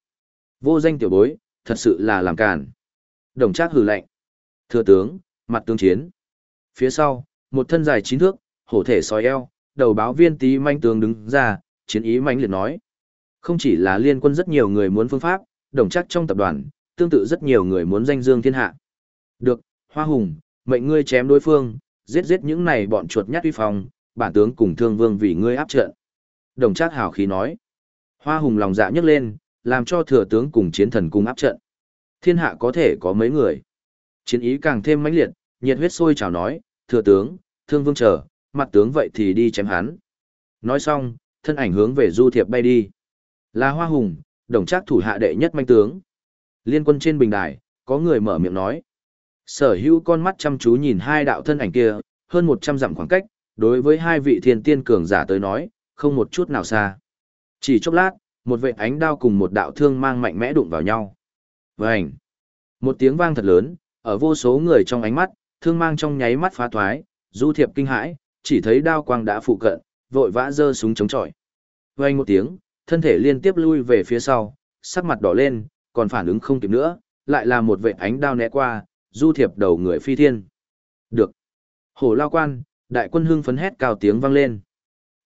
Vô danh tiểu bối, thật sự là làm càn. Đồng trác hừ lạnh. Thừa tướng, mặt tướng chiến. Phía sau, một thân dài chín thước, hổ thể sói eo, đầu báo viên tí manh tướng đứng ra, chiến ý mãnh liệt nói. Không chỉ là liên quân rất nhiều người muốn phương pháp, đồng chắc trong tập đoàn, tương tự rất nhiều người muốn danh dương thiên hạ. Được, Hoa Hùng, mệnh ngươi chém đối phương, giết giết những này bọn chuột nhát uy phong, bản tướng cùng thương vương vì ngươi áp trận. Đồng trác hào khí nói. Hoa Hùng lòng dạ nhấc lên, làm cho thừa tướng cùng chiến thần cùng áp trận. Thiên hạ có thể có mấy người. Chiến ý càng thêm mãnh liệt, nhiệt huyết sôi trào nói, thừa tướng, thương vương chờ, mặt tướng vậy thì đi chém hắn. Nói xong, thân ảnh hướng về du thiệp bay đi. Là hoa hùng, đồng trác thủ hạ đệ nhất manh tướng. Liên quân trên bình đài, có người mở miệng nói. Sở hữu con mắt chăm chú nhìn hai đạo thân ảnh kia, hơn 100 dặm khoảng cách, đối với hai vị thiên tiên cường giả tới nói, không một chút nào xa. Chỉ chốc lát, một vệ ánh đao cùng một đạo thương mang mạnh mẽ đụng vào nhau. Vành! Một tiếng vang thật lớn, ở vô số người trong ánh mắt, thương mang trong nháy mắt phá thoái, du thiệp kinh hãi, chỉ thấy đao quang đã phụ cận, vội vã giơ súng chống chọi. Vang một tiếng, thân thể liên tiếp lui về phía sau, sắc mặt đỏ lên, còn phản ứng không kịp nữa, lại là một vệ ánh đao né qua, du thiệp đầu người phi thiên. Được. Hổ lao quan, đại quân hưng phấn hét cao tiếng vang lên.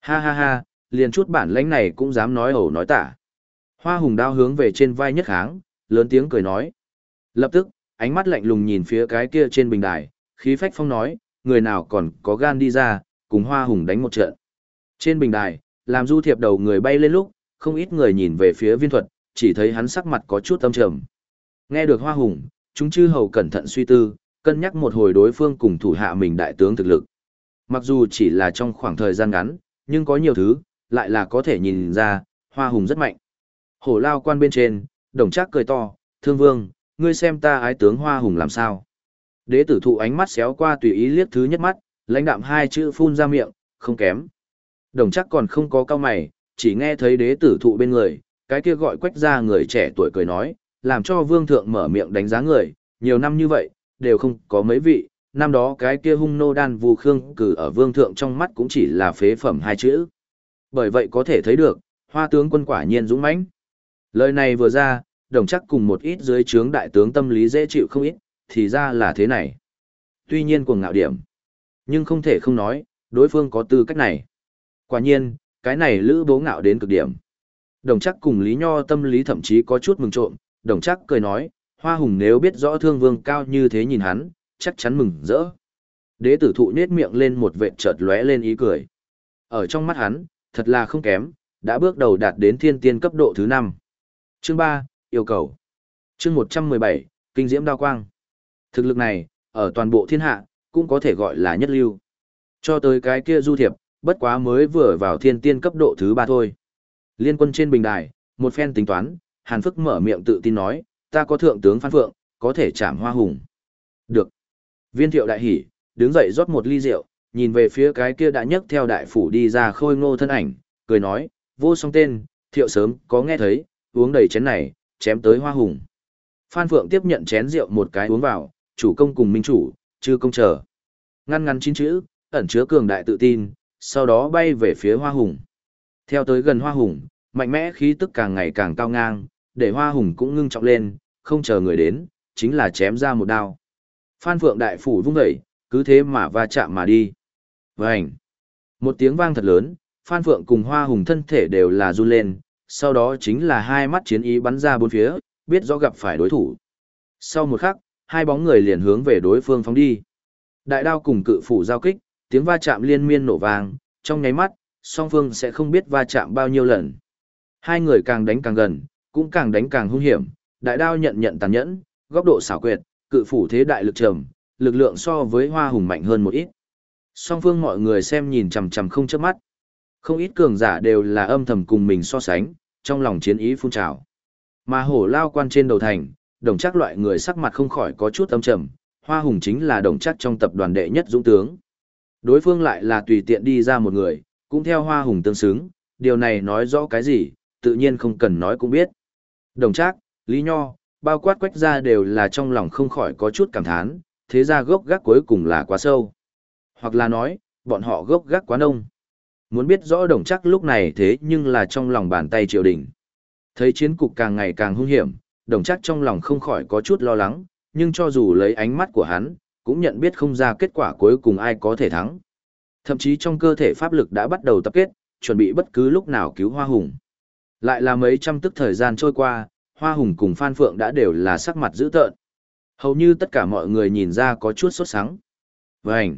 Ha ha ha, liền chút bản lãnh này cũng dám nói ẩu nói tả. Hoa hùng đao hướng về trên vai nhất kháng, lớn tiếng cười nói. Lập tức, ánh mắt lạnh lùng nhìn phía cái kia trên bình đài, khí phách phong nói, người nào còn có gan đi ra, cùng hoa hùng đánh một trận. Trên bình đài, làm du thiệp đầu người bay lên lúc, không ít người nhìn về phía viên thuật, chỉ thấy hắn sắc mặt có chút âm trầm. Nghe được hoa hùng, chúng chư hầu cẩn thận suy tư, cân nhắc một hồi đối phương cùng thủ hạ mình đại tướng thực lực. Mặc dù chỉ là trong khoảng thời gian ngắn, nhưng có nhiều thứ, lại là có thể nhìn ra, hoa hùng rất mạnh. Hổ lao quan bên trên, đồng trác cười to, thương vương, ngươi xem ta ái tướng hoa hùng làm sao. Đế tử thụ ánh mắt xéo qua tùy ý liếc thứ nhất mắt, lãnh đạm hai chữ phun ra miệng, không kém. Đồng chắc còn không có cao mày, chỉ nghe thấy đế tử thụ bên người, cái kia gọi quách ra người trẻ tuổi cười nói, làm cho vương thượng mở miệng đánh giá người, nhiều năm như vậy, đều không có mấy vị, năm đó cái kia hung nô đan vù khương cử ở vương thượng trong mắt cũng chỉ là phế phẩm hai chữ. Bởi vậy có thể thấy được, hoa tướng quân quả nhiên dũng mãnh. Lời này vừa ra, đồng chắc cùng một ít dưới trướng đại tướng tâm lý dễ chịu không ít, thì ra là thế này. Tuy nhiên cuồng ngạo điểm, nhưng không thể không nói, đối phương có tư cách này. Quả nhiên, cái này lữ bố ngạo đến cực điểm. Đồng chắc cùng Lý Nho tâm lý thậm chí có chút mừng trộm, đồng chắc cười nói, Hoa Hùng nếu biết rõ thương vương cao như thế nhìn hắn, chắc chắn mừng rỡ. Đế tử thụ nết miệng lên một vệt chợt lóe lên ý cười. Ở trong mắt hắn, thật là không kém, đã bước đầu đạt đến thiên tiên cấp độ thứ năm. Chương ba yêu cầu. Chương 117, kinh diễm đao quang. Thực lực này, ở toàn bộ thiên hạ, cũng có thể gọi là nhất lưu. Cho tới cái kia du thiệp, bất quá mới vừa vào thiên tiên cấp độ thứ ba thôi. Liên quân trên bình đài, một phen tính toán, Hàn Phức mở miệng tự tin nói, ta có thượng tướng Phan Phượng, có thể chạm hoa hùng. Được. Viên thiệu đại hỉ, đứng dậy rót một ly rượu, nhìn về phía cái kia đã nhấc theo đại phủ đi ra khôi ngô thân ảnh, cười nói, vô song tên, thiệu sớm có nghe thấy, uống đầy chén này, chém tới hoa hùng. Phan Phượng tiếp nhận chén rượu một cái uống vào, chủ công cùng minh chủ, chư công chờ. Ngăn ngắn chín chữ, ẩn chứa cường đại tự tin, sau đó bay về phía hoa hùng. Theo tới gần hoa hùng, mạnh mẽ khí tức càng ngày càng cao ngang, để hoa hùng cũng ngưng trọng lên, không chờ người đến, chính là chém ra một đao. Phan Phượng đại phủ vung dậy, cứ thế mà va chạm mà đi. Vành! Một tiếng vang thật lớn, Phan Phượng cùng hoa hùng thân thể đều là run lên, sau đó chính là hai mắt chiến ý bắn ra bốn phía, biết rõ gặp phải đối thủ. Sau một khắc, hai bóng người liền hướng về đối phương phóng đi. Đại đao cùng cự phủ giao kích, tiếng va chạm liên miên nổ vang, trong nháy mắt, song phương sẽ không biết va chạm bao nhiêu lần. Hai người càng đánh càng gần, cũng càng đánh càng hung hiểm, đại đao nhận nhận tàn nhẫn, góc độ xảo quyệt, cự phủ thế đại lực trầm, lực lượng so với hoa hùng mạnh hơn một ít. Song phương mọi người xem nhìn chằm chằm không chớp mắt. Không ít cường giả đều là âm thầm cùng mình so sánh, trong lòng chiến ý phun trào. Mà hổ lao quan trên đầu thành, đồng chắc loại người sắc mặt không khỏi có chút âm trầm, hoa hùng chính là đồng chắc trong tập đoàn đệ nhất dũng tướng. Đối phương lại là tùy tiện đi ra một người, cũng theo hoa hùng tương xứng, điều này nói rõ cái gì, tự nhiên không cần nói cũng biết. Đồng trác, Lý Nho, bao quát quách ra đều là trong lòng không khỏi có chút cảm thán, thế ra gốc gác cuối cùng là quá sâu. Hoặc là nói, bọn họ gốc gác quá nông. Muốn biết rõ đồng chắc lúc này thế nhưng là trong lòng bàn tay triều đình. Thấy chiến cục càng ngày càng hung hiểm, đồng chắc trong lòng không khỏi có chút lo lắng, nhưng cho dù lấy ánh mắt của hắn, cũng nhận biết không ra kết quả cuối cùng ai có thể thắng. Thậm chí trong cơ thể pháp lực đã bắt đầu tập kết, chuẩn bị bất cứ lúc nào cứu Hoa Hùng. Lại là mấy trăm tức thời gian trôi qua, Hoa Hùng cùng Phan Phượng đã đều là sắc mặt dữ tợn. Hầu như tất cả mọi người nhìn ra có chút sốt sắng. Vành!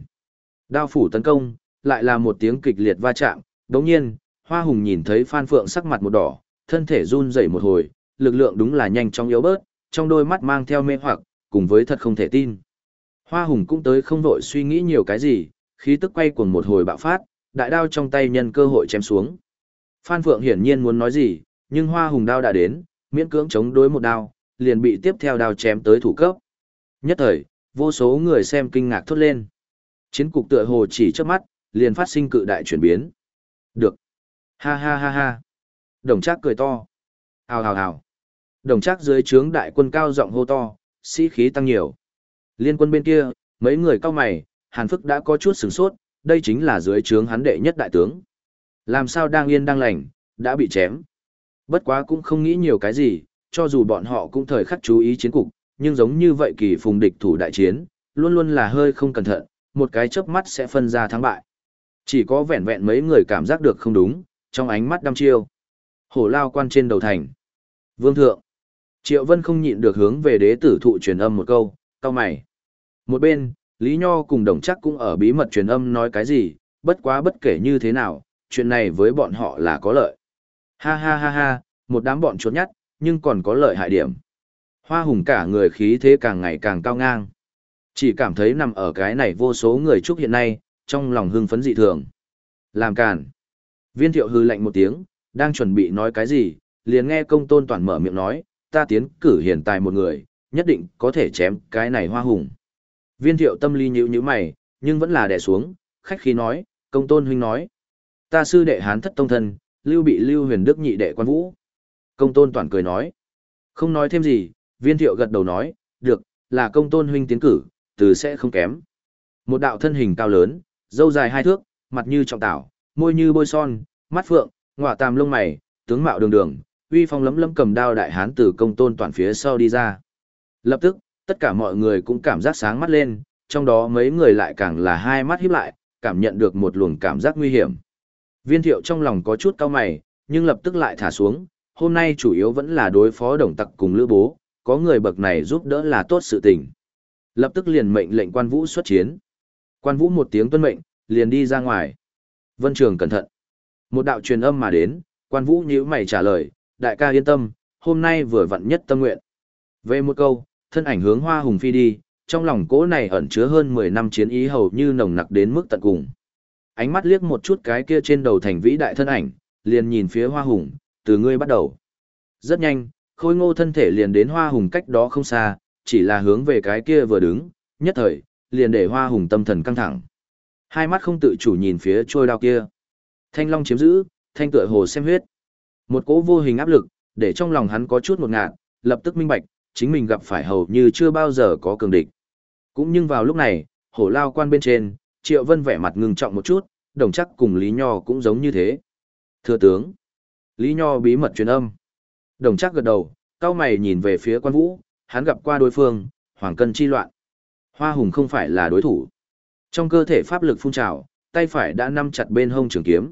Đao phủ tấn công, lại là một tiếng kịch liệt va chạm. Đồng nhiên, Hoa Hùng nhìn thấy Phan Phượng sắc mặt một đỏ, thân thể run rẩy một hồi, lực lượng đúng là nhanh chóng yếu bớt, trong đôi mắt mang theo mê hoặc, cùng với thật không thể tin. Hoa Hùng cũng tới không vội suy nghĩ nhiều cái gì, khí tức quay cuồng một hồi bạo phát, đại đao trong tay nhân cơ hội chém xuống. Phan Phượng hiển nhiên muốn nói gì, nhưng Hoa Hùng đao đã đến, miễn cưỡng chống đối một đao, liền bị tiếp theo đao chém tới thủ cấp. Nhất thời, vô số người xem kinh ngạc thốt lên. Chiến cục tựa hồ chỉ trước mắt, liền phát sinh cự đại chuyển biến. Được. Ha ha ha ha. Đồng Trác cười to. Hào hào hào. Đồng Trác dưới trướng đại quân cao giọng hô to, sĩ khí tăng nhiều. Liên quân bên kia, mấy người cao mày, Hàn Phức đã có chút sửng sốt, đây chính là dưới trướng hắn đệ nhất đại tướng. Làm sao đang yên đang lành, đã bị chém. Bất quá cũng không nghĩ nhiều cái gì, cho dù bọn họ cũng thời khắc chú ý chiến cục, nhưng giống như vậy kỳ phùng địch thủ đại chiến, luôn luôn là hơi không cẩn thận, một cái chớp mắt sẽ phân ra thắng bại. Chỉ có vẹn vẹn mấy người cảm giác được không đúng, trong ánh mắt đăm chiêu. Hổ lao quan trên đầu thành. Vương thượng. Triệu Vân không nhịn được hướng về đế tử thụ truyền âm một câu, cao mày. Một bên, Lý Nho cùng đồng chắc cũng ở bí mật truyền âm nói cái gì, bất quá bất kể như thế nào, chuyện này với bọn họ là có lợi. Ha ha ha ha, một đám bọn trốn nhát, nhưng còn có lợi hại điểm. Hoa hùng cả người khí thế càng ngày càng cao ngang. Chỉ cảm thấy nằm ở cái này vô số người chúc hiện nay, trong lòng hưng phấn dị thường. Làm càn. Viên thiệu hư lạnh một tiếng, đang chuẩn bị nói cái gì, liền nghe công tôn toàn mở miệng nói, ta tiến cử hiện tại một người, nhất định có thể chém cái này hoa hùng. Viên thiệu tâm lý nhíu nhíu mày, nhưng vẫn là đè xuống, khách khí nói, công tôn huynh nói. Ta sư đệ hán thất tông thân, lưu bị lưu huyền đức nhị đệ quan vũ. Công tôn toàn cười nói. Không nói thêm gì, viên thiệu gật đầu nói, được, là công tôn huynh tiến cử, từ sẽ không kém. Một đạo thân hình cao lớn, dâu dài hai thước, mặt như trọng tảo, môi như bôi son, mắt phượng, ngọa tàm lông mày, tướng mạo đường đường, uy phong lấm lấm cầm đao đại hán từ công tôn toàn phía sau đi ra. Lập tức, tất cả mọi người cũng cảm giác sáng mắt lên, trong đó mấy người lại càng là hai mắt híp lại, cảm nhận được một luồng cảm giác nguy hiểm. Viên thiệu trong lòng có chút cao mày, nhưng lập tức lại thả xuống, hôm nay chủ yếu vẫn là đối phó đồng tặc cùng lữ bố, có người bậc này giúp đỡ là tốt sự tình. Lập tức liền mệnh lệnh quan vũ xuất chiến. Quan vũ một tiếng tuân mệnh, liền đi ra ngoài. Vân Trường cẩn thận. Một đạo truyền âm mà đến, quan vũ nhíu mày trả lời, đại ca yên tâm, hôm nay vừa vặn nhất tâm nguyện. Về một câu, thân ảnh hướng hoa hùng phi đi, trong lòng cỗ này ẩn chứa hơn 10 năm chiến ý hầu như nồng nặc đến mức tận cùng. Ánh mắt liếc một chút cái kia trên đầu thành vĩ đại thân ảnh, liền nhìn phía hoa hùng, từ ngươi bắt đầu. Rất nhanh, khôi ngô thân thể liền đến hoa hùng cách đó không xa, chỉ là hướng về cái kia vừa đứng, nhất thời, liền để hoa hùng tâm thần căng thẳng. Hai mắt không tự chủ nhìn phía trôi đao kia. Thanh long chiếm giữ, thanh tựa hồ xem huyết. Một cỗ vô hình áp lực, để trong lòng hắn có chút một ngạt, lập tức minh bạch, chính mình gặp phải hầu như chưa bao giờ có cường địch. Cũng nhưng vào lúc này, hổ lao quan bên trên, Triệu Vân vẻ mặt ngưng trọng một chút, đồng chắc cùng Lý Nho cũng giống như thế. Thưa tướng, Lý Nho bí mật truyền âm. Đồng chắc gật đầu, cao mày nhìn về phía quan vũ, hắn gặp qua đối phương, hoàng cân chi loạn. Hoa hùng không phải là đối thủ. Trong cơ thể pháp lực phun trào, tay phải đã nắm chặt bên hông trường kiếm.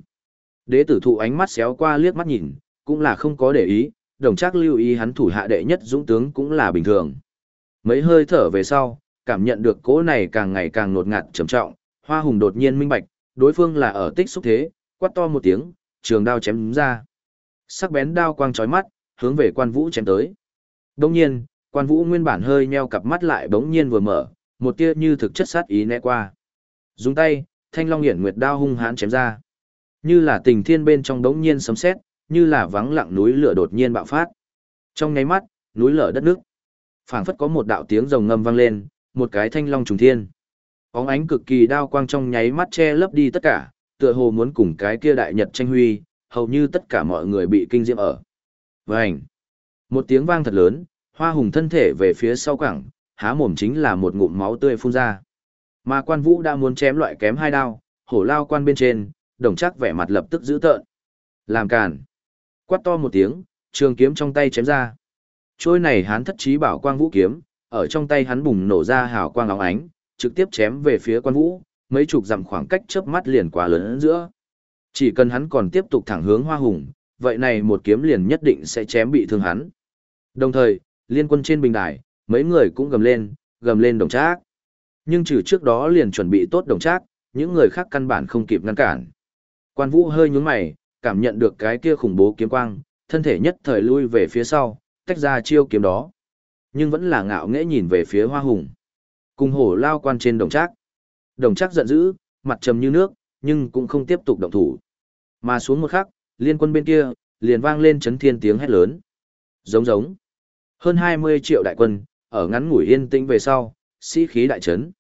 Đế tử thụ ánh mắt xéo qua liếc mắt nhìn, cũng là không có để ý, đồng chắc lưu ý hắn thủ hạ đệ nhất dũng tướng cũng là bình thường. Mấy hơi thở về sau, cảm nhận được cỗ này càng ngày càng nột ngạt trầm trọng, hoa hùng đột nhiên minh bạch, đối phương là ở tích xúc thế, quát to một tiếng, trường đao chém ra. Sắc bén đao quang chói mắt, hướng về quan vũ chém tới. Đông nhiên, quan vũ nguyên bản hơi nheo cặp mắt lại bỗng nhiên vừa mở, một tia như thực chất sát ý né qua. Dùng tay, thanh long hiển nguyệt đao hung hãn chém ra. Như là tình thiên bên trong đống nhiên sấm sét, như là vắng lặng núi lửa đột nhiên bạo phát. Trong nháy mắt, núi lở đất nước. Phảng phất có một đạo tiếng rồng ngâm vang lên, một cái thanh long trùng thiên. Óng ánh cực kỳ đao quang trong nháy mắt che lấp đi tất cả, tựa hồ muốn cùng cái kia đại nhật tranh huy, hầu như tất cả mọi người bị kinh diễm ở. Vành! Một tiếng vang thật lớn, hoa hùng thân thể về phía sau cẳng, há mồm chính là một ngụm máu tươi phun ra. Mà quan vũ đã muốn chém loại kém hai đao, hổ lao quan bên trên, đồng chắc vẻ mặt lập tức giữ tợn. Làm càn. Quát to một tiếng, trường kiếm trong tay chém ra. Trôi này hắn thất trí bảo quang vũ kiếm, ở trong tay hắn bùng nổ ra hào quang óng ánh, trực tiếp chém về phía quan vũ, mấy chục dặm khoảng cách chớp mắt liền quá lớn giữa. Chỉ cần hắn còn tiếp tục thẳng hướng hoa hùng, vậy này một kiếm liền nhất định sẽ chém bị thương hắn. Đồng thời, liên quân trên bình đài, mấy người cũng gầm lên, gầm lên đồng trác. Nhưng trừ trước đó liền chuẩn bị tốt đồng trác, những người khác căn bản không kịp ngăn cản. Quan vũ hơi nhướng mày, cảm nhận được cái kia khủng bố kiếm quang, thân thể nhất thời lui về phía sau, tách ra chiêu kiếm đó. Nhưng vẫn là ngạo nghễ nhìn về phía hoa hùng. Cùng hổ lao quan trên đồng trác. Đồng trác giận dữ, mặt trầm như nước, nhưng cũng không tiếp tục động thủ. Mà xuống một khắc, liên quân bên kia, liền vang lên chấn thiên tiếng hét lớn. Giống giống. Hơn 20 triệu đại quân, ở ngắn ngủi yên tĩnh về sau, sĩ khí đại trấn.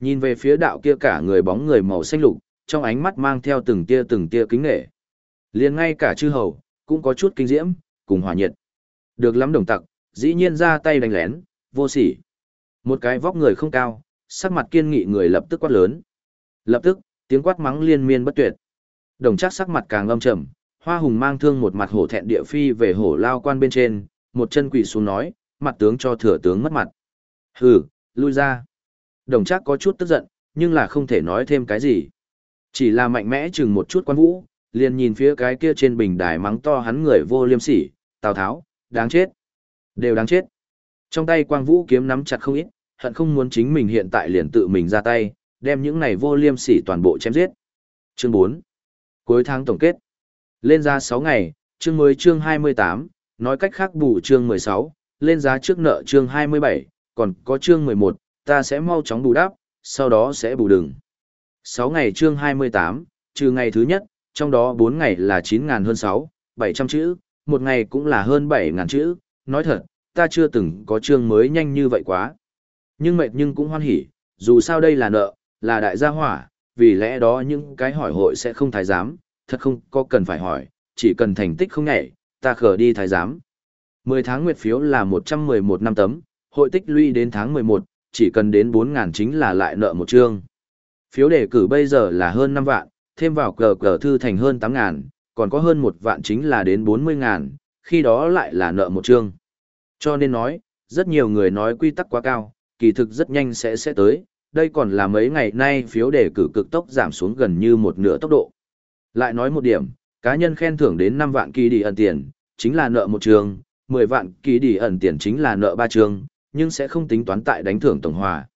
Nhìn về phía đạo kia cả người bóng người màu xanh lục, trong ánh mắt mang theo từng tia từng tia kính nghệ. Liền ngay cả chư hầu, cũng có chút kinh diễm, cùng hòa nhiệt. Được lắm đồng tặc, dĩ nhiên ra tay đánh lén, vô sỉ. Một cái vóc người không cao, sắc mặt kiên nghị người lập tức quát lớn. Lập tức, tiếng quát mắng liên miên bất tuyệt. Đồng chắc sắc mặt càng âm trầm, hoa hùng mang thương một mặt hổ thẹn địa phi về hổ lao quan bên trên, một chân quỳ xuống nói, mặt tướng cho thừa tướng mất mặt. Hừ, lui ra. Đồng chắc có chút tức giận, nhưng là không thể nói thêm cái gì. Chỉ là mạnh mẽ chừng một chút quan vũ, liền nhìn phía cái kia trên bình đài mắng to hắn người vô liêm sỉ, Tào Tháo, đáng chết. Đều đáng chết. Trong tay quang vũ kiếm nắm chặt không ít, hận không muốn chính mình hiện tại liền tự mình ra tay, đem những này vô liêm sỉ toàn bộ chém giết. Chương 4. Cuối tháng tổng kết. Lên ra 6 ngày, chương mới chương 28, nói cách khác bù chương 16, lên giá trước nợ chương 27, còn có chương 11, ta sẽ mau chóng bù đắp, sau đó sẽ bù đừng. 6 ngày chương 28, trừ ngày thứ nhất, trong đó 4 ngày là 9.000 hơn 6, 700 chữ, một ngày cũng là hơn 7.000 chữ, nói thật, ta chưa từng có chương mới nhanh như vậy quá. Nhưng mệt nhưng cũng hoan hỉ, dù sao đây là nợ, là đại gia hỏa, vì lẽ đó những cái hỏi hội sẽ không thái giám, thật không có cần phải hỏi, chỉ cần thành tích không nhảy, ta khở đi thái giám. 10 tháng nguyệt phiếu là 111 năm tấm, hội tích lũy đến tháng 11, chỉ cần đến 4.000 chính là lại nợ một chương. Phiếu đề cử bây giờ là hơn 5 vạn, thêm vào cờ cờ thư thành hơn 8 ngàn, còn có hơn một vạn chính là đến 40.000, khi đó lại là nợ một chương. Cho nên nói, rất nhiều người nói quy tắc quá cao, kỳ thực rất nhanh sẽ sẽ tới, đây còn là mấy ngày nay phiếu đề cử cực tốc giảm xuống gần như một nửa tốc độ. Lại nói một điểm, cá nhân khen thưởng đến 5 vạn kỳ đi ẩn tiền, chính là nợ một trường, 10 vạn kỳ đi ẩn tiền chính là nợ ba trường, nhưng sẽ không tính toán tại đánh thưởng tổng hòa.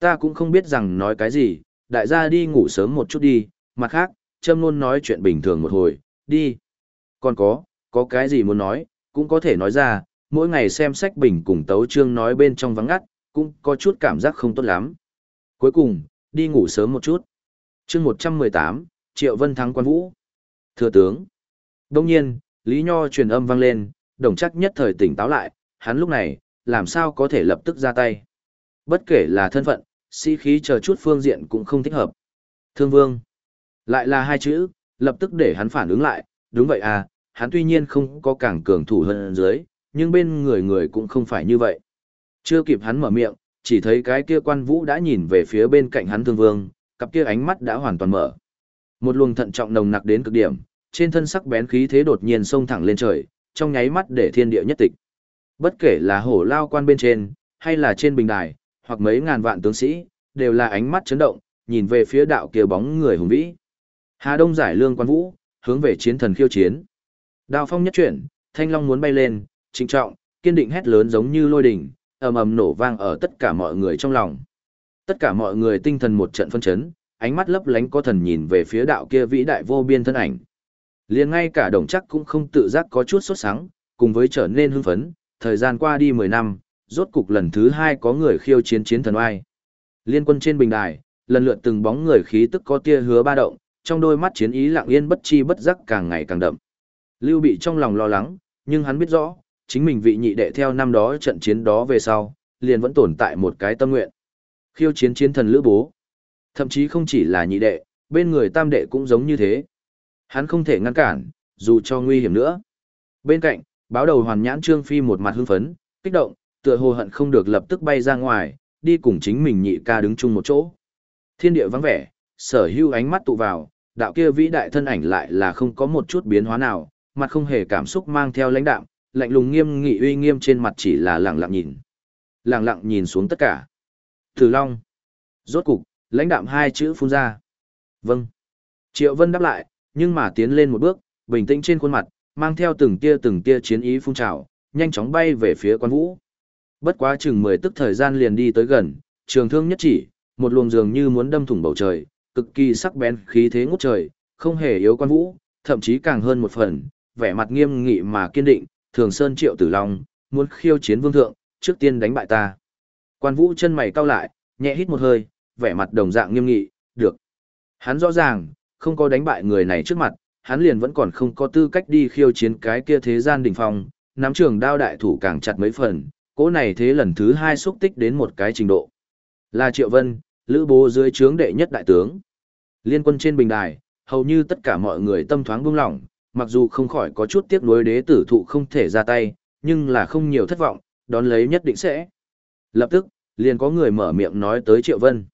Ta cũng không biết rằng nói cái gì, đại gia đi ngủ sớm một chút đi, mặt khác, trâm luôn nói chuyện bình thường một hồi, đi. Còn có, có cái gì muốn nói, cũng có thể nói ra, mỗi ngày xem sách bình cùng tấu chương nói bên trong vắng ngắt, cũng có chút cảm giác không tốt lắm. Cuối cùng, đi ngủ sớm một chút. chương 118, Triệu Vân thắng quan vũ. Thưa tướng. Đông nhiên, Lý Nho truyền âm vang lên, đồng chắc nhất thời tỉnh táo lại, hắn lúc này, làm sao có thể lập tức ra tay. Bất kể là thân phận, sĩ khí chờ chút phương diện cũng không thích hợp. Thương vương. Lại là hai chữ, lập tức để hắn phản ứng lại, đúng vậy à, hắn tuy nhiên không có càng cường thủ hơn dưới, nhưng bên người người cũng không phải như vậy. Chưa kịp hắn mở miệng, chỉ thấy cái kia quan vũ đã nhìn về phía bên cạnh hắn thương vương, cặp kia ánh mắt đã hoàn toàn mở. Một luồng thận trọng nồng nặc đến cực điểm, trên thân sắc bén khí thế đột nhiên xông thẳng lên trời, trong nháy mắt để thiên địa nhất tịch. Bất kể là hổ lao quan bên trên, hay là trên bình đài, hoặc mấy ngàn vạn tướng sĩ, đều là ánh mắt chấn động, nhìn về phía đạo kia bóng người hùng vĩ. Hà Đông giải lương quan vũ, hướng về chiến thần khiêu chiến. Đao phong nhất chuyển, thanh long muốn bay lên, trịnh trọng, kiên định hét lớn giống như lôi đình, ầm ầm nổ vang ở tất cả mọi người trong lòng. Tất cả mọi người tinh thần một trận phân chấn, ánh mắt lấp lánh có thần nhìn về phía đạo kia vĩ đại vô biên thân ảnh. Liền ngay cả đồng chắc cũng không tự giác có chút sốt sắng, cùng với trở nên hưng phấn, thời gian qua đi 10 năm, rốt cục lần thứ hai có người khiêu chiến chiến thần oai. Liên quân trên bình đài, lần lượt từng bóng người khí tức có tia hứa ba động, trong đôi mắt chiến ý lặng yên bất chi bất giác càng ngày càng đậm. Lưu bị trong lòng lo lắng, nhưng hắn biết rõ, chính mình vị nhị đệ theo năm đó trận chiến đó về sau, liền vẫn tồn tại một cái tâm nguyện. Khiêu chiến chiến thần lữ bố. Thậm chí không chỉ là nhị đệ, bên người tam đệ cũng giống như thế. Hắn không thể ngăn cản, dù cho nguy hiểm nữa. Bên cạnh, báo đầu hoàn nhãn Trương Phi một mặt hưng phấn, kích động, tựa hồ hận không được lập tức bay ra ngoài, đi cùng chính mình nhị ca đứng chung một chỗ. Thiên địa vắng vẻ, sở hưu ánh mắt tụ vào, đạo kia vĩ đại thân ảnh lại là không có một chút biến hóa nào, mặt không hề cảm xúc mang theo lãnh đạm, lạnh lùng nghiêm nghị uy nghiêm trên mặt chỉ là lặng lặng nhìn. Lặng lặng nhìn xuống tất cả. Từ Long. Rốt cục, lãnh đạm hai chữ phun ra. Vâng. Triệu Vân đáp lại, nhưng mà tiến lên một bước, bình tĩnh trên khuôn mặt, mang theo từng tia từng tia chiến ý phun trào, nhanh chóng bay về phía quan vũ. Bất quá chừng 10 tức thời gian liền đi tới gần, trường thương nhất chỉ, một luồng dường như muốn đâm thủng bầu trời, cực kỳ sắc bén khí thế ngút trời, không hề yếu quan vũ, thậm chí càng hơn một phần, vẻ mặt nghiêm nghị mà kiên định, thường sơn triệu tử long, muốn khiêu chiến vương thượng, trước tiên đánh bại ta. Quan vũ chân mày cau lại, nhẹ hít một hơi, vẻ mặt đồng dạng nghiêm nghị, được. Hắn rõ ràng, không có đánh bại người này trước mặt, hắn liền vẫn còn không có tư cách đi khiêu chiến cái kia thế gian đỉnh phong, nắm trường đao đại thủ càng chặt mấy phần, cỗ này thế lần thứ hai xúc tích đến một cái trình độ. Là Triệu Vân, lữ bố dưới trướng đệ nhất đại tướng. Liên quân trên bình đài, hầu như tất cả mọi người tâm thoáng buông lỏng, mặc dù không khỏi có chút tiếc nuối đế tử thụ không thể ra tay, nhưng là không nhiều thất vọng, đón lấy nhất định sẽ. Lập tức, liền có người mở miệng nói tới Triệu Vân.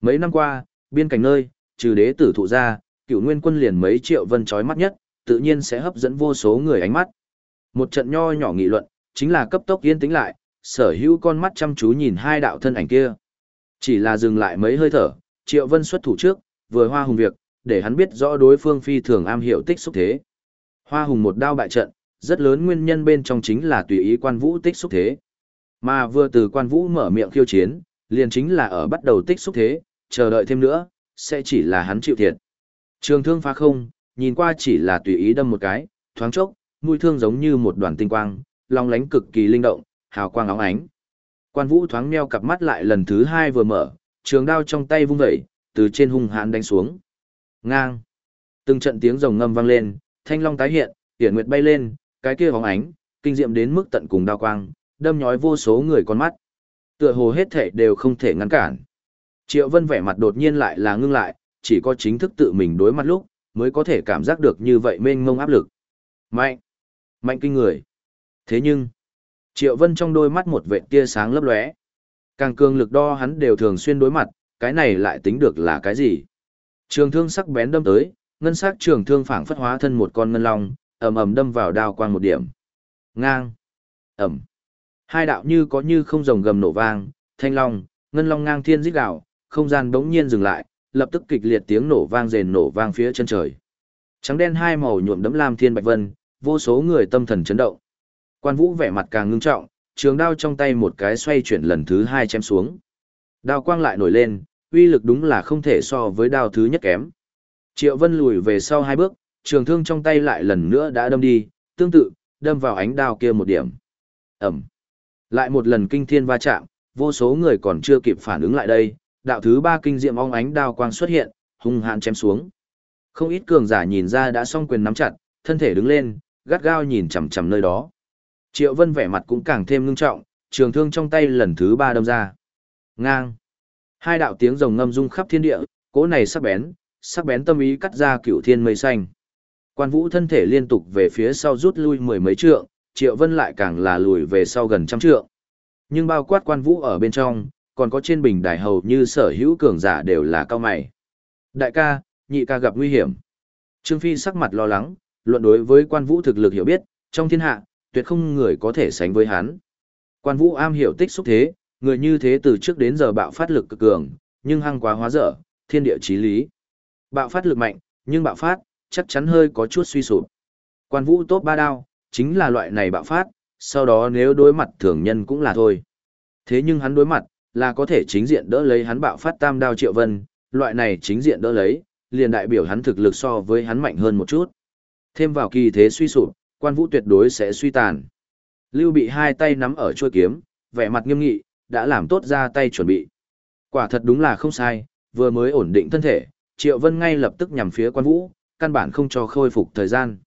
Mấy năm qua, biên cảnh nơi, trừ đế tử thụ ra, cựu nguyên quân liền mấy Triệu Vân chói mắt nhất, tự nhiên sẽ hấp dẫn vô số người ánh mắt. Một trận nho nhỏ nghị luận, chính là cấp tốc yên tĩnh lại, sở hữu con mắt chăm chú nhìn hai đạo thân ảnh kia. Chỉ là dừng lại mấy hơi thở, Triệu Vân xuất thủ trước, vừa hoa hùng việc, để hắn biết rõ đối phương phi thường am hiểu tích xúc thế. Hoa hùng một đao bại trận, rất lớn nguyên nhân bên trong chính là tùy ý quan vũ tích xúc thế. Mà vừa từ quan vũ mở miệng khiêu chiến, liền chính là ở bắt đầu tích xúc thế, chờ đợi thêm nữa, sẽ chỉ là hắn chịu thiệt. Trường thương phá không, nhìn qua chỉ là tùy ý đâm một cái, thoáng chốc, mũi thương giống như một đoàn tinh quang, long lánh cực kỳ linh động, hào quang óng ánh. Quan vũ thoáng meo cặp mắt lại lần thứ hai vừa mở, trường đao trong tay vung vẩy, từ trên hung hãn đánh xuống. Ngang. Từng trận tiếng rồng ngâm vang lên, thanh long tái hiện, tiển nguyệt bay lên, cái kia bóng ánh, kinh diệm đến mức tận cùng đao quang, đâm nhói vô số người con mắt. Tựa hồ hết thể đều không thể ngăn cản. Triệu Vân vẻ mặt đột nhiên lại là ngưng lại, chỉ có chính thức tự mình đối mặt lúc, mới có thể cảm giác được như vậy mênh mông áp lực. Mạnh! Mạnh kinh người! Thế nhưng, Triệu Vân trong đôi mắt một vệt tia sáng lấp lóe. Càng cường lực đo hắn đều thường xuyên đối mặt, cái này lại tính được là cái gì? Trường thương sắc bén đâm tới, ngân sắc trường thương phảng phất hóa thân một con ngân long, ầm ầm đâm vào đao quang một điểm. Ngang. Ầm. Hai đạo như có như không rồng gầm nổ vang, thanh long, ngân long ngang thiên rít gào, không gian bỗng nhiên dừng lại, lập tức kịch liệt tiếng nổ vang rền nổ vang phía chân trời. Trắng đen hai màu nhuộm đẫm lam thiên bạch vân, vô số người tâm thần chấn động. Quan Vũ vẻ mặt càng ngưng trọng, trường đao trong tay một cái xoay chuyển lần thứ hai chém xuống. Đao quang lại nổi lên, uy lực đúng là không thể so với đao thứ nhất kém. Triệu Vân lùi về sau hai bước, trường thương trong tay lại lần nữa đã đâm đi, tương tự, đâm vào ánh đao kia một điểm. Ẩm. Lại một lần kinh thiên va chạm, vô số người còn chưa kịp phản ứng lại đây, đạo thứ ba kinh diệm ong ánh đao quang xuất hiện, hung hãn chém xuống. Không ít cường giả nhìn ra đã song quyền nắm chặt, thân thể đứng lên, gắt gao nhìn chằm chằm nơi đó. Triệu Vân vẻ mặt cũng càng thêm ngưng trọng, trường thương trong tay lần thứ ba đâm ra. Ngang. Hai đạo tiếng rồng ngâm rung khắp thiên địa, cỗ này sắc bén, sắc bén tâm ý cắt ra cửu thiên mây xanh. Quan Vũ thân thể liên tục về phía sau rút lui mười mấy trượng, Triệu Vân lại càng là lùi về sau gần trăm trượng. Nhưng bao quát Quan Vũ ở bên trong, còn có trên bình đài hầu như sở hữu cường giả đều là cao mày. Đại ca, nhị ca gặp nguy hiểm. Trương Phi sắc mặt lo lắng, luận đối với Quan Vũ thực lực hiểu biết, trong thiên hạ, tuyệt không người có thể sánh với hắn. Quan Vũ am hiểu tích xúc thế, người như thế từ trước đến giờ bạo phát lực cực cường, nhưng hăng quá hóa dở, thiên địa chí lý. Bạo phát lực mạnh, nhưng bạo phát, chắc chắn hơi có chút suy sụp. Quan Vũ tốt ba đao, chính là loại này bạo phát, sau đó nếu đối mặt thường nhân cũng là thôi. Thế nhưng hắn đối mặt, là có thể chính diện đỡ lấy hắn bạo phát tam đao triệu vân, loại này chính diện đỡ lấy, liền đại biểu hắn thực lực so với hắn mạnh hơn một chút. Thêm vào kỳ thế suy sụp, quan vũ tuyệt đối sẽ suy tàn. Lưu bị hai tay nắm ở chuôi kiếm, vẻ mặt nghiêm nghị, đã làm tốt ra tay chuẩn bị. Quả thật đúng là không sai, vừa mới ổn định thân thể, Triệu Vân ngay lập tức nhằm phía quan vũ, căn bản không cho khôi phục thời gian.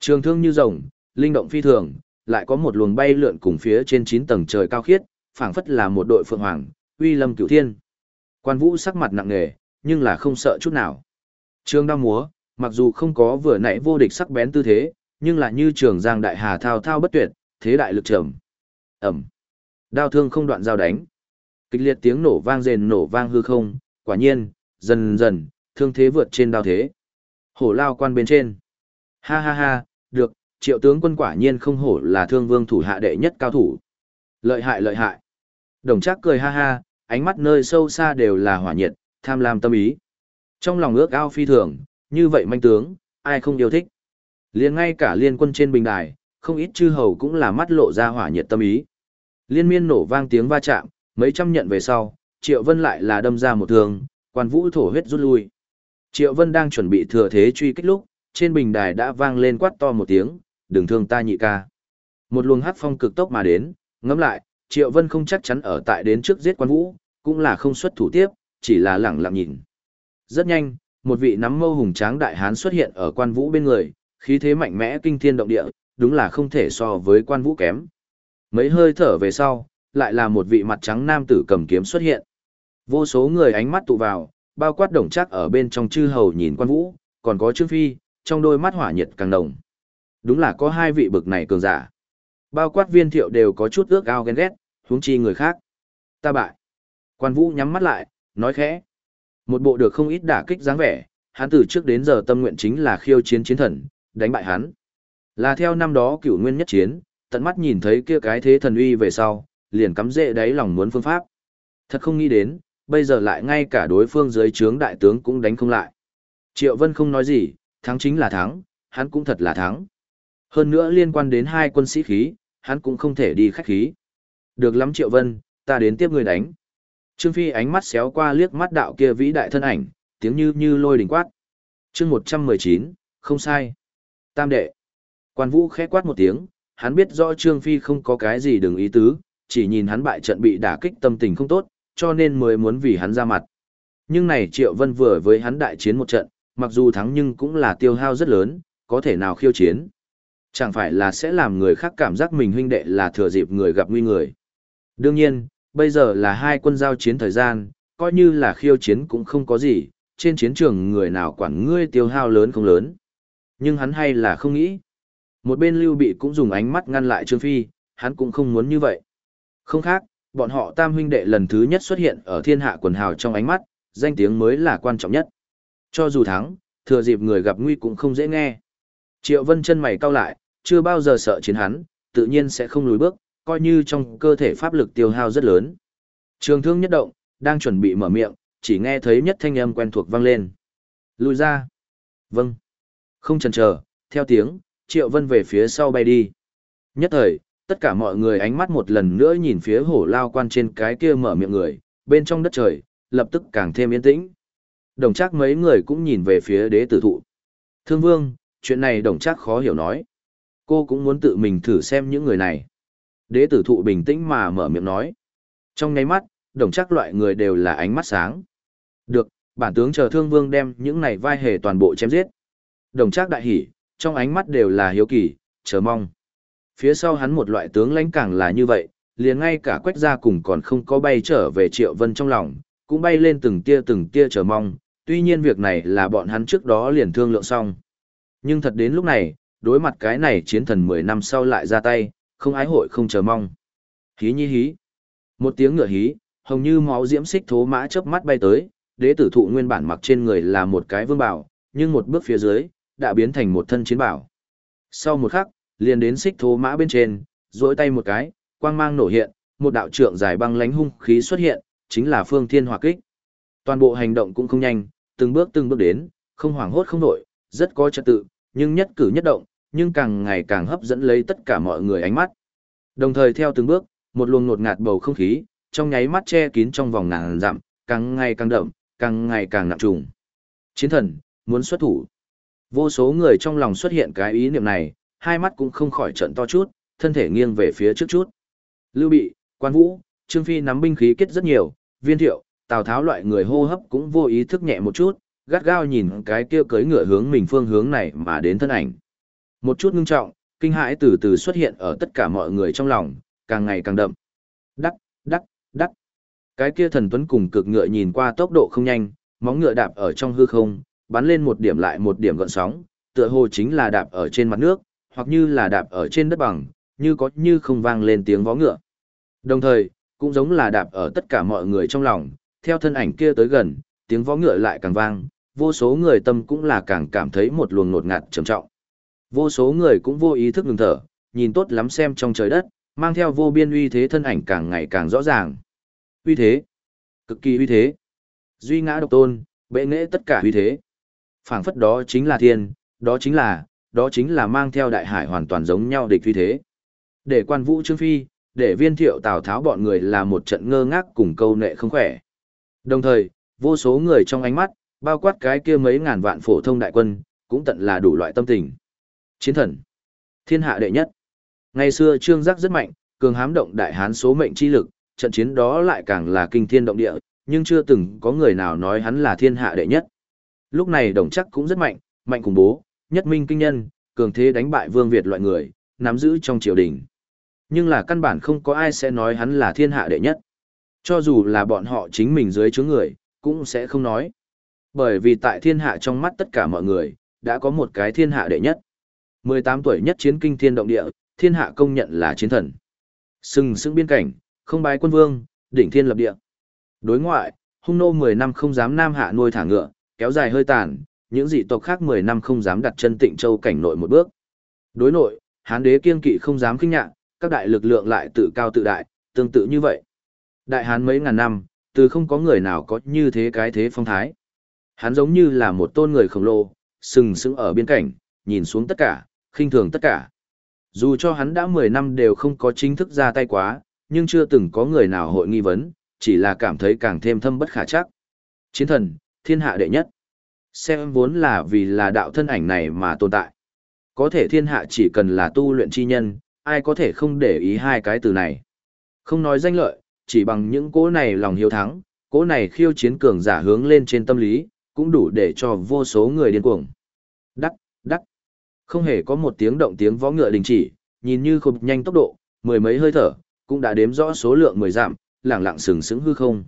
Trường thương như rồng, linh động phi thường, lại có một luồng bay lượn cùng phía trên 9 tầng trời cao khiết, phảng phất là một đội phượng hoàng, uy lâm cửu thiên. Quan Vũ sắc mặt nặng nề, nhưng là không sợ chút nào. Trường đao múa, mặc dù không có vừa nãy vô địch sắc bén tư thế, nhưng là như trường giang đại hà thao thao bất tuyệt, thế đại lực trầm. Ẩm. Đao thương không đoạn giao đánh. Kịch liệt tiếng nổ vang rền nổ vang hư không, quả nhiên, dần dần, thương thế vượt trên đao thế. Hổ lao quan bên trên. Ha ha ha, được, triệu tướng quân quả nhiên không hổ là thương vương thủ hạ đệ nhất cao thủ. Lợi hại lợi hại. Đồng chắc cười ha ha, ánh mắt nơi sâu xa đều là hỏa nhiệt, tham lam tâm ý. Trong lòng ước ao phi thường, như vậy manh tướng, ai không yêu thích liền ngay cả liên quân trên bình đài, không ít chư hầu cũng là mắt lộ ra hỏa nhiệt tâm ý. Liên miên nổ vang tiếng va chạm, mấy trăm nhận về sau, Triệu Vân lại là đâm ra một thương, quan vũ thổ huyết rút lui. Triệu Vân đang chuẩn bị thừa thế truy kích lúc, trên bình đài đã vang lên quát to một tiếng, đừng thương ta nhị ca. Một luồng hát phong cực tốc mà đến, ngẫm lại, Triệu Vân không chắc chắn ở tại đến trước giết quan vũ, cũng là không xuất thủ tiếp, chỉ là lẳng lặng nhìn. Rất nhanh, một vị nắm mâu hùng tráng đại hán xuất hiện ở quan vũ bên người, khí thế mạnh mẽ kinh thiên động địa, đúng là không thể so với quan vũ kém. Mấy hơi thở về sau, lại là một vị mặt trắng nam tử cầm kiếm xuất hiện. Vô số người ánh mắt tụ vào, bao quát đồng chắc ở bên trong chư hầu nhìn quan vũ, còn có Trương Phi, trong đôi mắt hỏa nhiệt càng đồng. Đúng là có hai vị bực này cường giả. Bao quát viên thiệu đều có chút ước ao ghen ghét, huống chi người khác. Ta bại. Quan vũ nhắm mắt lại, nói khẽ. Một bộ được không ít đả kích dáng vẻ, hắn từ trước đến giờ tâm nguyện chính là khiêu chiến chiến thần, đánh bại hắn. Là theo năm đó cửu nguyên nhất chiến, tận mắt nhìn thấy kia cái thế thần uy về sau, liền cắm rễ đáy lòng muốn phương pháp. Thật không nghĩ đến, bây giờ lại ngay cả đối phương dưới trướng đại tướng cũng đánh không lại. Triệu Vân không nói gì, thắng chính là thắng, hắn cũng thật là thắng. Hơn nữa liên quan đến hai quân sĩ khí, hắn cũng không thể đi khách khí. Được lắm Triệu Vân, ta đến tiếp người đánh. Trương Phi ánh mắt xéo qua liếc mắt đạo kia vĩ đại thân ảnh, tiếng như như lôi đỉnh quát. chương 119, không sai. Tam đệ. Quan vũ khẽ quát một tiếng, hắn biết rõ Trương Phi không có cái gì đừng ý tứ, chỉ nhìn hắn bại trận bị đả kích tâm tình không tốt, cho nên mới muốn vì hắn ra mặt. Nhưng này Triệu Vân vừa với hắn đại chiến một trận, mặc dù thắng nhưng cũng là tiêu hao rất lớn, có thể nào khiêu chiến. Chẳng phải là sẽ làm người khác cảm giác mình huynh đệ là thừa dịp người gặp nguy người. Đương nhiên, bây giờ là hai quân giao chiến thời gian, coi như là khiêu chiến cũng không có gì, trên chiến trường người nào quản ngươi tiêu hao lớn không lớn. Nhưng hắn hay là không nghĩ. Một bên Lưu Bị cũng dùng ánh mắt ngăn lại Trương Phi, hắn cũng không muốn như vậy. Không khác, bọn họ tam huynh đệ lần thứ nhất xuất hiện ở thiên hạ quần hào trong ánh mắt, danh tiếng mới là quan trọng nhất. Cho dù thắng, thừa dịp người gặp nguy cũng không dễ nghe. Triệu Vân chân mày cau lại, chưa bao giờ sợ chiến hắn, tự nhiên sẽ không lùi bước, coi như trong cơ thể pháp lực tiêu hao rất lớn. Trường thương nhất động, đang chuẩn bị mở miệng, chỉ nghe thấy nhất thanh âm quen thuộc vang lên. Lùi ra. Vâng. Không chần chờ, theo tiếng, Triệu Vân về phía sau bay đi. Nhất thời, tất cả mọi người ánh mắt một lần nữa nhìn phía hổ lao quan trên cái kia mở miệng người, bên trong đất trời, lập tức càng thêm yên tĩnh. Đồng chắc mấy người cũng nhìn về phía đế tử thụ. Thương vương, chuyện này đồng chắc khó hiểu nói. Cô cũng muốn tự mình thử xem những người này. Đế tử thụ bình tĩnh mà mở miệng nói. Trong nháy mắt, đồng chắc loại người đều là ánh mắt sáng. Được, bản tướng chờ thương vương đem những này vai hề toàn bộ chém giết. Đồng trác đại hỉ, trong ánh mắt đều là hiếu kỳ, chờ mong. Phía sau hắn một loại tướng lãnh càng là như vậy, liền ngay cả quách gia cùng còn không có bay trở về triệu vân trong lòng, cũng bay lên từng tia từng tia chờ mong, tuy nhiên việc này là bọn hắn trước đó liền thương lượng xong. Nhưng thật đến lúc này, đối mặt cái này chiến thần 10 năm sau lại ra tay, không ái hội không chờ mong. Hí nhi hí. Một tiếng ngựa hí, hồng như máu diễm xích thố mã chớp mắt bay tới, đế tử thụ nguyên bản mặc trên người là một cái vương bảo, nhưng một bước phía dưới, đã biến thành một thân chiến bảo. Sau một khắc, liền đến xích thố mã bên trên, duỗi tay một cái, quang mang nổ hiện, một đạo trượng dài băng lánh hung khí xuất hiện, chính là phương thiên hỏa kích. Toàn bộ hành động cũng không nhanh, từng bước từng bước đến, không hoảng hốt không nổi, rất có trật tự, nhưng nhất cử nhất động, nhưng càng ngày càng hấp dẫn lấy tất cả mọi người ánh mắt. Đồng thời theo từng bước, một luồng ngột ngạt bầu không khí, trong nháy mắt che kín trong vòng ngàn dặm, càng ngày càng đậm, càng ngày càng nặng trùng. Chiến thần, muốn xuất thủ. Vô số người trong lòng xuất hiện cái ý niệm này, hai mắt cũng không khỏi trận to chút, thân thể nghiêng về phía trước chút. Lưu Bị, Quan Vũ, Trương Phi nắm binh khí kết rất nhiều, viên thiệu, Tào Tháo loại người hô hấp cũng vô ý thức nhẹ một chút, gắt gao nhìn cái kia cưỡi ngựa hướng mình phương hướng này mà đến thân ảnh. Một chút ngưng trọng, kinh hãi từ từ xuất hiện ở tất cả mọi người trong lòng, càng ngày càng đậm. Đắc, đắc, đắc. Cái kia thần tuấn cùng cực ngựa nhìn qua tốc độ không nhanh, móng ngựa đạp ở trong hư không, bắn lên một điểm lại một điểm gợn sóng, tựa hồ chính là đạp ở trên mặt nước, hoặc như là đạp ở trên đất bằng, như có như không vang lên tiếng vó ngựa. Đồng thời, cũng giống là đạp ở tất cả mọi người trong lòng, theo thân ảnh kia tới gần, tiếng vó ngựa lại càng vang, vô số người tâm cũng là càng cảm thấy một luồng nột ngạt trầm trọng. Vô số người cũng vô ý thức ngừng thở, nhìn tốt lắm xem trong trời đất, mang theo vô biên uy thế thân ảnh càng ngày càng rõ ràng. Uy thế, cực kỳ uy thế. Duy ngã độc tôn, bệ nghệ tất cả uy thế phảng phất đó chính là thiên, đó chính là, đó chính là mang theo đại hải hoàn toàn giống nhau địch vì thế. Để quan vũ trương phi, để viên thiệu tào tháo bọn người là một trận ngơ ngác cùng câu nệ không khỏe. Đồng thời, vô số người trong ánh mắt, bao quát cái kia mấy ngàn vạn phổ thông đại quân, cũng tận là đủ loại tâm tình. Chiến thần, thiên hạ đệ nhất. Ngày xưa Trương Giác rất mạnh, cường hám động đại hán số mệnh chi lực, trận chiến đó lại càng là kinh thiên động địa, nhưng chưa từng có người nào nói hắn là thiên hạ đệ nhất. Lúc này đồng chắc cũng rất mạnh, mạnh cùng bố, nhất minh kinh nhân, cường thế đánh bại vương Việt loại người, nắm giữ trong triều đình. Nhưng là căn bản không có ai sẽ nói hắn là thiên hạ đệ nhất. Cho dù là bọn họ chính mình dưới chướng người, cũng sẽ không nói. Bởi vì tại thiên hạ trong mắt tất cả mọi người, đã có một cái thiên hạ đệ nhất. 18 tuổi nhất chiến kinh thiên động địa, thiên hạ công nhận là chiến thần. Sừng sững biên cảnh, không bái quân vương, đỉnh thiên lập địa. Đối ngoại, hung nô 10 năm không dám nam hạ nuôi thả ngựa, kéo dài hơi tàn, những dị tộc khác 10 năm không dám đặt chân tịnh châu cảnh nội một bước. Đối nội, hán đế kiên kỵ không dám khinh nhạ, các đại lực lượng lại tự cao tự đại, tương tự như vậy. Đại hán mấy ngàn năm, từ không có người nào có như thế cái thế phong thái. Hắn giống như là một tôn người khổng lồ, sừng sững ở biên cảnh, nhìn xuống tất cả, khinh thường tất cả. Dù cho hắn đã 10 năm đều không có chính thức ra tay quá, nhưng chưa từng có người nào hội nghi vấn, chỉ là cảm thấy càng thêm thâm bất khả chắc. Chiến thần, thiên hạ đệ nhất. Xem vốn là vì là đạo thân ảnh này mà tồn tại. Có thể thiên hạ chỉ cần là tu luyện chi nhân, ai có thể không để ý hai cái từ này. Không nói danh lợi, chỉ bằng những cố này lòng hiếu thắng, cố này khiêu chiến cường giả hướng lên trên tâm lý, cũng đủ để cho vô số người điên cuồng. Đắc, đắc. Không hề có một tiếng động tiếng võ ngựa đình chỉ, nhìn như khục nhanh tốc độ, mười mấy hơi thở, cũng đã đếm rõ số lượng mười giảm, lẳng lặng sừng sững hư không.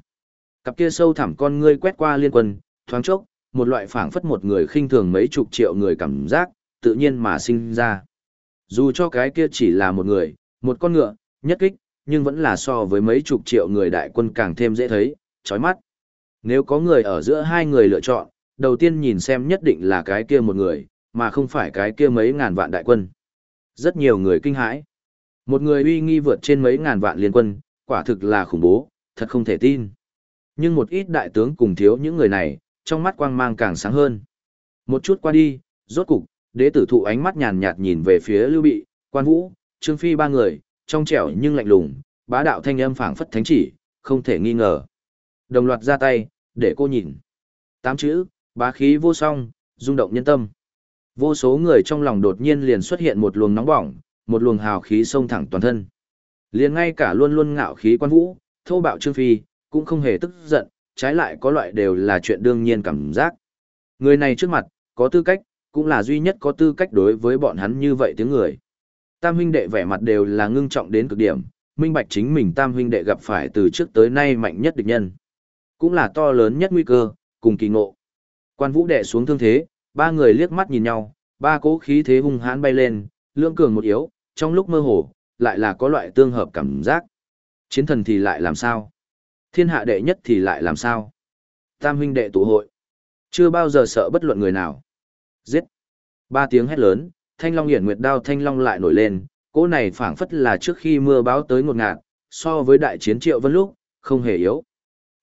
Cặp kia sâu thẳm con ngươi quét qua liên quân, thoáng chốc, một loại phảng phất một người khinh thường mấy chục triệu người cảm giác, tự nhiên mà sinh ra. Dù cho cái kia chỉ là một người, một con ngựa, nhất kích, nhưng vẫn là so với mấy chục triệu người đại quân càng thêm dễ thấy, chói mắt. Nếu có người ở giữa hai người lựa chọn, đầu tiên nhìn xem nhất định là cái kia một người, mà không phải cái kia mấy ngàn vạn đại quân. Rất nhiều người kinh hãi. Một người uy nghi vượt trên mấy ngàn vạn liên quân, quả thực là khủng bố, thật không thể tin. Nhưng một ít đại tướng cùng thiếu những người này, trong mắt quang mang càng sáng hơn. Một chút qua đi, rốt cục, đế tử thụ ánh mắt nhàn nhạt nhìn về phía Lưu Bị, Quan Vũ, Trương Phi ba người, trong trẻo nhưng lạnh lùng, bá đạo thanh âm phảng phất thánh chỉ, không thể nghi ngờ. Đồng loạt ra tay, để cô nhìn. Tám chữ, bá khí vô song, rung động nhân tâm. Vô số người trong lòng đột nhiên liền xuất hiện một luồng nóng bỏng, một luồng hào khí xông thẳng toàn thân. Liền ngay cả luôn luôn ngạo khí quan vũ, thô bạo trương phi, cũng không hề tức giận, trái lại có loại đều là chuyện đương nhiên cảm giác. Người này trước mặt, có tư cách, cũng là duy nhất có tư cách đối với bọn hắn như vậy tiếng người. Tam huynh đệ vẻ mặt đều là ngưng trọng đến cực điểm, minh bạch chính mình tam huynh đệ gặp phải từ trước tới nay mạnh nhất địch nhân. Cũng là to lớn nhất nguy cơ, cùng kỳ ngộ. Quan vũ đệ xuống thương thế, ba người liếc mắt nhìn nhau, ba cỗ khí thế hung hãn bay lên, lưỡng cường một yếu, trong lúc mơ hồ, lại là có loại tương hợp cảm giác. Chiến thần thì lại làm sao? Thiên hạ đệ nhất thì lại làm sao? Tam huynh đệ tụ hội. Chưa bao giờ sợ bất luận người nào. Giết. Ba tiếng hét lớn, thanh long hiển nguyệt đao thanh long lại nổi lên, cỗ này phảng phất là trước khi mưa báo tới ngột ngạt, so với đại chiến triệu vân lúc, không hề yếu.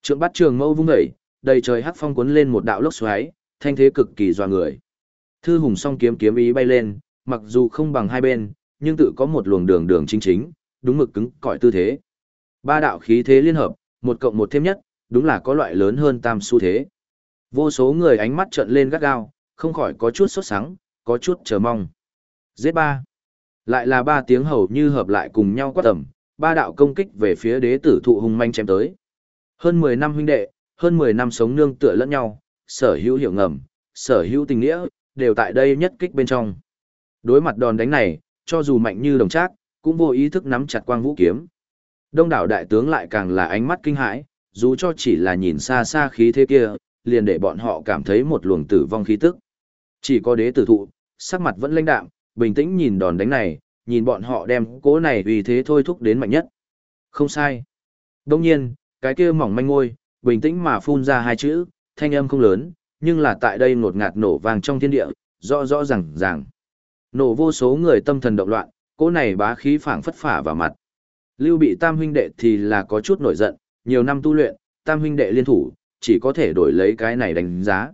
Trượng bắt trường mâu vung dậy, đầy trời hắc phong cuốn lên một đạo lốc xoáy, thanh thế cực kỳ doa người. Thư hùng song kiếm kiếm ý bay lên, mặc dù không bằng hai bên, nhưng tự có một luồng đường đường chính chính, đúng mực cứng cỏi tư thế. Ba đạo khí thế liên hợp, một cộng một thêm nhất, đúng là có loại lớn hơn tam xu thế. Vô số người ánh mắt trợn lên gắt gao, không khỏi có chút sốt sắng, có chút chờ mong. Giết ba. Lại là ba tiếng hầu như hợp lại cùng nhau quát tầm, ba đạo công kích về phía đế tử thụ hung manh chém tới. Hơn 10 năm huynh đệ, hơn 10 năm sống nương tựa lẫn nhau, sở hữu hiểu ngầm, sở hữu tình nghĩa, đều tại đây nhất kích bên trong. Đối mặt đòn đánh này, cho dù mạnh như đồng trác, cũng vô ý thức nắm chặt quang vũ kiếm. Đông đảo đại tướng lại càng là ánh mắt kinh hãi, dù cho chỉ là nhìn xa xa khí thế kia, liền để bọn họ cảm thấy một luồng tử vong khí tức. Chỉ có đế tử thụ, sắc mặt vẫn lãnh đạm, bình tĩnh nhìn đòn đánh này, nhìn bọn họ đem cố này vì thế thôi thúc đến mạnh nhất. Không sai. Đông nhiên, cái kia mỏng manh ngôi, bình tĩnh mà phun ra hai chữ, thanh âm không lớn, nhưng là tại đây ngột ngạt nổ vang trong thiên địa, rõ rõ ràng ràng. Nổ vô số người tâm thần động loạn, cố này bá khí phảng phất phả vào mặt. Lưu bị tam huynh đệ thì là có chút nổi giận, nhiều năm tu luyện, tam huynh đệ liên thủ, chỉ có thể đổi lấy cái này đánh giá.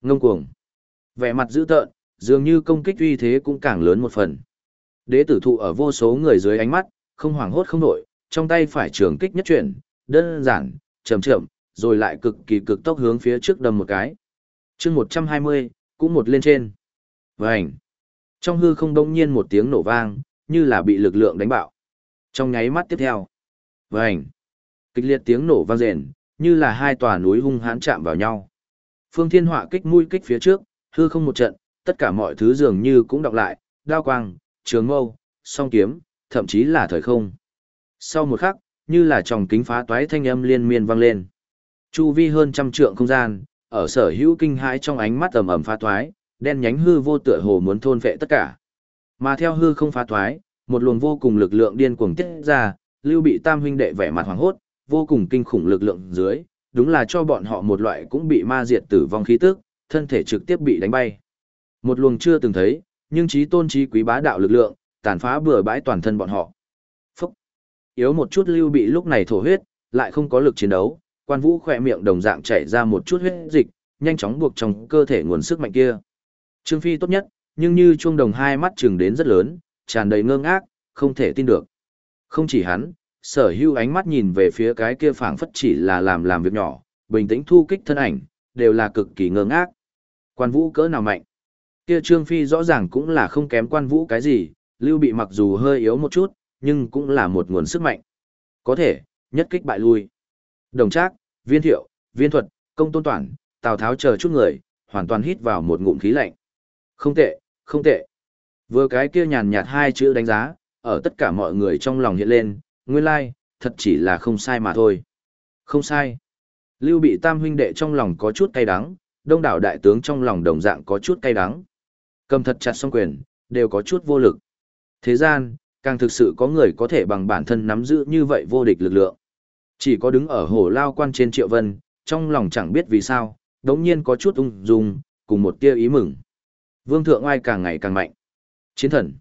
Ngông cuồng. Vẻ mặt dữ tợn, dường như công kích uy thế cũng càng lớn một phần. Đế tử thụ ở vô số người dưới ánh mắt, không hoảng hốt không nổi, trong tay phải trường kích nhất chuyển, đơn giản, chậm chậm, rồi lại cực kỳ cực tốc hướng phía trước đâm một cái. chương 120, cũng một lên trên. Vành. Trong hư không đông nhiên một tiếng nổ vang, như là bị lực lượng đánh bạo. Trong nháy mắt tiếp theo. Vành. Kịch liệt tiếng nổ vang rền, như là hai tòa núi hung hãn chạm vào nhau. Phương Thiên Họa kích mũi kích phía trước, hư không một trận, tất cả mọi thứ dường như cũng đọc lại, đao quang, trường mâu, song kiếm, thậm chí là thời không. Sau một khắc, như là tròng kính phá toái thanh âm liên miên vang lên. Chu vi hơn trăm trượng không gian, ở sở hữu kinh hãi trong ánh mắt ầm ầm phá toái, đen nhánh hư vô tựa hồ muốn thôn phệ tất cả. Mà theo hư không phá toái, một luồng vô cùng lực lượng điên cuồng tiết ra, Lưu Bị Tam huynh đệ vẻ mặt hoảng hốt, vô cùng kinh khủng lực lượng dưới, đúng là cho bọn họ một loại cũng bị ma diệt tử vong khí tức, thân thể trực tiếp bị đánh bay. Một luồng chưa từng thấy, nhưng trí tôn trí quý bá đạo lực lượng, tàn phá bừa bãi toàn thân bọn họ. Phúc! Yếu một chút lưu bị lúc này thổ huyết, lại không có lực chiến đấu, quan vũ khỏe miệng đồng dạng chảy ra một chút huyết dịch, nhanh chóng buộc trong cơ thể nguồn sức mạnh kia. Trương Phi tốt nhất, nhưng như chuông đồng hai mắt trừng đến rất lớn, tràn đầy ngơ ngác, không thể tin được. Không chỉ hắn, sở hưu ánh mắt nhìn về phía cái kia phảng phất chỉ là làm làm việc nhỏ, bình tĩnh thu kích thân ảnh, đều là cực kỳ ngơ ngác. Quan vũ cỡ nào mạnh? Kia Trương Phi rõ ràng cũng là không kém quan vũ cái gì, lưu bị mặc dù hơi yếu một chút, nhưng cũng là một nguồn sức mạnh. Có thể, nhất kích bại lui. Đồng trác, viên thiệu, viên thuật, công tôn toản, tào tháo chờ chút người, hoàn toàn hít vào một ngụm khí lạnh. Không tệ, không tệ. Vừa cái kia nhàn nhạt hai chữ đánh giá, ở tất cả mọi người trong lòng hiện lên, nguyên lai, like, thật chỉ là không sai mà thôi. Không sai. Lưu bị tam huynh đệ trong lòng có chút cay đắng, đông đảo đại tướng trong lòng đồng dạng có chút cay đắng. Cầm thật chặt song quyền, đều có chút vô lực. Thế gian, càng thực sự có người có thể bằng bản thân nắm giữ như vậy vô địch lực lượng. Chỉ có đứng ở hồ lao quan trên triệu vân, trong lòng chẳng biết vì sao, đống nhiên có chút ung dung, cùng một tia ý mừng. Vương thượng oai càng ngày càng mạnh. Chiến thần!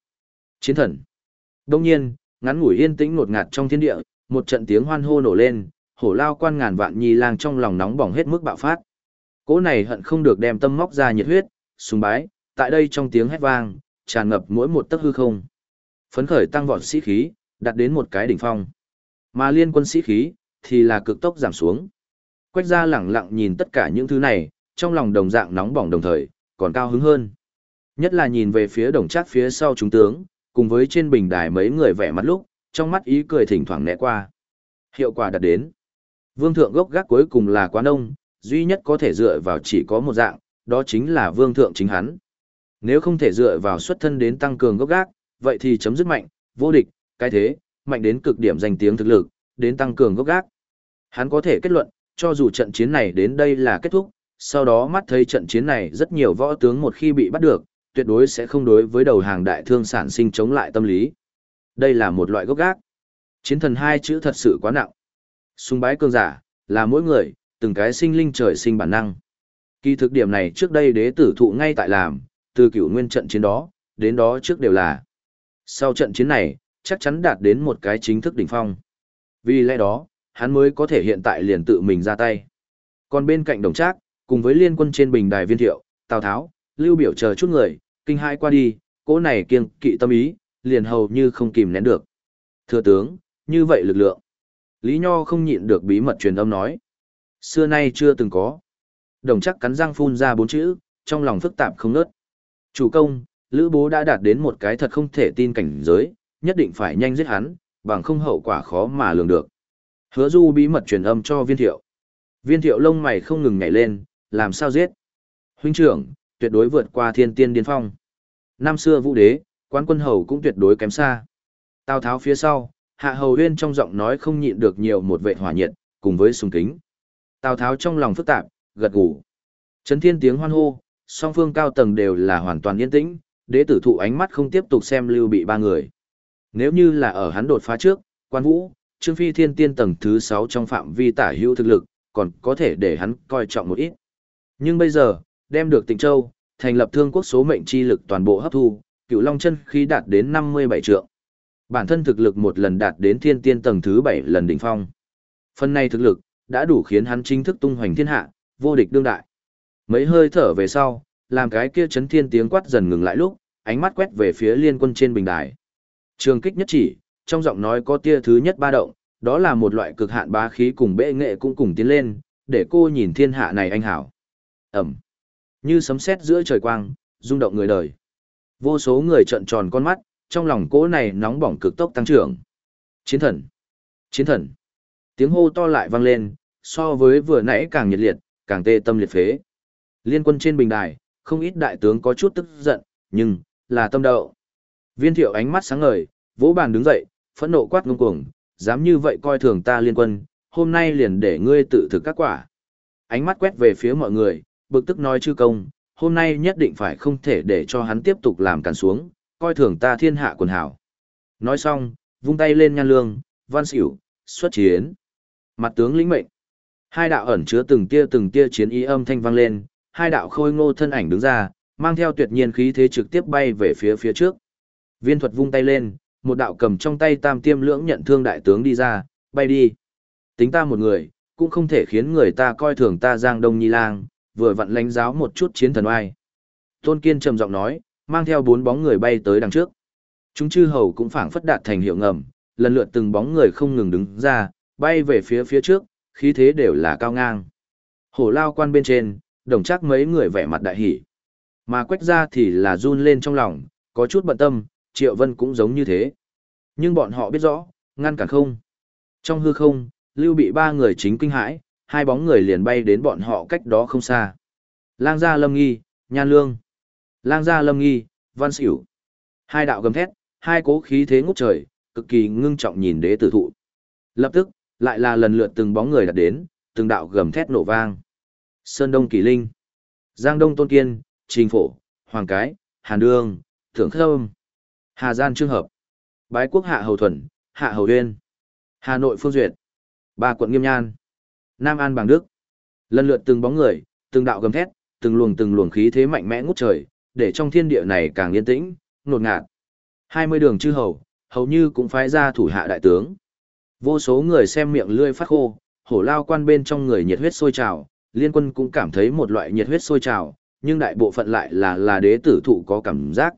Chiến thần! Đống nhiên, ngắn ngủi yên tĩnh ngột ngạt trong thiên địa, một trận tiếng hoan hô nổ lên, hổ lao quan ngàn vạn nhi lang trong lòng nóng bỏng hết mức bạo phát. Cỗ này hận không được đem tâm móc ra nhiệt huyết, sùng bái, tại đây trong tiếng hét vang, tràn ngập mỗi một tấc hư không. Phấn khởi tăng vọt sĩ khí, đạt đến một cái đỉnh phong. Mà liên quân sĩ khí, thì là cực tốc giảm xuống. Quách gia lẳng lặng nhìn tất cả những thứ này, trong lòng đồng dạng nóng bỏng đồng thời, còn cao hứng hơn. Nhất là nhìn về phía đồng trác phía sau chúng tướng, cùng với trên bình đài mấy người vẻ mặt lúc, trong mắt ý cười thỉnh thoảng né qua. Hiệu quả đạt đến. Vương thượng gốc gác cuối cùng là quá ông, duy nhất có thể dựa vào chỉ có một dạng, đó chính là vương thượng chính hắn. Nếu không thể dựa vào xuất thân đến tăng cường gốc gác, vậy thì chấm dứt mạnh, vô địch, cái thế, mạnh đến cực điểm danh tiếng thực lực, đến tăng cường gốc gác. Hắn có thể kết luận, cho dù trận chiến này đến đây là kết thúc, sau đó mắt thấy trận chiến này rất nhiều võ tướng một khi bị bắt được, tuyệt đối sẽ không đối với đầu hàng đại thương sản sinh chống lại tâm lý. Đây là một loại gốc gác. Chiến thần hai chữ thật sự quá nặng. Sùng bái cường giả, là mỗi người, từng cái sinh linh trời sinh bản năng. Kỳ thực điểm này trước đây đế tử thụ ngay tại làm, từ cửu nguyên trận chiến đó, đến đó trước đều là. Sau trận chiến này, chắc chắn đạt đến một cái chính thức đỉnh phong. Vì lẽ đó, hắn mới có thể hiện tại liền tự mình ra tay. Còn bên cạnh đồng trác, cùng với liên quân trên bình đài viên thiệu, Tào Tháo, Lưu Biểu chờ chút người, kinh hai qua đi, cỗ này kiêng kỵ tâm ý, liền hầu như không kìm nén được. Thưa tướng, như vậy lực lượng. Lý Nho không nhịn được bí mật truyền âm nói. Xưa nay chưa từng có. Đồng chắc cắn răng phun ra bốn chữ, trong lòng phức tạp không nớt. Chủ công, Lữ Bố đã đạt đến một cái thật không thể tin cảnh giới, nhất định phải nhanh giết hắn, bằng không hậu quả khó mà lường được. Hứa Du bí mật truyền âm cho viên thiệu. Viên thiệu lông mày không ngừng nhảy lên, làm sao giết? Huynh trưởng, tuyệt đối vượt qua thiên tiên điên phong. Năm xưa vũ đế, quán quân hầu cũng tuyệt đối kém xa. Tào tháo phía sau, hạ hầu huyên trong giọng nói không nhịn được nhiều một vệ hỏa nhiệt, cùng với sùng kính. Tào tháo trong lòng phức tạp, gật gù. Trấn thiên tiếng hoan hô, song phương cao tầng đều là hoàn toàn yên tĩnh, đế tử thụ ánh mắt không tiếp tục xem lưu bị ba người. Nếu như là ở hắn đột phá trước, quan vũ, trương phi thiên tiên tầng thứ 6 trong phạm vi tả hữu thực lực, còn có thể để hắn coi trọng một ít. Nhưng bây giờ, đem được tịnh châu, thành lập thương quốc số mệnh chi lực toàn bộ hấp thu, cựu long chân khí đạt đến 57 trượng. Bản thân thực lực một lần đạt đến thiên tiên tầng thứ 7 lần đỉnh phong. Phần này thực lực, đã đủ khiến hắn chính thức tung hoành thiên hạ, vô địch đương đại. Mấy hơi thở về sau, làm cái kia chấn thiên tiếng quát dần ngừng lại lúc, ánh mắt quét về phía liên quân trên bình đài. Trường kích nhất chỉ, trong giọng nói có tia thứ nhất ba động, đó là một loại cực hạn bá khí cùng bệ nghệ cũng cùng tiến lên, để cô nhìn thiên hạ này anh hảo. Ẩm. Như sấm sét giữa trời quang, rung động người đời. Vô số người trợn tròn con mắt, trong lòng cỗ này nóng bỏng cực tốc tăng trưởng. Chiến thần! Chiến thần! Tiếng hô to lại vang lên, so với vừa nãy càng nhiệt liệt, càng tê tâm liệt phế. Liên quân trên bình đài, không ít đại tướng có chút tức giận, nhưng, là tâm đậu. Viên thiệu ánh mắt sáng ngời, vỗ bàn đứng dậy, phẫn nộ quát ngông cuồng, dám như vậy coi thường ta liên quân, hôm nay liền để ngươi tự thực các quả. Ánh mắt quét về phía mọi người, bực tức nói chư công, hôm nay nhất định phải không thể để cho hắn tiếp tục làm càn xuống, coi thường ta thiên hạ quần hảo. Nói xong, vung tay lên nhan lương, văn xỉu, xuất chiến. Mặt tướng lĩnh mệnh. Hai đạo ẩn chứa từng tia từng tia chiến ý âm thanh vang lên, hai đạo khôi ngô thân ảnh đứng ra, mang theo tuyệt nhiên khí thế trực tiếp bay về phía phía trước. Viên thuật vung tay lên, một đạo cầm trong tay tam tiêm lưỡng nhận thương đại tướng đi ra, bay đi. Tính ta một người, cũng không thể khiến người ta coi thường ta giang đông nhi lang, vừa vặn lãnh giáo một chút chiến thần oai. Tôn Kiên trầm giọng nói, mang theo bốn bóng người bay tới đằng trước. Chúng chư hầu cũng phảng phất đạt thành hiệu ngầm, lần lượt từng bóng người không ngừng đứng ra, bay về phía phía trước, khí thế đều là cao ngang. Hổ lao quan bên trên, đồng chắc mấy người vẻ mặt đại hỉ. Mà quách ra thì là run lên trong lòng, có chút bận tâm, Triệu Vân cũng giống như thế. Nhưng bọn họ biết rõ, ngăn cản không. Trong hư không, lưu bị ba người chính kinh hãi, hai bóng người liền bay đến bọn họ cách đó không xa. Lang gia lâm nghi, nhan lương. Lang gia lâm nghi, văn xỉu. Hai đạo gầm thét, hai cố khí thế ngút trời, cực kỳ ngưng trọng nhìn đế tử thụ. Lập tức, lại là lần lượt từng bóng người đặt đến, từng đạo gầm thét nổ vang. Sơn Đông Kỳ Linh, Giang Đông Tôn Kiên, Trình Phổ, Hoàng Cái, Hàn Đương, Thượng Khâm. Hà Gian Trương Hợp. Bái Quốc Hạ Hầu Thuần, Hạ Hầu Uyên. Hà Nội Phương Duyệt. Ba quận Nghiêm Nhan. Nam An Bàng Đức. Lần lượt từng bóng người, từng đạo gầm thét, từng luồng từng luồng khí thế mạnh mẽ ngút trời, để trong thiên địa này càng yên tĩnh, nột ngạt. Hai mươi đường chư hầu, hầu như cũng phái ra thủ hạ đại tướng. Vô số người xem miệng lươi phát khô, hổ lao quan bên trong người nhiệt huyết sôi trào, liên quân cũng cảm thấy một loại nhiệt huyết sôi trào, nhưng đại bộ phận lại là là đế tử thụ có cảm giác.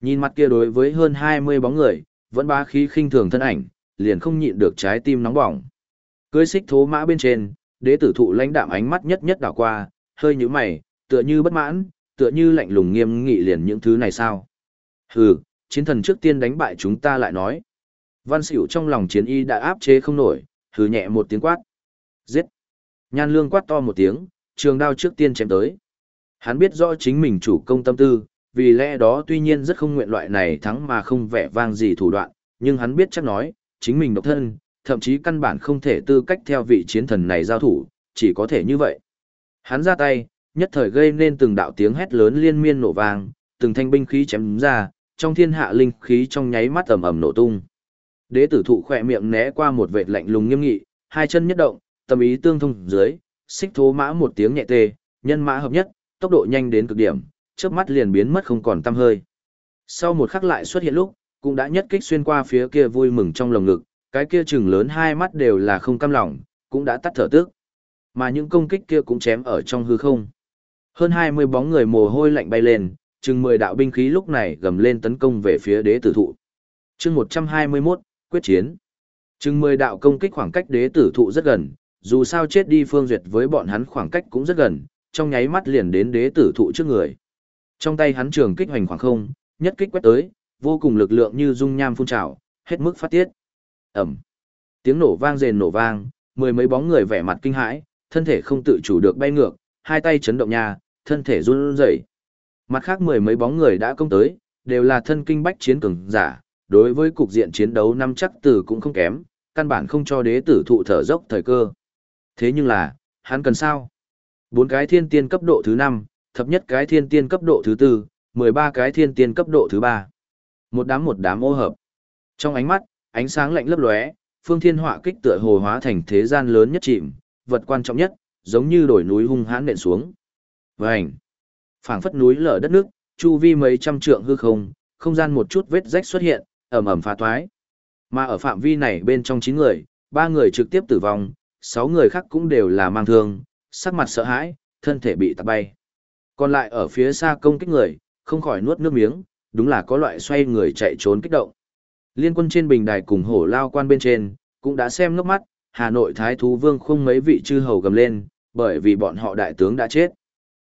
Nhìn mặt kia đối với hơn 20 bóng người, vẫn bá khí khinh thường thân ảnh, liền không nhịn được trái tim nóng bỏng. Cưới xích thố mã bên trên, đế tử thụ lãnh đạm ánh mắt nhất nhất đảo qua, hơi như mày, tựa như bất mãn, tựa như lạnh lùng nghiêm nghị liền những thứ này sao. Hừ, chiến thần trước tiên đánh bại chúng ta lại nói. Văn xỉu trong lòng chiến y đã áp chế không nổi, hừ nhẹ một tiếng quát. Giết! Nhan lương quát to một tiếng, trường đao trước tiên chém tới. Hắn biết rõ chính mình chủ công tâm tư, vì lẽ đó tuy nhiên rất không nguyện loại này thắng mà không vẻ vang gì thủ đoạn, nhưng hắn biết chắc nói, chính mình độc thân, thậm chí căn bản không thể tư cách theo vị chiến thần này giao thủ, chỉ có thể như vậy. Hắn ra tay, nhất thời gây nên từng đạo tiếng hét lớn liên miên nổ vang, từng thanh binh khí chém ra, trong thiên hạ linh khí trong nháy mắt ầm ầm nổ tung. Đế tử thụ khỏe miệng né qua một vệt lạnh lùng nghiêm nghị, hai chân nhất động, tâm ý tương thông dưới, xích thố mã một tiếng nhẹ tê, nhân mã hợp nhất, tốc độ nhanh đến cực điểm, chớp mắt liền biến mất không còn tăm hơi. Sau một khắc lại xuất hiện lúc, cũng đã nhất kích xuyên qua phía kia vui mừng trong lồng ngực, cái kia chừng lớn hai mắt đều là không cam lòng, cũng đã tắt thở tức. Mà những công kích kia cũng chém ở trong hư không. Hơn 20 bóng người mồ hôi lạnh bay lên, chừng 10 đạo binh khí lúc này gầm lên tấn công về phía đế tử thụ. chương 121, quyết chiến. Chừng 10 đạo công kích khoảng cách đế tử thụ rất gần, dù sao chết đi phương duyệt với bọn hắn khoảng cách cũng rất gần, trong nháy mắt liền đến đế tử thụ trước người. Trong tay hắn trường kích hoành khoảng không, nhất kích quét tới, vô cùng lực lượng như dung nham phun trào, hết mức phát tiết. Ẩm. Tiếng nổ vang rền nổ vang, mười mấy bóng người vẻ mặt kinh hãi, thân thể không tự chủ được bay ngược, hai tay chấn động nha, thân thể run rẩy. Mặt khác mười mấy bóng người đã công tới, đều là thân kinh bách chiến cường giả, đối với cục diện chiến đấu năm chắc tử cũng không kém, căn bản không cho đế tử thụ thở dốc thời cơ. Thế nhưng là, hắn cần sao? Bốn cái thiên tiên cấp độ thứ năm, thập nhất cái thiên tiên cấp độ thứ tư, mười ba cái thiên tiên cấp độ thứ ba. Một đám một đám ô hợp. Trong ánh mắt, ánh sáng lạnh lấp lóe, phương thiên họa kích tựa hồ hóa thành thế gian lớn nhất chìm, vật quan trọng nhất, giống như đổi núi hung hãn nện xuống. Vành. phảng phất núi lở đất nước, chu vi mấy trăm trượng hư không, không gian một chút vết rách xuất hiện, ầm ầm phá toái. Mà ở phạm vi này bên trong 9 người, ba người trực tiếp tử vong, 6 người khác cũng đều là mang thương, sắc mặt sợ hãi, thân thể bị tạt bay. Còn lại ở phía xa công kích người, không khỏi nuốt nước miếng, đúng là có loại xoay người chạy trốn kích động. Liên quân trên bình đài cùng hổ lao quan bên trên, cũng đã xem ngốc mắt, Hà Nội Thái Thú Vương không mấy vị chư hầu gầm lên, bởi vì bọn họ đại tướng đã chết.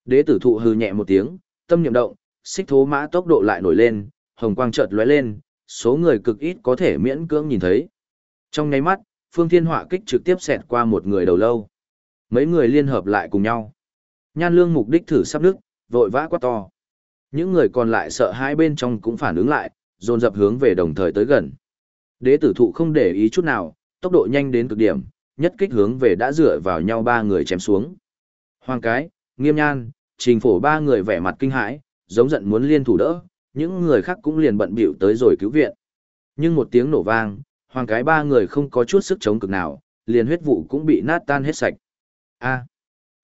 Đế tử thụ hừ nhẹ một tiếng, tâm niệm động, xích thố mã tốc độ lại nổi lên, hồng quang chợt lóe lên, số người cực ít có thể miễn cưỡng nhìn thấy. Trong nháy mắt, phương thiên họa kích trực tiếp xẹt qua một người đầu lâu. Mấy người liên hợp lại cùng nhau. Nhan lương mục đích thử sắp đức, vội vã quá to. Những người còn lại sợ hai bên trong cũng phản ứng lại, dồn dập hướng về đồng thời tới gần. Đế tử thụ không để ý chút nào, tốc độ nhanh đến cực điểm, nhất kích hướng về đã dựa vào nhau ba người chém xuống. Hoàng cái, nghiêm nhan, trình phổ ba người vẻ mặt kinh hãi, giống giận muốn liên thủ đỡ, những người khác cũng liền bận bịu tới rồi cứu viện. Nhưng một tiếng nổ vang, hoàng cái ba người không có chút sức chống cực nào, liền huyết vụ cũng bị nát tan hết sạch. A.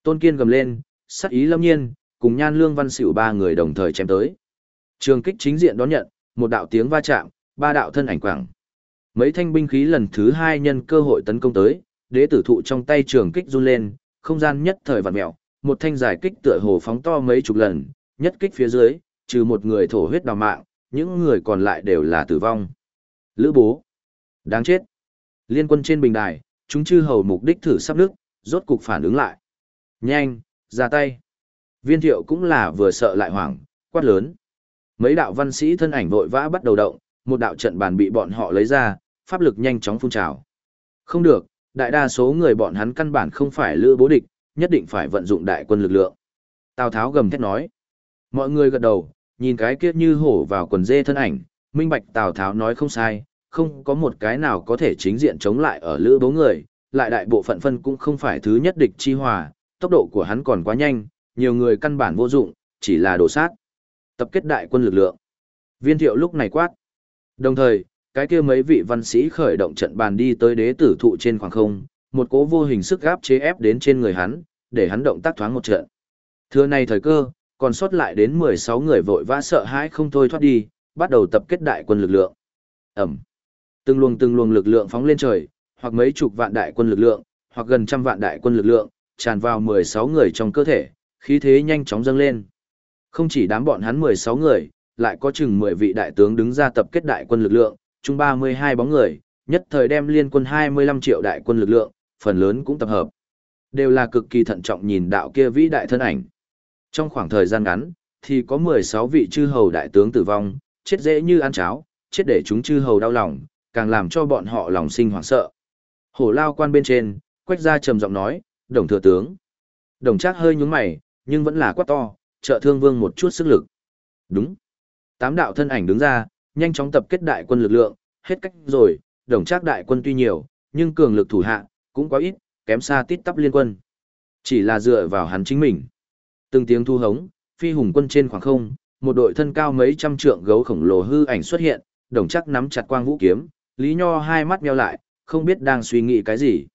Tôn Kiên gầm lên, sắc ý lâm nhiên, cùng nhan lương văn xỉu ba người đồng thời chém tới. Trường kích chính diện đón nhận, một đạo tiếng va chạm, ba đạo thân ảnh quảng. Mấy thanh binh khí lần thứ hai nhân cơ hội tấn công tới, đế tử thụ trong tay trường kích run lên, không gian nhất thời vặn mèo. một thanh giải kích tựa hồ phóng to mấy chục lần, nhất kích phía dưới, trừ một người thổ huyết đào mạng, những người còn lại đều là tử vong. Lữ bố. Đáng chết. Liên quân trên bình đài, chúng chư hầu mục đích thử sắp nước, rốt cục phản ứng lại. Nhanh, ra tay. Viên thiệu cũng là vừa sợ lại hoảng, quát lớn. Mấy đạo văn sĩ thân ảnh vội vã bắt đầu động, một đạo trận bàn bị bọn họ lấy ra, pháp lực nhanh chóng phun trào. Không được, đại đa số người bọn hắn căn bản không phải lữ bố địch, nhất định phải vận dụng đại quân lực lượng. Tào Tháo gầm thét nói. Mọi người gật đầu, nhìn cái kia như hổ vào quần dê thân ảnh, minh bạch Tào Tháo nói không sai, không có một cái nào có thể chính diện chống lại ở lữ bố người, lại đại bộ phận phân cũng không phải thứ nhất địch chi hòa, tốc độ của hắn còn quá nhanh, nhiều người căn bản vô dụng, chỉ là đổ sát. Tập kết đại quân lực lượng. Viên thiệu lúc này quát. Đồng thời, cái kia mấy vị văn sĩ khởi động trận bàn đi tới đế tử thụ trên khoảng không, một cố vô hình sức gáp chế ép đến trên người hắn, để hắn động tác thoáng một trận. Thưa này thời cơ, còn sót lại đến 16 người vội vã sợ hãi không thôi thoát đi, bắt đầu tập kết đại quân lực lượng. Ẩm. Từng luồng từng luồng lực lượng phóng lên trời, hoặc mấy chục vạn đại quân lực lượng, hoặc gần trăm vạn đại quân lực lượng, tràn vào 16 người trong cơ thể, khí thế nhanh chóng dâng lên. Không chỉ đám bọn hắn 16 người, lại có chừng 10 vị đại tướng đứng ra tập kết đại quân lực lượng, chung 32 bóng người, nhất thời đem liên quân 25 triệu đại quân lực lượng, phần lớn cũng tập hợp. Đều là cực kỳ thận trọng nhìn đạo kia vĩ đại thân ảnh. Trong khoảng thời gian ngắn, thì có 16 vị chư hầu đại tướng tử vong, chết dễ như ăn cháo, chết để chúng chư hầu đau lòng, càng làm cho bọn họ lòng sinh hoảng sợ. Hổ lao quan bên trên, quách ra trầm giọng nói, đồng thừa tướng. Đồng trác hơi nhúng mày, nhưng vẫn là quát to, trợ thương vương một chút sức lực. Đúng. Tám đạo thân ảnh đứng ra, nhanh chóng tập kết đại quân lực lượng, hết cách rồi, đồng trác đại quân tuy nhiều, nhưng cường lực thủ hạ, cũng quá ít, kém xa tít tắp liên quân. Chỉ là dựa vào hắn chính mình. Từng tiếng thu hống, phi hùng quân trên khoảng không, một đội thân cao mấy trăm trượng gấu khổng lồ hư ảnh xuất hiện, đồng chắc nắm chặt quang vũ kiếm, Lý Nho hai mắt nheo lại, không biết đang suy nghĩ cái gì.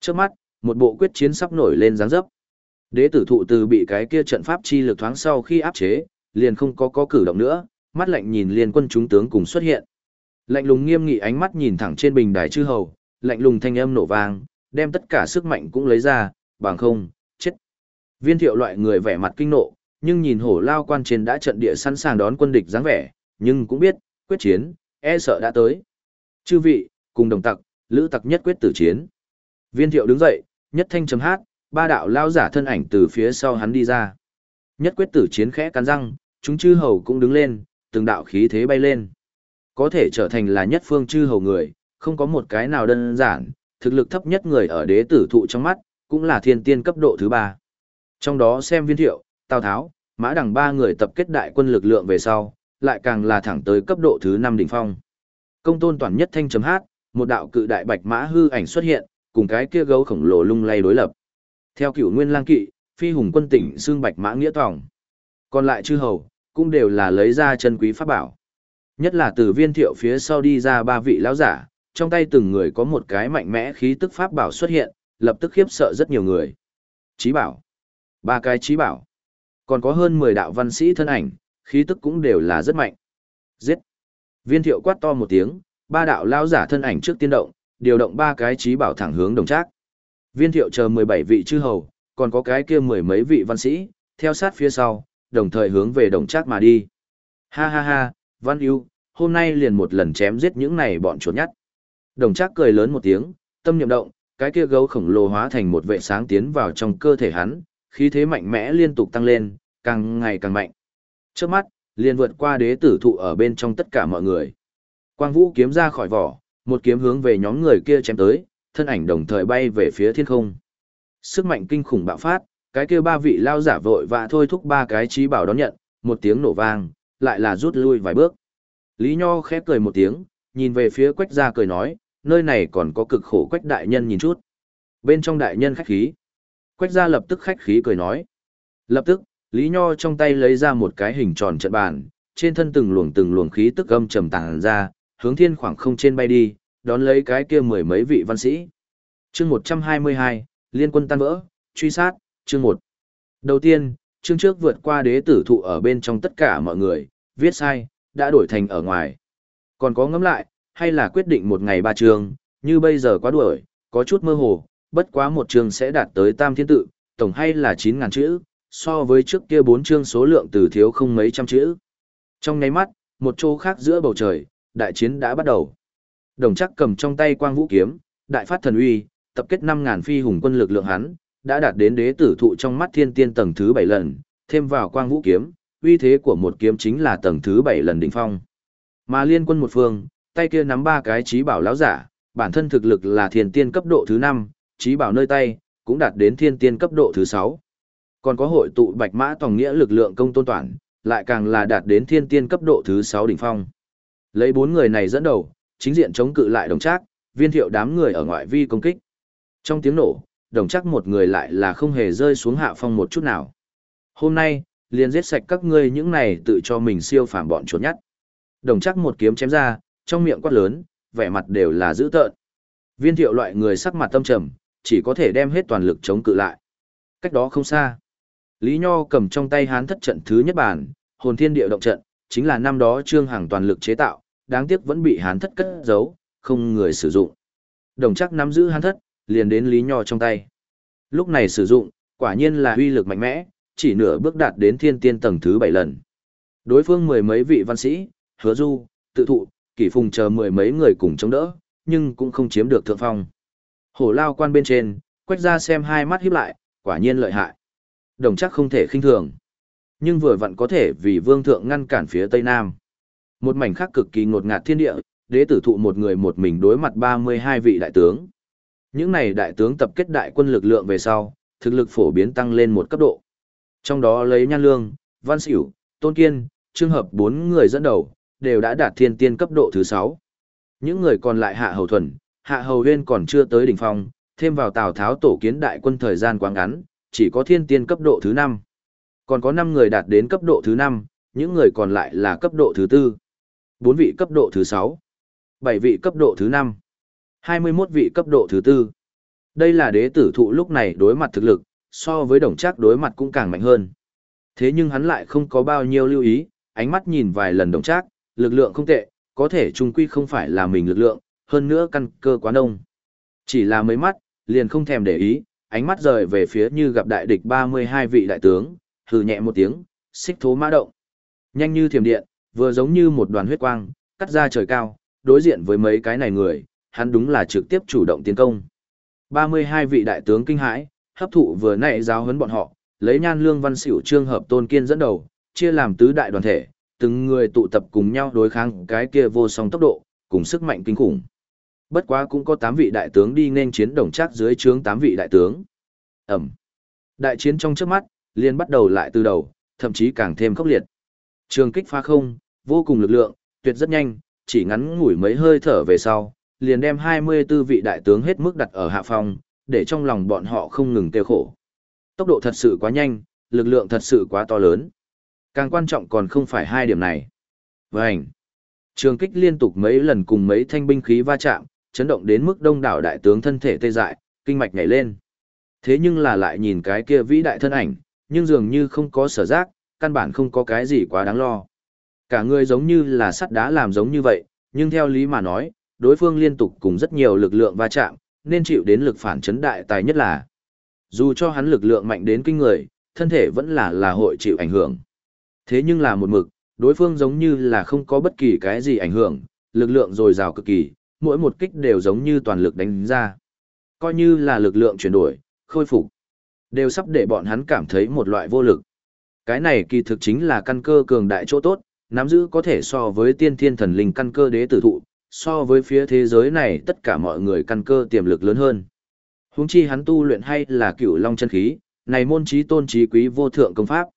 Trước mắt, một bộ quyết chiến sắp nổi lên dáng dấp. Đế tử thụ từ bị cái kia trận pháp chi lực thoáng sau khi áp chế, liền không có có cử động nữa, mắt lạnh nhìn liên quân chúng tướng cùng xuất hiện. Lạnh lùng nghiêm nghị ánh mắt nhìn thẳng trên bình đài chư hầu, lạnh lùng thanh âm nổ vang, đem tất cả sức mạnh cũng lấy ra, bằng không, chết. Viên thiệu loại người vẻ mặt kinh nộ, nhưng nhìn hổ lao quan trên đã trận địa sẵn sàng đón quân địch dáng vẻ, nhưng cũng biết, quyết chiến, e sợ đã tới. Chư vị, cùng đồng tặc, lữ tặc nhất quyết tử chiến. Viên thiệu đứng dậy, nhất thanh chấm hát, ba đạo lao giả thân ảnh từ phía sau hắn đi ra. Nhất quyết tử chiến khẽ cắn răng, chúng chư hầu cũng đứng lên, từng đạo khí thế bay lên. Có thể trở thành là nhất phương chư hầu người, không có một cái nào đơn giản, thực lực thấp nhất người ở đế tử thụ trong mắt, cũng là thiên tiên cấp độ thứ ba. Trong đó xem viên thiệu, Tào Tháo, Mã Đằng ba người tập kết đại quân lực lượng về sau, lại càng là thẳng tới cấp độ thứ năm đỉnh phong. Công tôn toàn nhất thanh chấm hát, một đạo cự đại bạch mã hư ảnh xuất hiện, cùng cái kia gấu khổng lồ lung lay đối lập. Theo cửu nguyên lang kỵ, phi hùng quân tỉnh xương bạch mã nghĩa tòng. Còn lại chư hầu, cũng đều là lấy ra chân quý pháp bảo. Nhất là từ viên thiệu phía sau đi ra ba vị lão giả, trong tay từng người có một cái mạnh mẽ khí tức pháp bảo xuất hiện, lập tức khiếp sợ rất nhiều người. Chí bảo. Ba cái chí bảo. Còn có hơn 10 đạo văn sĩ thân ảnh, khí tức cũng đều là rất mạnh. Giết. Viên thiệu quát to một tiếng, ba đạo lao giả thân ảnh trước tiên động, điều động ba cái chí bảo thẳng hướng đồng trác. Viên thiệu chờ 17 vị chư hầu, còn có cái kia mười mấy vị văn sĩ, theo sát phía sau, đồng thời hướng về đồng trác mà đi. Ha ha ha, văn yêu, hôm nay liền một lần chém giết những này bọn chuột nhắt. Đồng trác cười lớn một tiếng, tâm niệm động, cái kia gấu khổng lồ hóa thành một vệ sáng tiến vào trong cơ thể hắn, khí thế mạnh mẽ liên tục tăng lên, càng ngày càng mạnh. Trước mắt, liền vượt qua đế tử thụ ở bên trong tất cả mọi người. Quang vũ kiếm ra khỏi vỏ, một kiếm hướng về nhóm người kia chém tới, thân ảnh đồng thời bay về phía thiên không. Sức mạnh kinh khủng bạo phát, cái kia ba vị lao giả vội và thôi thúc ba cái trí bảo đón nhận, một tiếng nổ vang, lại là rút lui vài bước. Lý Nho khẽ cười một tiếng, nhìn về phía quách gia cười nói, nơi này còn có cực khổ quách đại nhân nhìn chút. Bên trong đại nhân khách khí. Quách gia lập tức khách khí cười nói. Lập tức, Lý Nho trong tay lấy ra một cái hình tròn trận bàn, trên thân từng luồng từng luồng khí tức âm trầm tàng ra, hướng thiên khoảng không trên bay đi, đón lấy cái kia mười mấy vị văn sĩ. Chương 122, Liên quân tan vỡ, truy sát, chương 1. Đầu tiên, chương trước vượt qua đế tử thụ ở bên trong tất cả mọi người, viết sai, đã đổi thành ở ngoài. Còn có ngẫm lại, hay là quyết định một ngày ba chương, như bây giờ quá đuổi, có chút mơ hồ, bất quá một chương sẽ đạt tới tam thiên tự, tổng hay là 9.000 chữ, so với trước kia bốn chương số lượng từ thiếu không mấy trăm chữ. Trong nháy mắt, một chỗ khác giữa bầu trời, đại chiến đã bắt đầu. Đồng chắc cầm trong tay quang vũ kiếm, đại phát thần uy, tập kết 5.000 phi hùng quân lực lượng hắn, đã đạt đến đế tử thụ trong mắt thiên tiên tầng thứ 7 lần, thêm vào quang vũ kiếm, uy thế của một kiếm chính là tầng thứ 7 lần đỉnh phong. Mà liên quân một phương, tay kia nắm ba cái trí bảo lão giả, bản thân thực lực là thiên tiên cấp độ thứ 5, trí bảo nơi tay, cũng đạt đến thiên tiên cấp độ thứ 6. Còn có hội tụ bạch mã tòng nghĩa lực lượng công tôn toàn, lại càng là đạt đến thiên tiên cấp độ thứ 6 đỉnh phong. Lấy bốn người này dẫn đầu, chính diện chống cự lại đồng trác, viên thiệu đám người ở ngoại vi công kích. Trong tiếng nổ, đồng trác một người lại là không hề rơi xuống hạ phong một chút nào. Hôm nay, liền giết sạch các ngươi những này tự cho mình siêu phàm bọn chuột nhắt. Đồng trác một kiếm chém ra, trong miệng quát lớn, vẻ mặt đều là dữ tợn. Viên thiệu loại người sắc mặt tâm trầm, chỉ có thể đem hết toàn lực chống cự lại. Cách đó không xa. Lý Nho cầm trong tay hán thất trận thứ nhất bản, hồn thiên địa động trận, chính là năm đó trương hàng toàn lực chế tạo, đáng tiếc vẫn bị hán thất cất giấu, không người sử dụng. Đồng chắc nắm giữ hán thất, liền đến Lý Nho trong tay. Lúc này sử dụng, quả nhiên là uy lực mạnh mẽ, chỉ nửa bước đạt đến thiên tiên tầng thứ bảy lần. Đối phương mười mấy vị văn sĩ, hứa du, tự thụ, kỷ phùng chờ mười mấy người cùng chống đỡ, nhưng cũng không chiếm được thượng phong. Hổ lao quan bên trên, quét ra xem hai mắt híp lại, quả nhiên lợi hại. Đồng chắc không thể khinh thường. Nhưng vừa vặn có thể vì vương thượng ngăn cản phía tây nam. Một mảnh khác cực kỳ ngột ngạt thiên địa, đế tử thụ một người một mình đối mặt 32 vị đại tướng. Những này đại tướng tập kết đại quân lực lượng về sau, thực lực phổ biến tăng lên một cấp độ. Trong đó lấy Nhan Lương, Văn Sửu, Tôn Kiên, trường hợp bốn người dẫn đầu, đều đã đạt thiên tiên cấp độ thứ 6. Những người còn lại hạ hầu thuần, hạ hầu huyên còn chưa tới đỉnh phong, thêm vào Tào Tháo tổ kiến đại quân thời gian quá ngắn, chỉ có thiên tiên cấp độ thứ 5. Còn có 5 người đạt đến cấp độ thứ 5, những người còn lại là cấp độ thứ 4. 4 vị cấp độ thứ 6, 7 vị cấp độ thứ 5, 21 vị cấp độ thứ 4. Đây là đế tử thụ lúc này đối mặt thực lực, so với đồng trác đối mặt cũng càng mạnh hơn. Thế nhưng hắn lại không có bao nhiêu lưu ý, ánh mắt nhìn vài lần đồng trác, lực lượng không tệ, có thể trung quy không phải là mình lực lượng, hơn nữa căn cơ quá đông. Chỉ là mấy mắt, liền không thèm để ý, ánh mắt rời về phía như gặp đại địch 32 vị đại tướng, hừ nhẹ một tiếng, xích thố mã động. Nhanh như thiểm điện, vừa giống như một đoàn huyết quang, cắt ra trời cao, đối diện với mấy cái này người, hắn đúng là trực tiếp chủ động tiến công. 32 vị đại tướng kinh hãi, hấp thụ vừa nãy giáo huấn bọn họ, lấy nhan lương văn xỉu trương hợp tôn kiên dẫn đầu, chia làm tứ đại đoàn thể, từng người tụ tập cùng nhau đối kháng cái kia vô song tốc độ, cùng sức mạnh kinh khủng. Bất quá cũng có 8 vị đại tướng đi nên chiến đồng chắc dưới trướng 8 vị đại tướng. Ẩm. Đại chiến trong trước mắt, liền bắt đầu lại từ đầu, thậm chí càng thêm khốc liệt. Trường kích phá không, vô cùng lực lượng, tuyệt rất nhanh, chỉ ngắn ngủi mấy hơi thở về sau, liền đem 24 vị đại tướng hết mức đặt ở hạ phòng, để trong lòng bọn họ không ngừng tiêu khổ. Tốc độ thật sự quá nhanh, lực lượng thật sự quá to lớn. Càng quan trọng còn không phải hai điểm này. Vành. Trường kích liên tục mấy lần cùng mấy thanh binh khí va chạm, chấn động đến mức đông đảo đại tướng thân thể tê dại, kinh mạch nhảy lên. Thế nhưng là lại nhìn cái kia vĩ đại thân ảnh, nhưng dường như không có sở giác, căn bản không có cái gì quá đáng lo. Cả người giống như là sắt đá làm giống như vậy, nhưng theo lý mà nói, đối phương liên tục cùng rất nhiều lực lượng va chạm, nên chịu đến lực phản chấn đại tài nhất là. Dù cho hắn lực lượng mạnh đến kinh người, thân thể vẫn là là hội chịu ảnh hưởng. Thế nhưng là một mực, đối phương giống như là không có bất kỳ cái gì ảnh hưởng, lực lượng dồi dào cực kỳ, mỗi một kích đều giống như toàn lực đánh ra. Coi như là lực lượng chuyển đổi, khôi phục, đều sắp để bọn hắn cảm thấy một loại vô lực. Cái này kỳ thực chính là căn cơ cường đại chỗ tốt, nắm giữ có thể so với tiên thiên thần linh căn cơ đế tử thụ, so với phía thế giới này tất cả mọi người căn cơ tiềm lực lớn hơn. Huống chi hắn tu luyện hay là cửu long chân khí, này môn trí tôn trí quý vô thượng công pháp.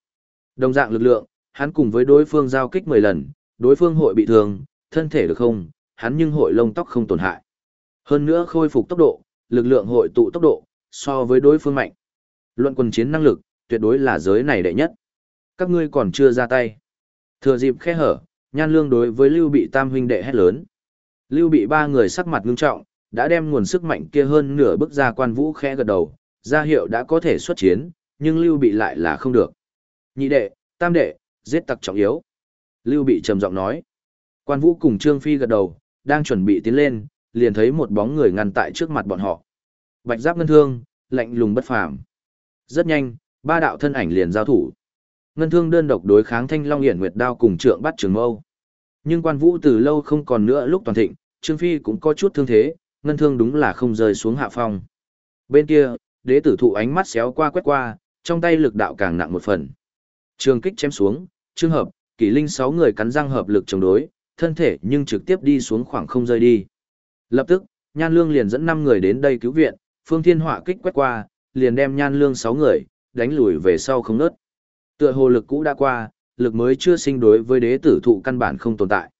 Đồng dạng lực lượng, hắn cùng với đối phương giao kích 10 lần, đối phương hội bị thương, thân thể được không, hắn nhưng hội lông tóc không tổn hại. Hơn nữa khôi phục tốc độ, lực lượng hội tụ tốc độ, so với đối phương mạnh. Luận quân chiến năng lực, tuyệt đối là giới này đệ nhất. Các ngươi còn chưa ra tay. Thừa dịp khe hở, nhan lương đối với Lưu Bị Tam huynh đệ hét lớn. Lưu Bị ba người sắc mặt ngưng trọng, đã đem nguồn sức mạnh kia hơn nửa bước ra quan vũ khẽ gật đầu, ra hiệu đã có thể xuất chiến, nhưng Lưu Bị lại là không được. Nhị đệ, tam đệ, giết tặc trọng yếu. Lưu Bị trầm giọng nói. Quan vũ cùng Trương Phi gật đầu, đang chuẩn bị tiến lên, liền thấy một bóng người ngăn tại trước mặt bọn họ. Bạch giáp ngân thương, lạnh lùng bất phàm. Rất nhanh, ba đạo thân ảnh liền giao thủ. Ngân thương đơn độc đối kháng Thanh Long Hiển Nguyệt đao cùng trượng bắt trường mâu. Nhưng quan vũ từ lâu không còn nữa lúc toàn thịnh, Trương Phi cũng có chút thương thế, ngân thương đúng là không rơi xuống hạ phong. Bên kia, đế tử thụ ánh mắt xéo qua quét qua, trong tay lực đạo càng nặng một phần. Trường kích chém xuống, trường hợp, kỷ linh sáu người cắn răng hợp lực chống đối, thân thể nhưng trực tiếp đi xuống khoảng không rơi đi. Lập tức, Nhan Lương liền dẫn năm người đến đây cứu viện, Phương Thiên Họa kích quét qua, liền đem Nhan Lương sáu người đánh lùi về sau không nớt. Tựa hồ lực cũ đã qua, lực mới chưa sinh đối với đế tử thụ căn bản không tồn tại.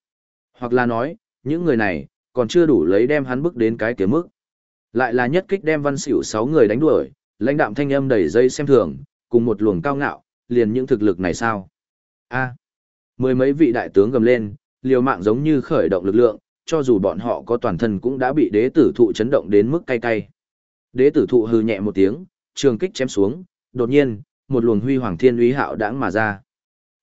Hoặc là nói, những người này, còn chưa đủ lấy đem hắn bước đến cái kiểu mức. Lại là nhất kích đem văn xỉu sáu người đánh đuổi, lãnh đạm thanh âm đầy dây xem thường, cùng một luồng cao ngạo, liền những thực lực này sao? A. mười mấy vị đại tướng gầm lên, liều mạng giống như khởi động lực lượng, cho dù bọn họ có toàn thân cũng đã bị đế tử thụ chấn động đến mức cay cay. Đế tử thụ hừ nhẹ một tiếng, trường kích chém xuống, đột nhiên, một luồng huy hoàng thiên uy hạo đãng mà ra.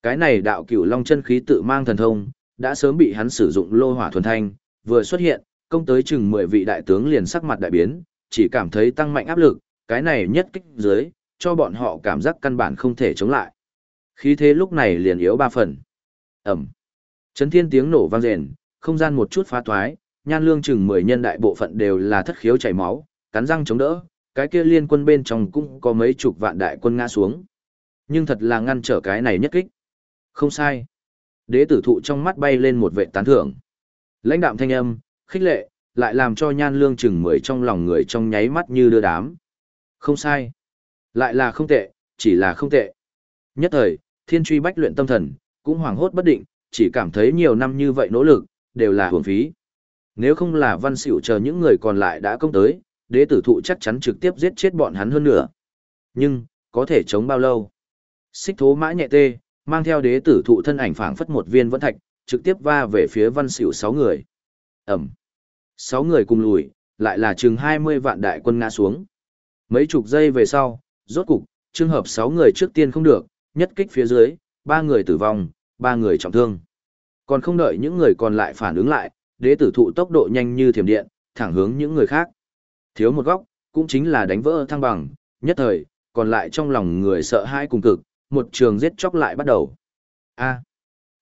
Cái này đạo cửu long chân khí tự mang thần thông, đã sớm bị hắn sử dụng lô hỏa thuần thanh, vừa xuất hiện, công tới chừng 10 vị đại tướng liền sắc mặt đại biến, chỉ cảm thấy tăng mạnh áp lực, cái này nhất kích dưới, cho bọn họ cảm giác căn bản không thể chống lại. Khí thế lúc này liền yếu ba phần. Ẩm. Chấn thiên tiếng nổ vang rền, không gian một chút phá toái nhan lương chừng 10 nhân đại bộ phận đều là thất khiếu chảy máu, cắn răng chống đỡ, cái kia liên quân bên trong cũng có mấy chục vạn đại quân ngã xuống. Nhưng thật là ngăn trở cái này nhất kích. Không sai. Đế tử thụ trong mắt bay lên một vệ tán thưởng. Lãnh đạm thanh âm, khích lệ, lại làm cho nhan lương chừng mười trong lòng người trong nháy mắt như đưa đám. Không sai. Lại là không tệ, chỉ là không tệ. Nhất thời, thiên truy bách luyện tâm thần, cũng hoảng hốt bất định, chỉ cảm thấy nhiều năm như vậy nỗ lực, đều là hưởng phí. Nếu không là văn xỉu chờ những người còn lại đã công tới, đế tử thụ chắc chắn trực tiếp giết chết bọn hắn hơn nữa. Nhưng, có thể chống bao lâu? Xích thố mã nhẹ tê, mang theo đế tử thụ thân ảnh phảng phất một viên vẫn thạch, trực tiếp va về phía văn xỉu sáu người. Ẩm. Sáu người cùng lùi, lại là chừng 20 vạn đại quân ngã xuống. Mấy chục giây về sau, rốt cục, trường hợp sáu người trước tiên không được, nhất kích phía dưới, ba người tử vong, ba người trọng thương. Còn không đợi những người còn lại phản ứng lại, đế tử thụ tốc độ nhanh như thiểm điện, thẳng hướng những người khác. Thiếu một góc, cũng chính là đánh vỡ thăng bằng, nhất thời, còn lại trong lòng người sợ hãi cùng cực, một trường giết chóc lại bắt đầu. A.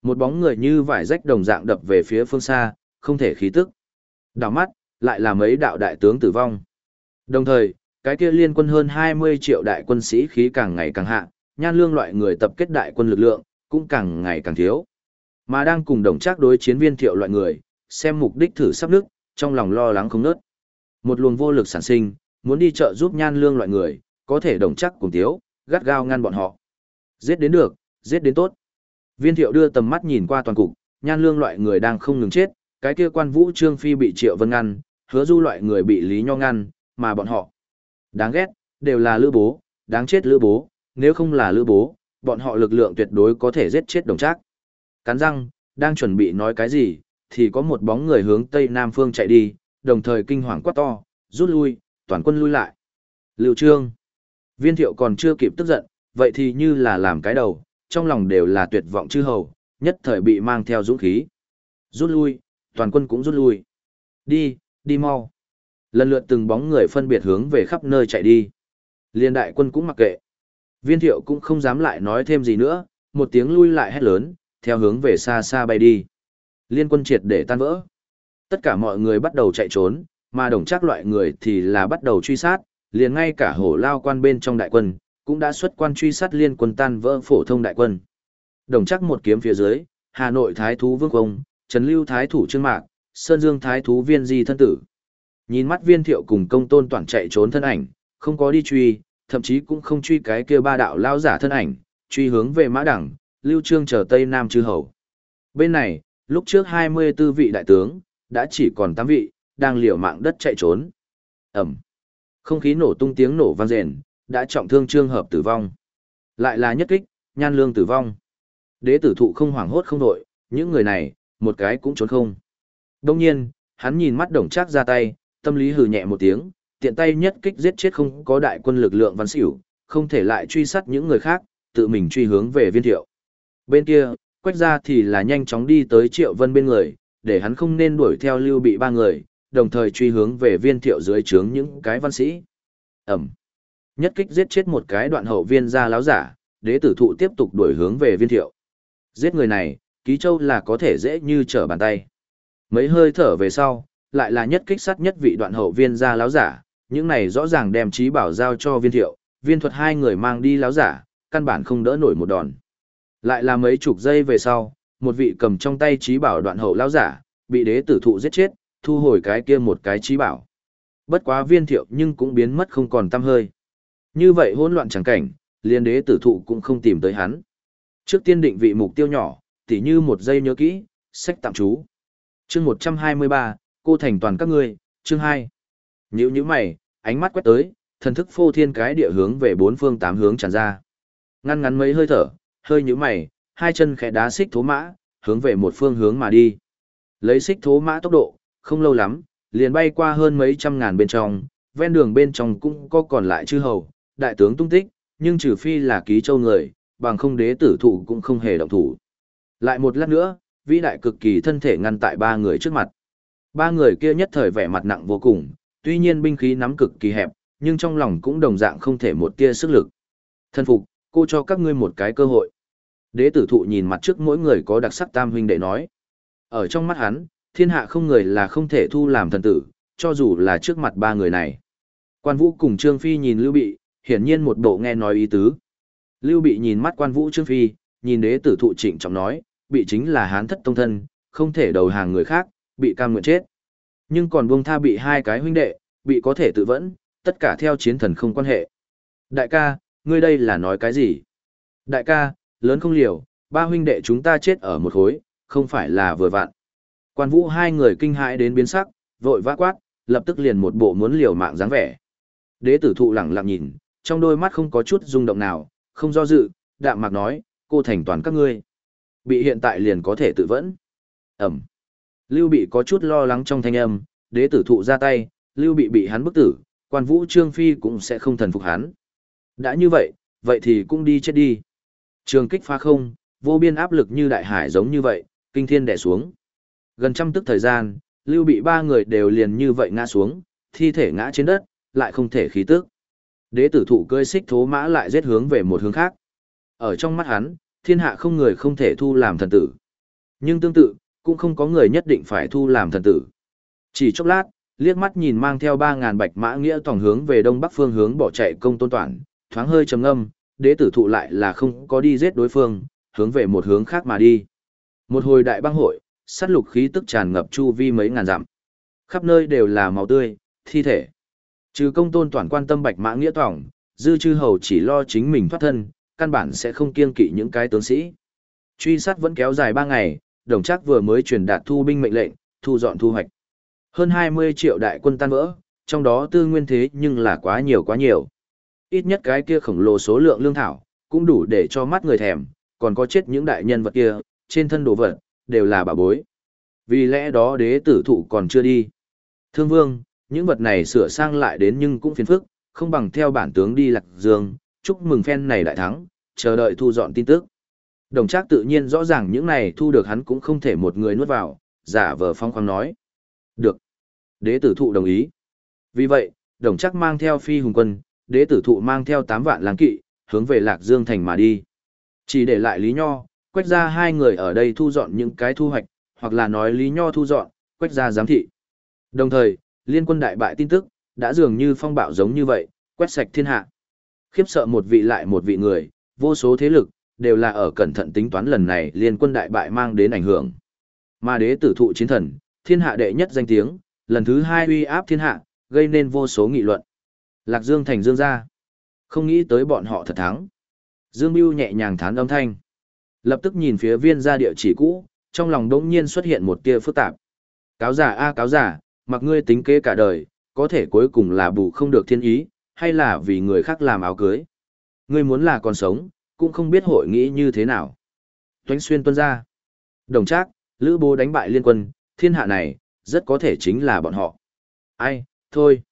một bóng người như vải rách đồng dạng đập về phía phương xa, không thể khí tức. Đảo mắt, lại là mấy đạo đại tướng tử vong. Đồng thời, cái kia liên quân hơn 20 triệu đại quân sĩ khí càng ngày càng hạ, nhan lương loại người tập kết đại quân lực lượng, cũng càng ngày càng thiếu. Mà đang cùng đồng trác đối chiến viên thiệu loại người, xem mục đích thử sắp nước, trong lòng lo lắng không nớt. Một luồng vô lực sản sinh, muốn đi chợ giúp nhan lương loại người, có thể đồng chắc cùng tiếu, gắt gao ngăn bọn họ. Giết đến được, giết đến tốt. Viên thiệu đưa tầm mắt nhìn qua toàn cục, nhan lương loại người đang không ngừng chết, cái kia quan vũ trương phi bị triệu vân ngăn, hứa du loại người bị lý nho ngăn, mà bọn họ. Đáng ghét, đều là lữ bố, đáng chết lữ bố, nếu không là lữ bố, bọn họ lực lượng tuyệt đối có thể giết chết đồng trác. Cắn răng, đang chuẩn bị nói cái gì, thì có một bóng người hướng tây nam phương chạy đi, đồng thời kinh hoàng quát to, rút lui, toàn quân lui lại. Lưu Trương. Viên thiệu còn chưa kịp tức giận, vậy thì như là làm cái đầu, trong lòng đều là tuyệt vọng chư hầu, nhất thời bị mang theo dũng khí. Rút lui, toàn quân cũng rút lui. Đi, đi mau. Lần lượt từng bóng người phân biệt hướng về khắp nơi chạy đi. Liên đại quân cũng mặc kệ. Viên thiệu cũng không dám lại nói thêm gì nữa, một tiếng lui lại hét lớn, theo hướng về xa xa bay đi. Liên quân triệt để tan vỡ. Tất cả mọi người bắt đầu chạy trốn, mà đồng chắc loại người thì là bắt đầu truy sát, liền ngay cả hổ lao quan bên trong đại quân, cũng đã xuất quan truy sát liên quân tan vỡ phổ thông đại quân. Đồng chắc một kiếm phía dưới, Hà Nội Thái Thú Vương Công, Trần Lưu Thái Thủ Trương Mạc, Sơn Dương Thái Thú Viên Di thân tử. Nhìn mắt viên thiệu cùng công tôn toàn chạy trốn thân ảnh, không có đi truy, thậm chí cũng không truy cái kia ba đạo lao giả thân ảnh, truy hướng về mã đẳng, Lưu Trương chờ Tây Nam chư hầu. Bên này, lúc trước 24 vị đại tướng, đã chỉ còn tám vị, đang liều mạng đất chạy trốn. Ẩm. Không khí nổ tung tiếng nổ vang rền, đã trọng thương trương hợp tử vong. Lại là nhất kích, nhan lương tử vong. Đế tử thụ không hoảng hốt không đội, những người này, một cái cũng trốn không. Đông nhiên, hắn nhìn mắt đồng trác ra tay, tâm lý hừ nhẹ một tiếng, tiện tay nhất kích giết chết không có đại quân lực lượng văn xỉu, không thể lại truy sát những người khác, tự mình truy hướng về viên thiệu. Bên kia, quách ra thì là nhanh chóng đi tới triệu vân bên người, để hắn không nên đuổi theo lưu bị ba người, đồng thời truy hướng về viên thiệu dưới trướng những cái văn sĩ. Ẩm. Nhất kích giết chết một cái đoạn hậu viên ra láo giả, đế tử thụ tiếp tục đuổi hướng về viên thiệu. Giết người này, ký châu là có thể dễ như trở bàn tay. Mấy hơi thở về sau, lại là nhất kích sát nhất vị đoạn hậu viên ra láo giả, những này rõ ràng đem trí bảo giao cho viên thiệu, viên thuật hai người mang đi láo giả, căn bản không đỡ nổi một đòn. Lại là mấy chục giây về sau, một vị cầm trong tay trí bảo đoạn hậu lao giả, bị đế tử thụ giết chết, thu hồi cái kia một cái trí bảo. Bất quá viên thiệu nhưng cũng biến mất không còn tăm hơi. Như vậy hỗn loạn chẳng cảnh, liên đế tử thụ cũng không tìm tới hắn. Trước tiên định vị mục tiêu nhỏ, tỉ như một giây nhớ kỹ, sách tạm chú chương 123, cô thành toàn các ngươi, chương 2. Nhữ như mày, ánh mắt quét tới, thần thức phô thiên cái địa hướng về bốn phương tám hướng tràn ra. Ngăn ngắn mấy hơi thở, hơi nhíu mày, hai chân khẽ đá xích thố mã, hướng về một phương hướng mà đi. Lấy xích thố mã tốc độ, không lâu lắm, liền bay qua hơn mấy trăm ngàn bên trong, ven đường bên trong cũng có còn lại chư hầu, đại tướng tung tích, nhưng trừ phi là ký châu người, bằng không đế tử thủ cũng không hề động thủ. Lại một lát nữa, vĩ đại cực kỳ thân thể ngăn tại ba người trước mặt. Ba người kia nhất thời vẻ mặt nặng vô cùng, tuy nhiên binh khí nắm cực kỳ hẹp, nhưng trong lòng cũng đồng dạng không thể một tia sức lực. Thân phục, cô cho các ngươi một cái cơ hội. Đế tử thụ nhìn mặt trước mỗi người có đặc sắc tam huynh đệ nói. Ở trong mắt hắn, thiên hạ không người là không thể thu làm thần tử, cho dù là trước mặt ba người này. Quan vũ cùng Trương Phi nhìn Lưu Bị, hiển nhiên một bộ nghe nói ý tứ. Lưu Bị nhìn mắt quan vũ Trương Phi, nhìn đế tử thụ trịnh trọng nói, bị chính là hán thất tông thân, không thể đầu hàng người khác, bị cam nguyện chết. Nhưng còn buông tha bị hai cái huynh đệ, bị có thể tự vẫn, tất cả theo chiến thần không quan hệ. Đại ca, ngươi đây là nói cái gì? Đại ca, lớn không liều, ba huynh đệ chúng ta chết ở một khối, không phải là vừa vặn. Quan vũ hai người kinh hãi đến biến sắc, vội vã quát, lập tức liền một bộ muốn liều mạng dáng vẻ. Đế tử thụ lẳng lặng nhìn, trong đôi mắt không có chút rung động nào, không do dự, đạm mạc nói, cô thành toàn các ngươi. Bị hiện tại liền có thể tự vẫn. Ẩm. Lưu bị có chút lo lắng trong thanh âm, đế tử thụ ra tay, lưu bị bị hắn bức tử, quan vũ trương phi cũng sẽ không thần phục hắn. Đã như vậy, vậy thì cũng đi chết đi. Trường kích phá không, vô biên áp lực như đại hải giống như vậy, kinh thiên đè xuống. Gần trăm tức thời gian, lưu bị ba người đều liền như vậy ngã xuống, thi thể ngã trên đất, lại không thể khí tức. Đế tử thụ cơi xích thố mã lại giết hướng về một hướng khác. Ở trong mắt hắn, thiên hạ không người không thể thu làm thần tử. Nhưng tương tự, cũng không có người nhất định phải thu làm thần tử. Chỉ chốc lát, liếc mắt nhìn mang theo 3.000 bạch mã nghĩa tổng hướng về đông bắc phương hướng bỏ chạy công tôn toàn, thoáng hơi trầm ngâm, đế tử thụ lại là không có đi giết đối phương, hướng về một hướng khác mà đi. Một hồi đại băng hội, sát lục khí tức tràn ngập chu vi mấy ngàn dặm. Khắp nơi đều là máu tươi, thi thể. Trừ công tôn toàn quan tâm bạch mã nghĩa tỏng, dư chư hầu chỉ lo chính mình thoát thân, căn bản sẽ không kiêng kỵ những cái tướng sĩ. Truy sát vẫn kéo dài 3 ngày, đồng chắc vừa mới truyền đạt thu binh mệnh lệnh, thu dọn thu hoạch. Hơn 20 triệu đại quân tan vỡ, trong đó tư nguyên thế nhưng là quá nhiều quá nhiều. Ít nhất cái kia khổng lồ số lượng lương thảo, cũng đủ để cho mắt người thèm, còn có chết những đại nhân vật kia, trên thân đồ vật, đều là bà bối. Vì lẽ đó đế tử thụ còn chưa đi. Thương vương, những vật này sửa sang lại đến nhưng cũng phiền phức, không bằng theo bản tướng đi lạc dương, chúc mừng phen này đại thắng, chờ đợi thu dọn tin tức. Đồng trác tự nhiên rõ ràng những này thu được hắn cũng không thể một người nuốt vào, giả vờ phong khoáng nói. Được. Đế tử thụ đồng ý. Vì vậy, đồng trác mang theo phi hùng quân, đế tử thụ mang theo 8 vạn làng kỵ, hướng về Lạc Dương Thành mà đi. Chỉ để lại Lý Nho, quách ra hai người ở đây thu dọn những cái thu hoạch, hoặc là nói Lý Nho thu dọn, quách ra giám thị. Đồng thời, liên quân đại bại tin tức, đã dường như phong bạo giống như vậy, quét sạch thiên hạ. Khiếp sợ một vị lại một vị người, vô số thế lực, đều là ở cẩn thận tính toán lần này liên quân đại bại mang đến ảnh hưởng. Mà đế tử thụ chiến thần, thiên hạ đệ nhất danh tiếng, lần thứ hai uy áp thiên hạ, gây nên vô số nghị luận. Lạc Dương thành dương ra, Không nghĩ tới bọn họ thật thắng. Dương Biêu nhẹ nhàng thán âm thanh. Lập tức nhìn phía viên gia địa chỉ cũ, trong lòng đống nhiên xuất hiện một tia phức tạp. Cáo giả a cáo giả, mặc ngươi tính kế cả đời, có thể cuối cùng là bù không được thiên ý, hay là vì người khác làm áo cưới. Ngươi muốn là còn sống, cũng không biết hội nghĩ như thế nào. Toánh xuyên tuân ra. Đồng trác, Lữ Bố đánh bại liên quân, thiên hạ này, rất có thể chính là bọn họ. Ai, thôi.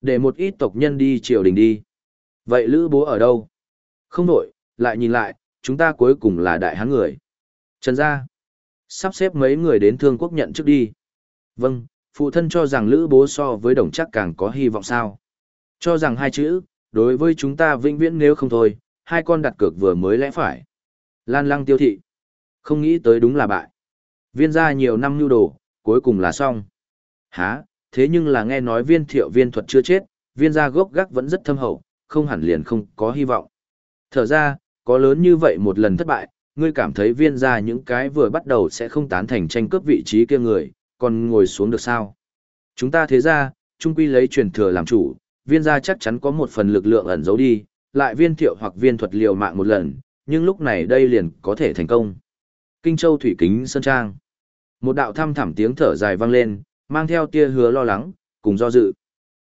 Để một ít tộc nhân đi triều đình đi. Vậy Lữ Bố ở đâu? Không nổi, lại nhìn lại, chúng ta cuối cùng là đại hán người. Trần gia. Sắp xếp mấy người đến thương quốc nhận trước đi. Vâng, phụ thân cho rằng Lữ Bố so với đồng chắc càng có hy vọng sao. Cho rằng hai chữ, đối với chúng ta vĩnh viễn nếu không thôi, hai con đặt cược vừa mới lẽ phải. Lan lăng tiêu thị. Không nghĩ tới đúng là bại. Viên gia nhiều năm nhu đồ, cuối cùng là xong. Hả, thế nhưng là nghe nói viên thiệu viên thuật chưa chết, viên gia gốc gác vẫn rất thâm hậu, không hẳn liền không có hy vọng. Thở ra, có lớn như vậy một lần thất bại, ngươi cảm thấy viên gia những cái vừa bắt đầu sẽ không tán thành tranh cướp vị trí kia người, còn ngồi xuống được sao? Chúng ta thế ra, trung quy lấy truyền thừa làm chủ, viên gia chắc chắn có một phần lực lượng ẩn giấu đi, lại viên thiệu hoặc viên thuật liều mạng một lần, nhưng lúc này đây liền có thể thành công. Kinh Châu Thủy Kính Sơn Trang. Một đạo thăm thẳm tiếng thở dài vang lên, mang theo tia hứa lo lắng, cùng do dự.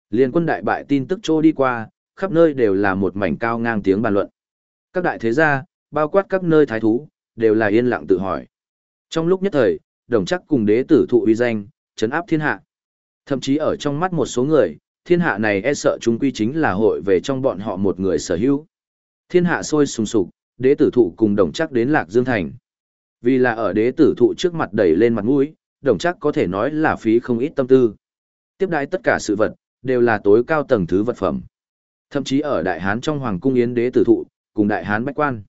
Liên quân đại bại tin tức trô đi qua, khắp nơi đều là một mảnh cao ngang tiếng bàn luận. Các đại thế gia, bao quát các nơi thái thú, đều là yên lặng tự hỏi. Trong lúc nhất thời, đồng chắc cùng đế tử thụ uy danh, chấn áp thiên hạ. Thậm chí ở trong mắt một số người, thiên hạ này e sợ chúng quy chính là hội về trong bọn họ một người sở hữu. Thiên hạ sôi sùng sục, đế tử thụ cùng đồng chắc đến Lạc Dương Thành. Vì là ở đế tử thụ trước mặt đẩy lên mặt mũi, đồng chắc có thể nói là phí không ít tâm tư. Tiếp đãi tất cả sự vật, đều là tối cao tầng thứ vật phẩm. Thậm chí ở Đại Hán trong Hoàng cung Yến đế tử thụ, cùng Đại Hán Bách Quan.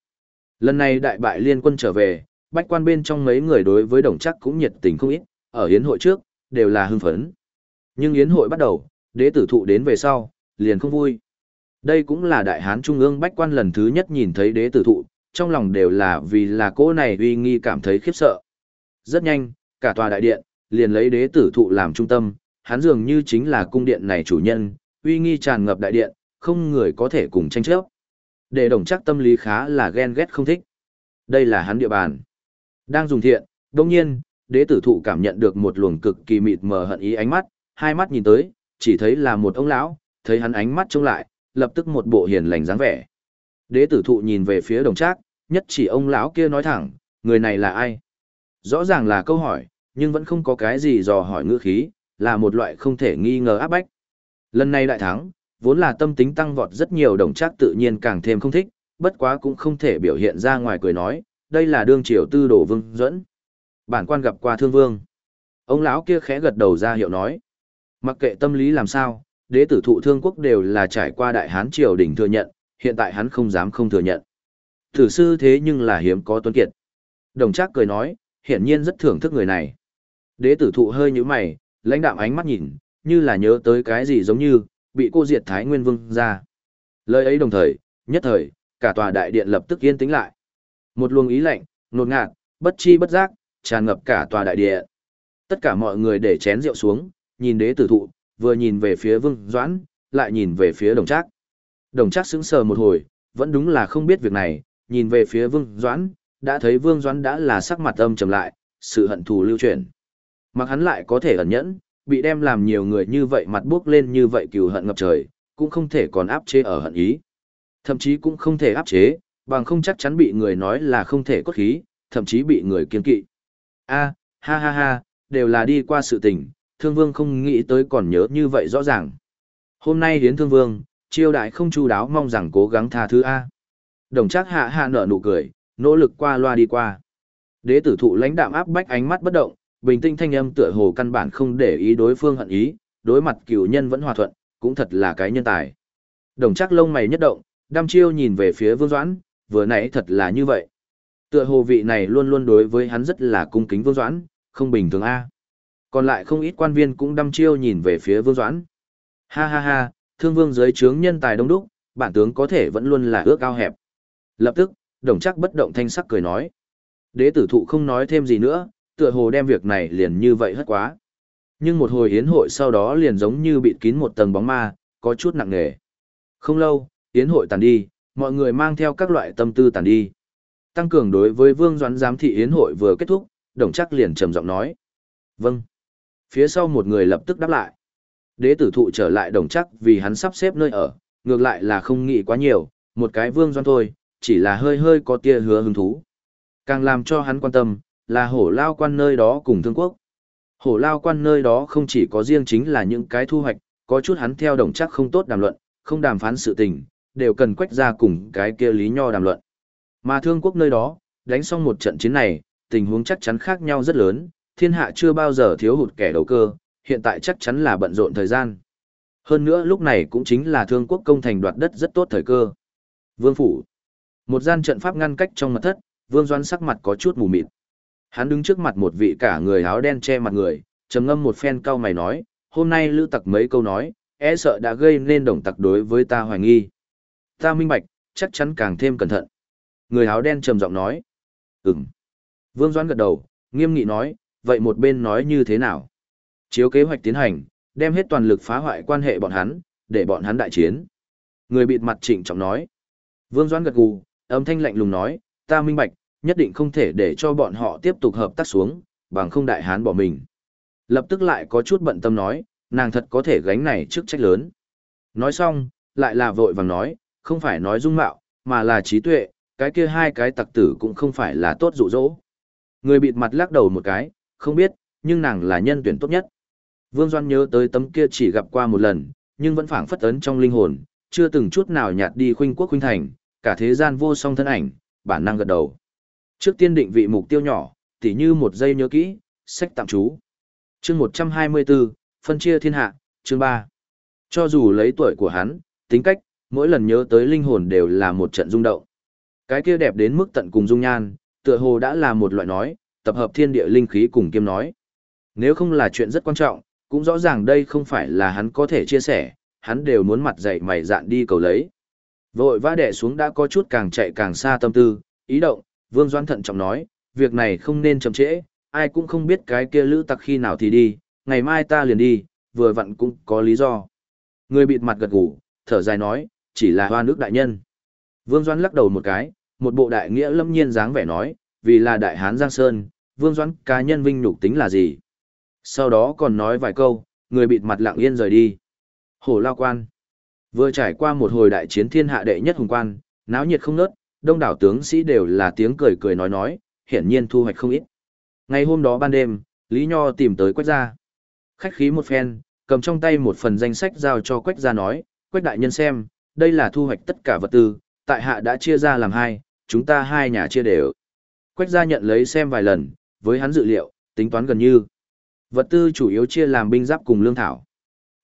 Lần này đại bại liên quân trở về, Bách Quan bên trong mấy người đối với đồng chắc cũng nhiệt tình không ít, ở Yến hội trước, đều là hưng phấn. Nhưng Yến hội bắt đầu, đế tử thụ đến về sau, liền không vui. Đây cũng là Đại Hán Trung ương Bách Quan lần thứ nhất nhìn thấy đế tử thụ, trong lòng đều là vì là cô này uy nghi cảm thấy khiếp sợ. Rất nhanh, cả tòa đại điện, liền lấy đế tử thụ làm trung tâm, hắn dường như chính là cung điện này chủ nhân, uy nghi tràn ngập đại điện, không người có thể cùng tranh chấp. Để đồng chắc tâm lý khá là ghen ghét không thích. Đây là hắn địa bàn. Đang dùng thiện, đồng nhiên, đế tử thụ cảm nhận được một luồng cực kỳ mịt mờ hận ý ánh mắt, hai mắt nhìn tới, chỉ thấy là một ông lão, thấy hắn ánh mắt trông lại, lập tức một bộ hiền lành dáng vẻ. Đế tử thụ nhìn về phía đồng trác, nhất chỉ ông lão kia nói thẳng, người này là ai? Rõ ràng là câu hỏi, nhưng vẫn không có cái gì dò hỏi ngữ khí, là một loại không thể nghi ngờ áp bách. Lần này đại thắng, vốn là tâm tính tăng vọt rất nhiều đồng trác tự nhiên càng thêm không thích, bất quá cũng không thể biểu hiện ra ngoài cười nói, đây là đương triều tư đồ vương dẫn. Bản quan gặp qua thương vương. Ông lão kia khẽ gật đầu ra hiệu nói. Mặc kệ tâm lý làm sao, đế tử thụ thương quốc đều là trải qua đại hán triều đỉnh thừa nhận, hiện tại hắn không dám không thừa nhận. Thử sư thế nhưng là hiếm có tuấn kiệt. Đồng trác cười nói, hiển nhiên rất thưởng thức người này. Đế tử thụ hơi như mày, lãnh đạm ánh mắt nhìn, như là nhớ tới cái gì giống như, bị cô diệt Thái Nguyên Vương ra. Lời ấy đồng thời, nhất thời, cả tòa đại điện lập tức yên tĩnh lại. Một luồng ý lạnh, nột ngạt, bất chi bất giác, tràn ngập cả tòa đại điện. Tất cả mọi người để chén rượu xuống, nhìn đế tử thụ, vừa nhìn về phía Vương Doãn, lại nhìn về phía Đồng Trác. Đồng Trác sững sờ một hồi, vẫn đúng là không biết việc này, nhìn về phía Vương Doãn, đã thấy Vương Doãn đã là sắc mặt âm trầm lại, sự hận thù lưu chuyển. Mặc hắn lại có thể ẩn nhẫn, bị đem làm nhiều người như vậy mặt bước lên như vậy cừu hận ngập trời, cũng không thể còn áp chế ở hận ý. Thậm chí cũng không thể áp chế, bằng không chắc chắn bị người nói là không thể cốt khí, thậm chí bị người kiên kỵ. A, ha ha ha, đều là đi qua sự tình, thương vương không nghĩ tới còn nhớ như vậy rõ ràng. Hôm nay đến thương vương, chiêu đại không chu đáo mong rằng cố gắng tha thứ A. Đồng chắc hạ hạ nở nụ cười, nỗ lực qua loa đi qua. Đế tử thụ lãnh đạm áp bách ánh mắt bất động, bình tĩnh thanh âm tựa hồ căn bản không để ý đối phương hận ý, đối mặt cửu nhân vẫn hòa thuận, cũng thật là cái nhân tài. Đồng chắc lông mày nhất động, đăm chiêu nhìn về phía Vương Doãn, vừa nãy thật là như vậy. Tựa hồ vị này luôn luôn đối với hắn rất là cung kính Vương Doãn, không bình thường a. Còn lại không ít quan viên cũng đăm chiêu nhìn về phía Vương Doãn. Ha ha ha, thương vương giới trướng nhân tài đông đúc, bản tướng có thể vẫn luôn là ước ao hẹp. Lập tức, đồng chắc bất động thanh sắc cười nói. Đế tử thụ không nói thêm gì nữa, tựa hồ đem việc này liền như vậy hất quá. Nhưng một hồi yến hội sau đó liền giống như bị kín một tầng bóng ma, có chút nặng nề. Không lâu, yến hội tàn đi, mọi người mang theo các loại tâm tư tàn đi. Tăng cường đối với Vương Doãn giám thị yến hội vừa kết thúc, đồng Trác liền trầm giọng nói. Vâng. Phía sau một người lập tức đáp lại. Đế tử thụ trở lại đồng Trác vì hắn sắp xếp nơi ở, ngược lại là không nghĩ quá nhiều, một cái Vương Doãn thôi, chỉ là hơi hơi có tia hứa hứng thú. Càng làm cho hắn quan tâm, là hổ lao quan nơi đó cùng thương quốc. Hổ lao quan nơi đó không chỉ có riêng chính là những cái thu hoạch, có chút hắn theo đồng chắc không tốt đàm luận, không đàm phán sự tình, đều cần quách ra cùng cái kia lý nho đàm luận. Mà thương quốc nơi đó, đánh xong một trận chiến này, tình huống chắc chắn khác nhau rất lớn, thiên hạ chưa bao giờ thiếu hụt kẻ đầu cơ, hiện tại chắc chắn là bận rộn thời gian. Hơn nữa lúc này cũng chính là thương quốc công thành đoạt đất rất tốt thời cơ. Vương Phủ Một gian trận pháp ngăn cách trong mật thất, Vương Doan sắc mặt có chút mù mịt. Hắn đứng trước mặt một vị cả người áo đen che mặt người, trầm ngâm một phen cau mày nói, hôm nay lữ tặc mấy câu nói, e sợ đã gây nên đồng tặc đối với ta hoài nghi. Ta minh bạch, chắc chắn càng thêm cẩn thận. Người áo đen trầm giọng nói, ừm. Vương Doãn gật đầu, nghiêm nghị nói, vậy một bên nói như thế nào? Chiếu kế hoạch tiến hành, đem hết toàn lực phá hoại quan hệ bọn hắn, để bọn hắn đại chiến. Người bịt mặt trịnh trọng nói. Vương Doãn gật gù, âm thanh lạnh lùng nói, ta minh bạch, nhất định không thể để cho bọn họ tiếp tục hợp tác xuống, bằng không đại hán bỏ mình. Lập tức lại có chút bận tâm nói, nàng thật có thể gánh này trước trách lớn. Nói xong, lại là vội vàng nói, không phải nói dung mạo, mà là trí tuệ, cái kia hai cái tặc tử cũng không phải là tốt dụ dỗ. Người bịt mặt lắc đầu một cái, không biết, nhưng nàng là nhân tuyển tốt nhất. Vương Doan nhớ tới tấm kia chỉ gặp qua một lần, nhưng vẫn phảng phất ấn trong linh hồn, chưa từng chút nào nhạt đi khuynh quốc khuynh thành, cả thế gian vô song thân ảnh, bản năng gật đầu. Trước tiên định vị mục tiêu nhỏ, tỉ như một giây nhớ kỹ, sách tạm trú. Chương 124, phân chia thiên hạ, chương 3. Cho dù lấy tuổi của hắn, tính cách, mỗi lần nhớ tới linh hồn đều là một trận rung động. Cái kia đẹp đến mức tận cùng dung nhan, tựa hồ đã là một loại nói, tập hợp thiên địa linh khí cùng kiêm nói. Nếu không là chuyện rất quan trọng, cũng rõ ràng đây không phải là hắn có thể chia sẻ, hắn đều muốn mặt dậy mày dạn đi cầu lấy. Vội vã đẻ xuống đã có chút càng chạy càng xa tâm tư, ý động, Vương Doan thận trọng nói, việc này không nên chậm trễ, ai cũng không biết cái kia lữ tặc khi nào thì đi, ngày mai ta liền đi, vừa vặn cũng có lý do. Người bịt mặt gật gù, thở dài nói, chỉ là hoa nước đại nhân. Vương Doan lắc đầu một cái, một bộ đại nghĩa lâm nhiên dáng vẻ nói, vì là đại hán Giang Sơn, Vương Doan cá nhân vinh nhục tính là gì. Sau đó còn nói vài câu, người bịt mặt lặng yên rời đi. Hổ lao quan. Vừa trải qua một hồi đại chiến thiên hạ đệ nhất hùng quan, náo nhiệt không nớt, đông đảo tướng sĩ đều là tiếng cười cười nói nói, hiển nhiên thu hoạch không ít. Ngày hôm đó ban đêm, Lý Nho tìm tới Quách gia. Khách khí một phen, cầm trong tay một phần danh sách giao cho Quách gia nói, Quách đại nhân xem, đây là thu hoạch tất cả vật tư, tại hạ đã chia ra làm hai, chúng ta hai nhà chia đều. Quách gia nhận lấy xem vài lần, với hắn dự liệu, tính toán gần như. Vật tư chủ yếu chia làm binh giáp cùng lương thảo.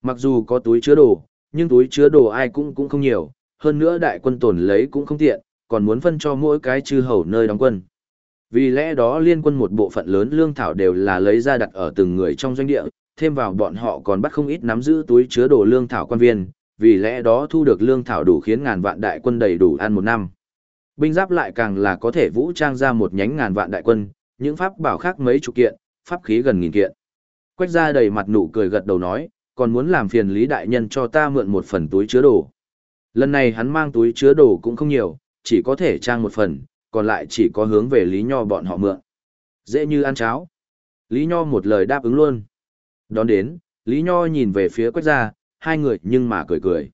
Mặc dù có túi chứa đồ, nhưng túi chứa đồ ai cũng cũng không nhiều, hơn nữa đại quân tổn lấy cũng không tiện, còn muốn phân cho mỗi cái chư hầu nơi đóng quân. Vì lẽ đó liên quân một bộ phận lớn lương thảo đều là lấy ra đặt ở từng người trong doanh địa, thêm vào bọn họ còn bắt không ít nắm giữ túi chứa đồ lương thảo quan viên, vì lẽ đó thu được lương thảo đủ khiến ngàn vạn đại quân đầy đủ ăn một năm. Binh giáp lại càng là có thể vũ trang ra một nhánh ngàn vạn đại quân, những pháp bảo khác mấy chục kiện, pháp khí gần nghìn kiện. Quách ra đầy mặt nụ cười gật đầu nói, còn muốn làm phiền Lý Đại Nhân cho ta mượn một phần túi chứa đồ. Lần này hắn mang túi chứa đồ cũng không nhiều, chỉ có thể trang một phần, còn lại chỉ có hướng về Lý Nho bọn họ mượn. Dễ như ăn cháo. Lý Nho một lời đáp ứng luôn. Đón đến, Lý Nho nhìn về phía quách gia, hai người nhưng mà cười cười.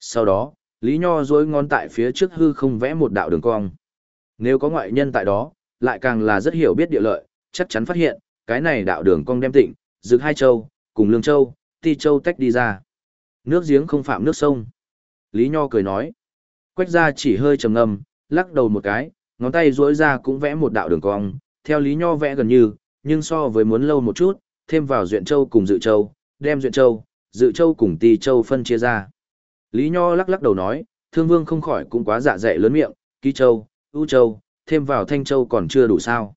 Sau đó, Lý Nho dối ngón tại phía trước hư không vẽ một đạo đường cong. Nếu có ngoại nhân tại đó, lại càng là rất hiểu biết địa lợi, chắc chắn phát hiện, cái này đạo đường cong đem tịnh, rực hai châu, cùng lương châu, ti châu tách đi ra. Nước giếng không phạm nước sông. Lý Nho cười nói. Quách gia chỉ hơi trầm ngâm, lắc đầu một cái, ngón tay duỗi ra cũng vẽ một đạo đường cong, theo Lý Nho vẽ gần như, nhưng so với muốn lâu một chút, thêm vào Duyện Châu cùng Dự Châu, đem Duyện Châu, Dự Châu cùng Tì Châu phân chia ra. Lý Nho lắc lắc đầu nói, Thương Vương không khỏi cũng quá dạ dày lớn miệng, Ký Châu, U Châu, thêm vào Thanh Châu còn chưa đủ sao.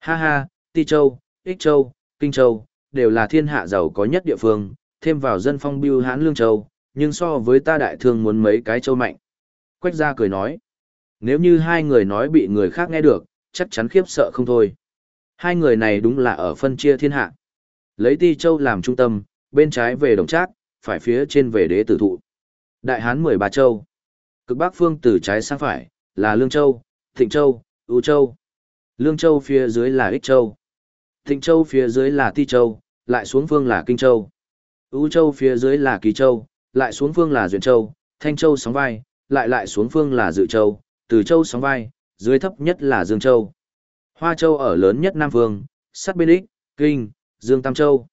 Ha ha, tì Châu, Ích Châu, Kinh Châu, đều là thiên hạ giàu có nhất địa phương, thêm vào dân phong biêu hán Lương Châu, nhưng so với ta đại thương muốn mấy cái châu mạnh. Quách gia cười nói, nếu như hai người nói bị người khác nghe được, chắc chắn khiếp sợ không thôi. Hai người này đúng là ở phân chia thiên hạ. Lấy Ti Châu làm trung tâm, bên trái về Đồng Trác, phải phía trên về Đế Tử Thụ. Đại Hán 13 châu. Cực Bắc phương từ trái sang phải, là Lương Châu, Thịnh Châu, U Châu. Lương Châu phía dưới là Ích Châu. Thịnh Châu phía dưới là Ti Châu, lại xuống phương là Kinh Châu. U Châu phía dưới là Kỳ Châu, lại xuống phương là Duyện Châu, Thanh Châu sóng vai, lại lại xuống phương là Dự Châu, Từ Châu sóng vai, dưới thấp nhất là Dương Châu. Hoa Châu ở lớn nhất Nam Phương, sát bên Ích, Kinh, Dương Tam Châu.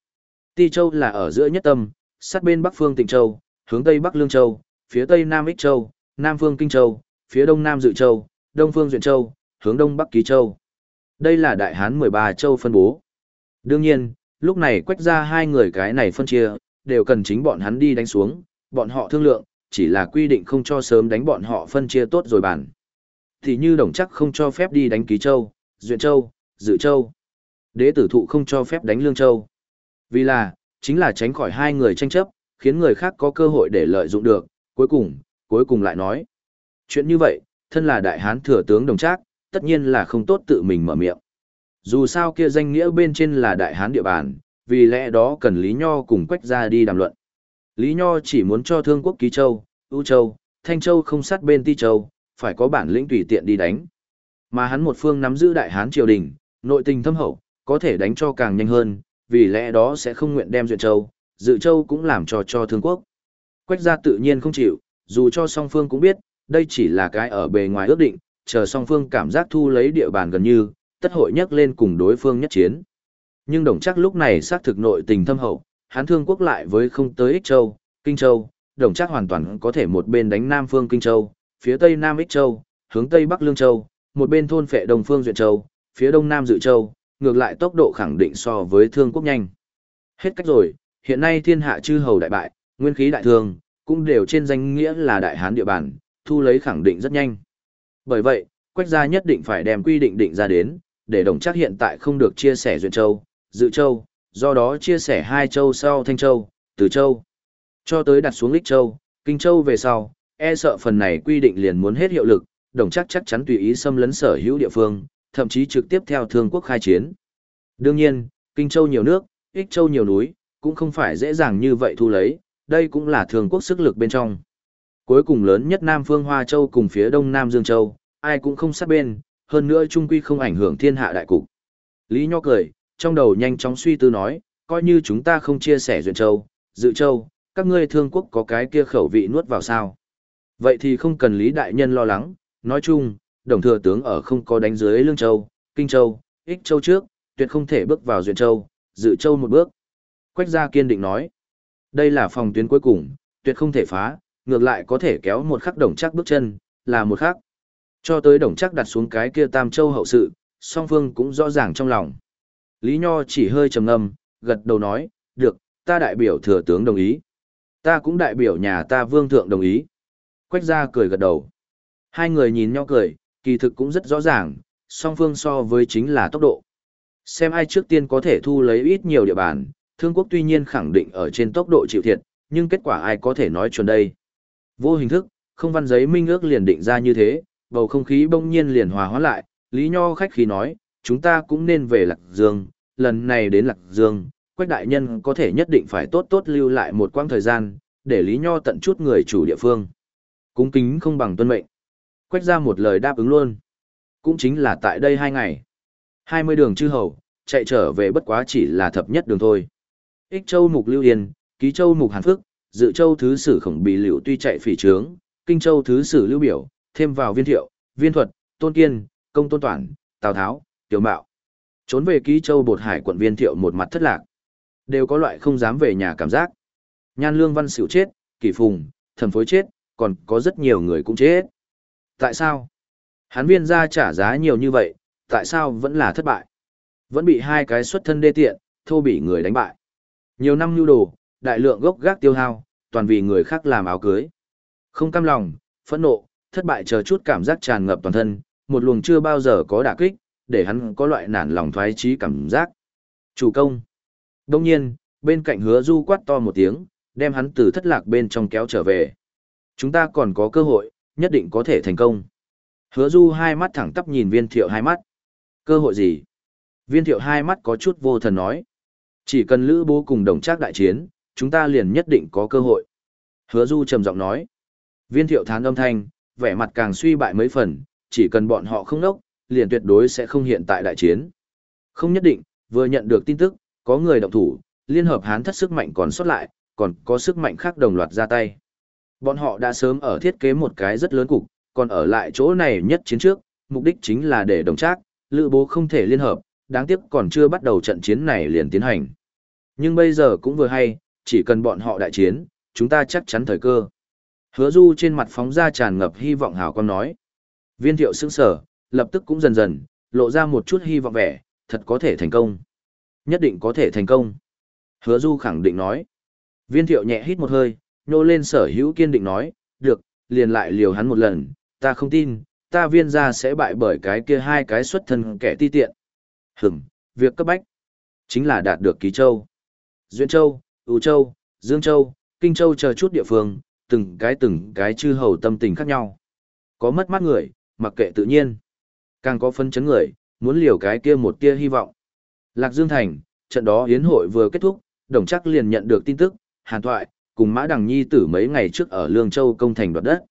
Ti Châu là ở giữa nhất tâm, sát bên Bắc Phương Tịnh Châu, hướng Tây Bắc Lương Châu, phía Tây Nam Ích Châu, Nam Phương Kinh Châu, phía Đông Nam Dự Châu, Đông Phương Duyện Châu, hướng Đông Bắc Ký Châu. Đây là Đại Hán 13 châu phân bố. Đương nhiên, lúc này quách ra hai người cái này phân chia, đều cần chính bọn hắn đi đánh xuống, bọn họ thương lượng, chỉ là quy định không cho sớm đánh bọn họ phân chia tốt rồi bản. Thì như đồng chắc không cho phép đi đánh Ký Châu, Duyện Châu, Dự Châu. Đế tử thụ không cho phép đánh Lương Châu. Vì là, chính là tránh khỏi hai người tranh chấp, khiến người khác có cơ hội để lợi dụng được, cuối cùng, cuối cùng lại nói. Chuyện như vậy, thân là đại hán thừa tướng đồng trác, tất nhiên là không tốt tự mình mở miệng. Dù sao kia danh nghĩa bên trên là đại hán địa bàn, vì lẽ đó cần Lý Nho cùng quách ra đi đàm luận. Lý Nho chỉ muốn cho thương quốc ký châu, U châu, thanh châu không sát bên ti châu, phải có bản lĩnh tùy tiện đi đánh. Mà hắn một phương nắm giữ đại hán triều đình, nội tình thâm hậu, có thể đánh cho càng nhanh hơn, vì lẽ đó sẽ không nguyện đem duyện châu, dự châu cũng làm cho cho thương quốc. Quách gia tự nhiên không chịu, dù cho song phương cũng biết, đây chỉ là cái ở bề ngoài ước định, chờ song phương cảm giác thu lấy địa bàn gần như, tất hội nhắc lên cùng đối phương nhất chiến. Nhưng đồng chắc lúc này xác thực nội tình thâm hậu, Hán thương quốc lại với không tới Ích Châu, Kinh Châu, đồng chắc hoàn toàn có thể một bên đánh Nam Phương Kinh Châu, phía Tây Nam Ích Châu, hướng Tây Bắc Lương Châu, một bên thôn phệ Đông Phương Duyện Châu, phía Đông Nam Dự Châu, ngược lại tốc độ khẳng định so với thương quốc nhanh. Hết cách rồi, hiện nay thiên hạ chư hầu đại bại, nguyên khí đại thương, cũng đều trên danh nghĩa là đại hán địa bàn, thu lấy khẳng định rất nhanh. Bởi vậy, Quách gia nhất định phải đem quy định định ra đến, để đồng chắc hiện tại không được chia sẻ Duyện Châu, Dự Châu, do đó chia sẻ hai châu sau Thanh Châu, Từ Châu. Cho tới đặt xuống Lích Châu, Kinh Châu về sau, e sợ phần này quy định liền muốn hết hiệu lực, đồng chắc chắc chắn tùy ý xâm lấn sở hữu địa phương, thậm chí trực tiếp theo thương quốc khai chiến. Đương nhiên, Kinh Châu nhiều nước, Ích Châu nhiều núi, cũng không phải dễ dàng như vậy thu lấy, đây cũng là thương quốc sức lực bên trong. Cuối cùng lớn nhất Nam Phương Hoa Châu cùng phía Đông Nam Dương Châu, ai cũng không sát bên, hơn nữa trung quy không ảnh hưởng thiên hạ đại cục. Lý Nho cười, trong đầu nhanh chóng suy tư nói, coi như chúng ta không chia sẻ Duyện Châu, Dự Châu, các ngươi thương quốc có cái kia khẩu vị nuốt vào sao. Vậy thì không cần Lý Đại Nhân lo lắng, nói chung, đồng thừa tướng ở không có đánh dưới Lương Châu, Kinh Châu, Ích Châu trước, tuyệt không thể bước vào Duyện Châu, Dự Châu một bước. Quách gia kiên định nói, đây là phòng tuyến cuối cùng, tuyệt không thể phá, ngược lại có thể kéo một khắc đồng chắc bước chân, là một khắc. Cho tới đồng chắc đặt xuống cái kia Tam Châu hậu sự, song phương cũng rõ ràng trong lòng. Lý Nho chỉ hơi trầm ngâm, gật đầu nói, được, ta đại biểu thừa tướng đồng ý. Ta cũng đại biểu nhà ta vương thượng đồng ý. Quách gia cười gật đầu. Hai người nhìn nhau cười, kỳ thực cũng rất rõ ràng, song phương so với chính là tốc độ. Xem ai trước tiên có thể thu lấy ít nhiều địa bàn, thương quốc tuy nhiên khẳng định ở trên tốc độ chịu thiệt, nhưng kết quả ai có thể nói chuẩn đây. Vô hình thức, không văn giấy minh ước liền định ra như thế, bầu không khí bỗng nhiên liền hòa hóa lại, Lý Nho khách khí nói, chúng ta cũng nên về Lạc Dương, lần này đến Lạc Dương, Quách Đại Nhân có thể nhất định phải tốt tốt lưu lại một quãng thời gian, để Lý Nho tận chút người chủ địa phương. Cung kính không bằng tuân mệnh. Quách ra một lời đáp ứng luôn. Cũng chính là tại đây hai ngày. hai mươi đường chư hầu, chạy trở về bất quá chỉ là thập nhất đường thôi. Ích Châu Mục Lưu Yên, Ký Châu Mục Hàn Phước, Dự Châu Thứ Sử Khổng Bì Liệu tuy chạy phỉ trướng, Kinh Châu Thứ Sử Lưu Biểu, thêm vào Viên Thiệu, Viên Thuật, Tôn Kiên, Công Tôn Toản, Tào Tháo, Tiểu Mạo. Trốn về Ký Châu Bột Hải quận Viên Thiệu một mặt thất lạc. Đều có loại không dám về nhà cảm giác. Nhan Lương Văn Sửu chết, kỳ Phùng, Thẩm Phối chết, còn có rất nhiều người cũng chết. Tại sao? Hán viên ra trả giá nhiều như vậy, tại sao vẫn là thất bại? Vẫn bị hai cái xuất thân đê tiện, thô bị người đánh bại. Nhiều năm nhu đồ, đại lượng gốc gác tiêu hao, toàn vì người khác làm áo cưới. Không cam lòng, phẫn nộ, thất bại chờ chút cảm giác tràn ngập toàn thân, một luồng chưa bao giờ có đả kích, để hắn có loại nản lòng thoái trí cảm giác. Chủ công. Đông nhiên, bên cạnh hứa du quát to một tiếng, đem hắn từ thất lạc bên trong kéo trở về. Chúng ta còn có cơ hội, nhất định có thể thành công. Hứa du hai mắt thẳng tắp nhìn viên thiệu hai mắt. Cơ hội gì? Viên thiệu hai mắt có chút vô thần nói. Chỉ cần lữ bố cùng đồng trác đại chiến, chúng ta liền nhất định có cơ hội. Hứa du trầm giọng nói. Viên thiệu thán âm thanh, vẻ mặt càng suy bại mấy phần, chỉ cần bọn họ không nốc, liền tuyệt đối sẽ không hiện tại đại chiến. Không nhất định, vừa nhận được tin tức, có người động thủ, liên hợp hán thất sức mạnh còn sót lại, còn có sức mạnh khác đồng loạt ra tay. Bọn họ đã sớm ở thiết kế một cái rất lớn cục, còn ở lại chỗ này nhất chiến trước, mục đích chính là để đồng trác, lữ bố không thể liên hợp, đáng tiếc còn chưa bắt đầu trận chiến này liền tiến hành. Nhưng bây giờ cũng vừa hay, chỉ cần bọn họ đại chiến, chúng ta chắc chắn thời cơ. Hứa du trên mặt phóng ra tràn ngập hy vọng hào con nói. Viên thiệu sững sở, lập tức cũng dần dần, lộ ra một chút hy vọng vẻ, thật có thể thành công. Nhất định có thể thành công. Hứa du khẳng định nói. Viên thiệu nhẹ hít một hơi, nhô lên sở hữu kiên định nói, được, liền lại liều hắn một lần, ta không tin, ta viên ra sẽ bại bởi cái kia hai cái xuất thân kẻ ti tiện. Hửm, việc cấp bách, chính là đạt được Ký Châu, Duyên Châu, ưu Châu, Dương Châu, Kinh Châu chờ chút địa phương, từng cái từng cái chư hầu tâm tình khác nhau. Có mất mát người, mặc kệ tự nhiên. Càng có phân chấn người, muốn liều cái kia một tia hy vọng. Lạc Dương Thành, trận đó hiến hội vừa kết thúc, đồng chắc liền nhận được tin tức, hàn thoại, cùng Mã Đằng Nhi tử mấy ngày trước ở Lương Châu công thành đoạt đất.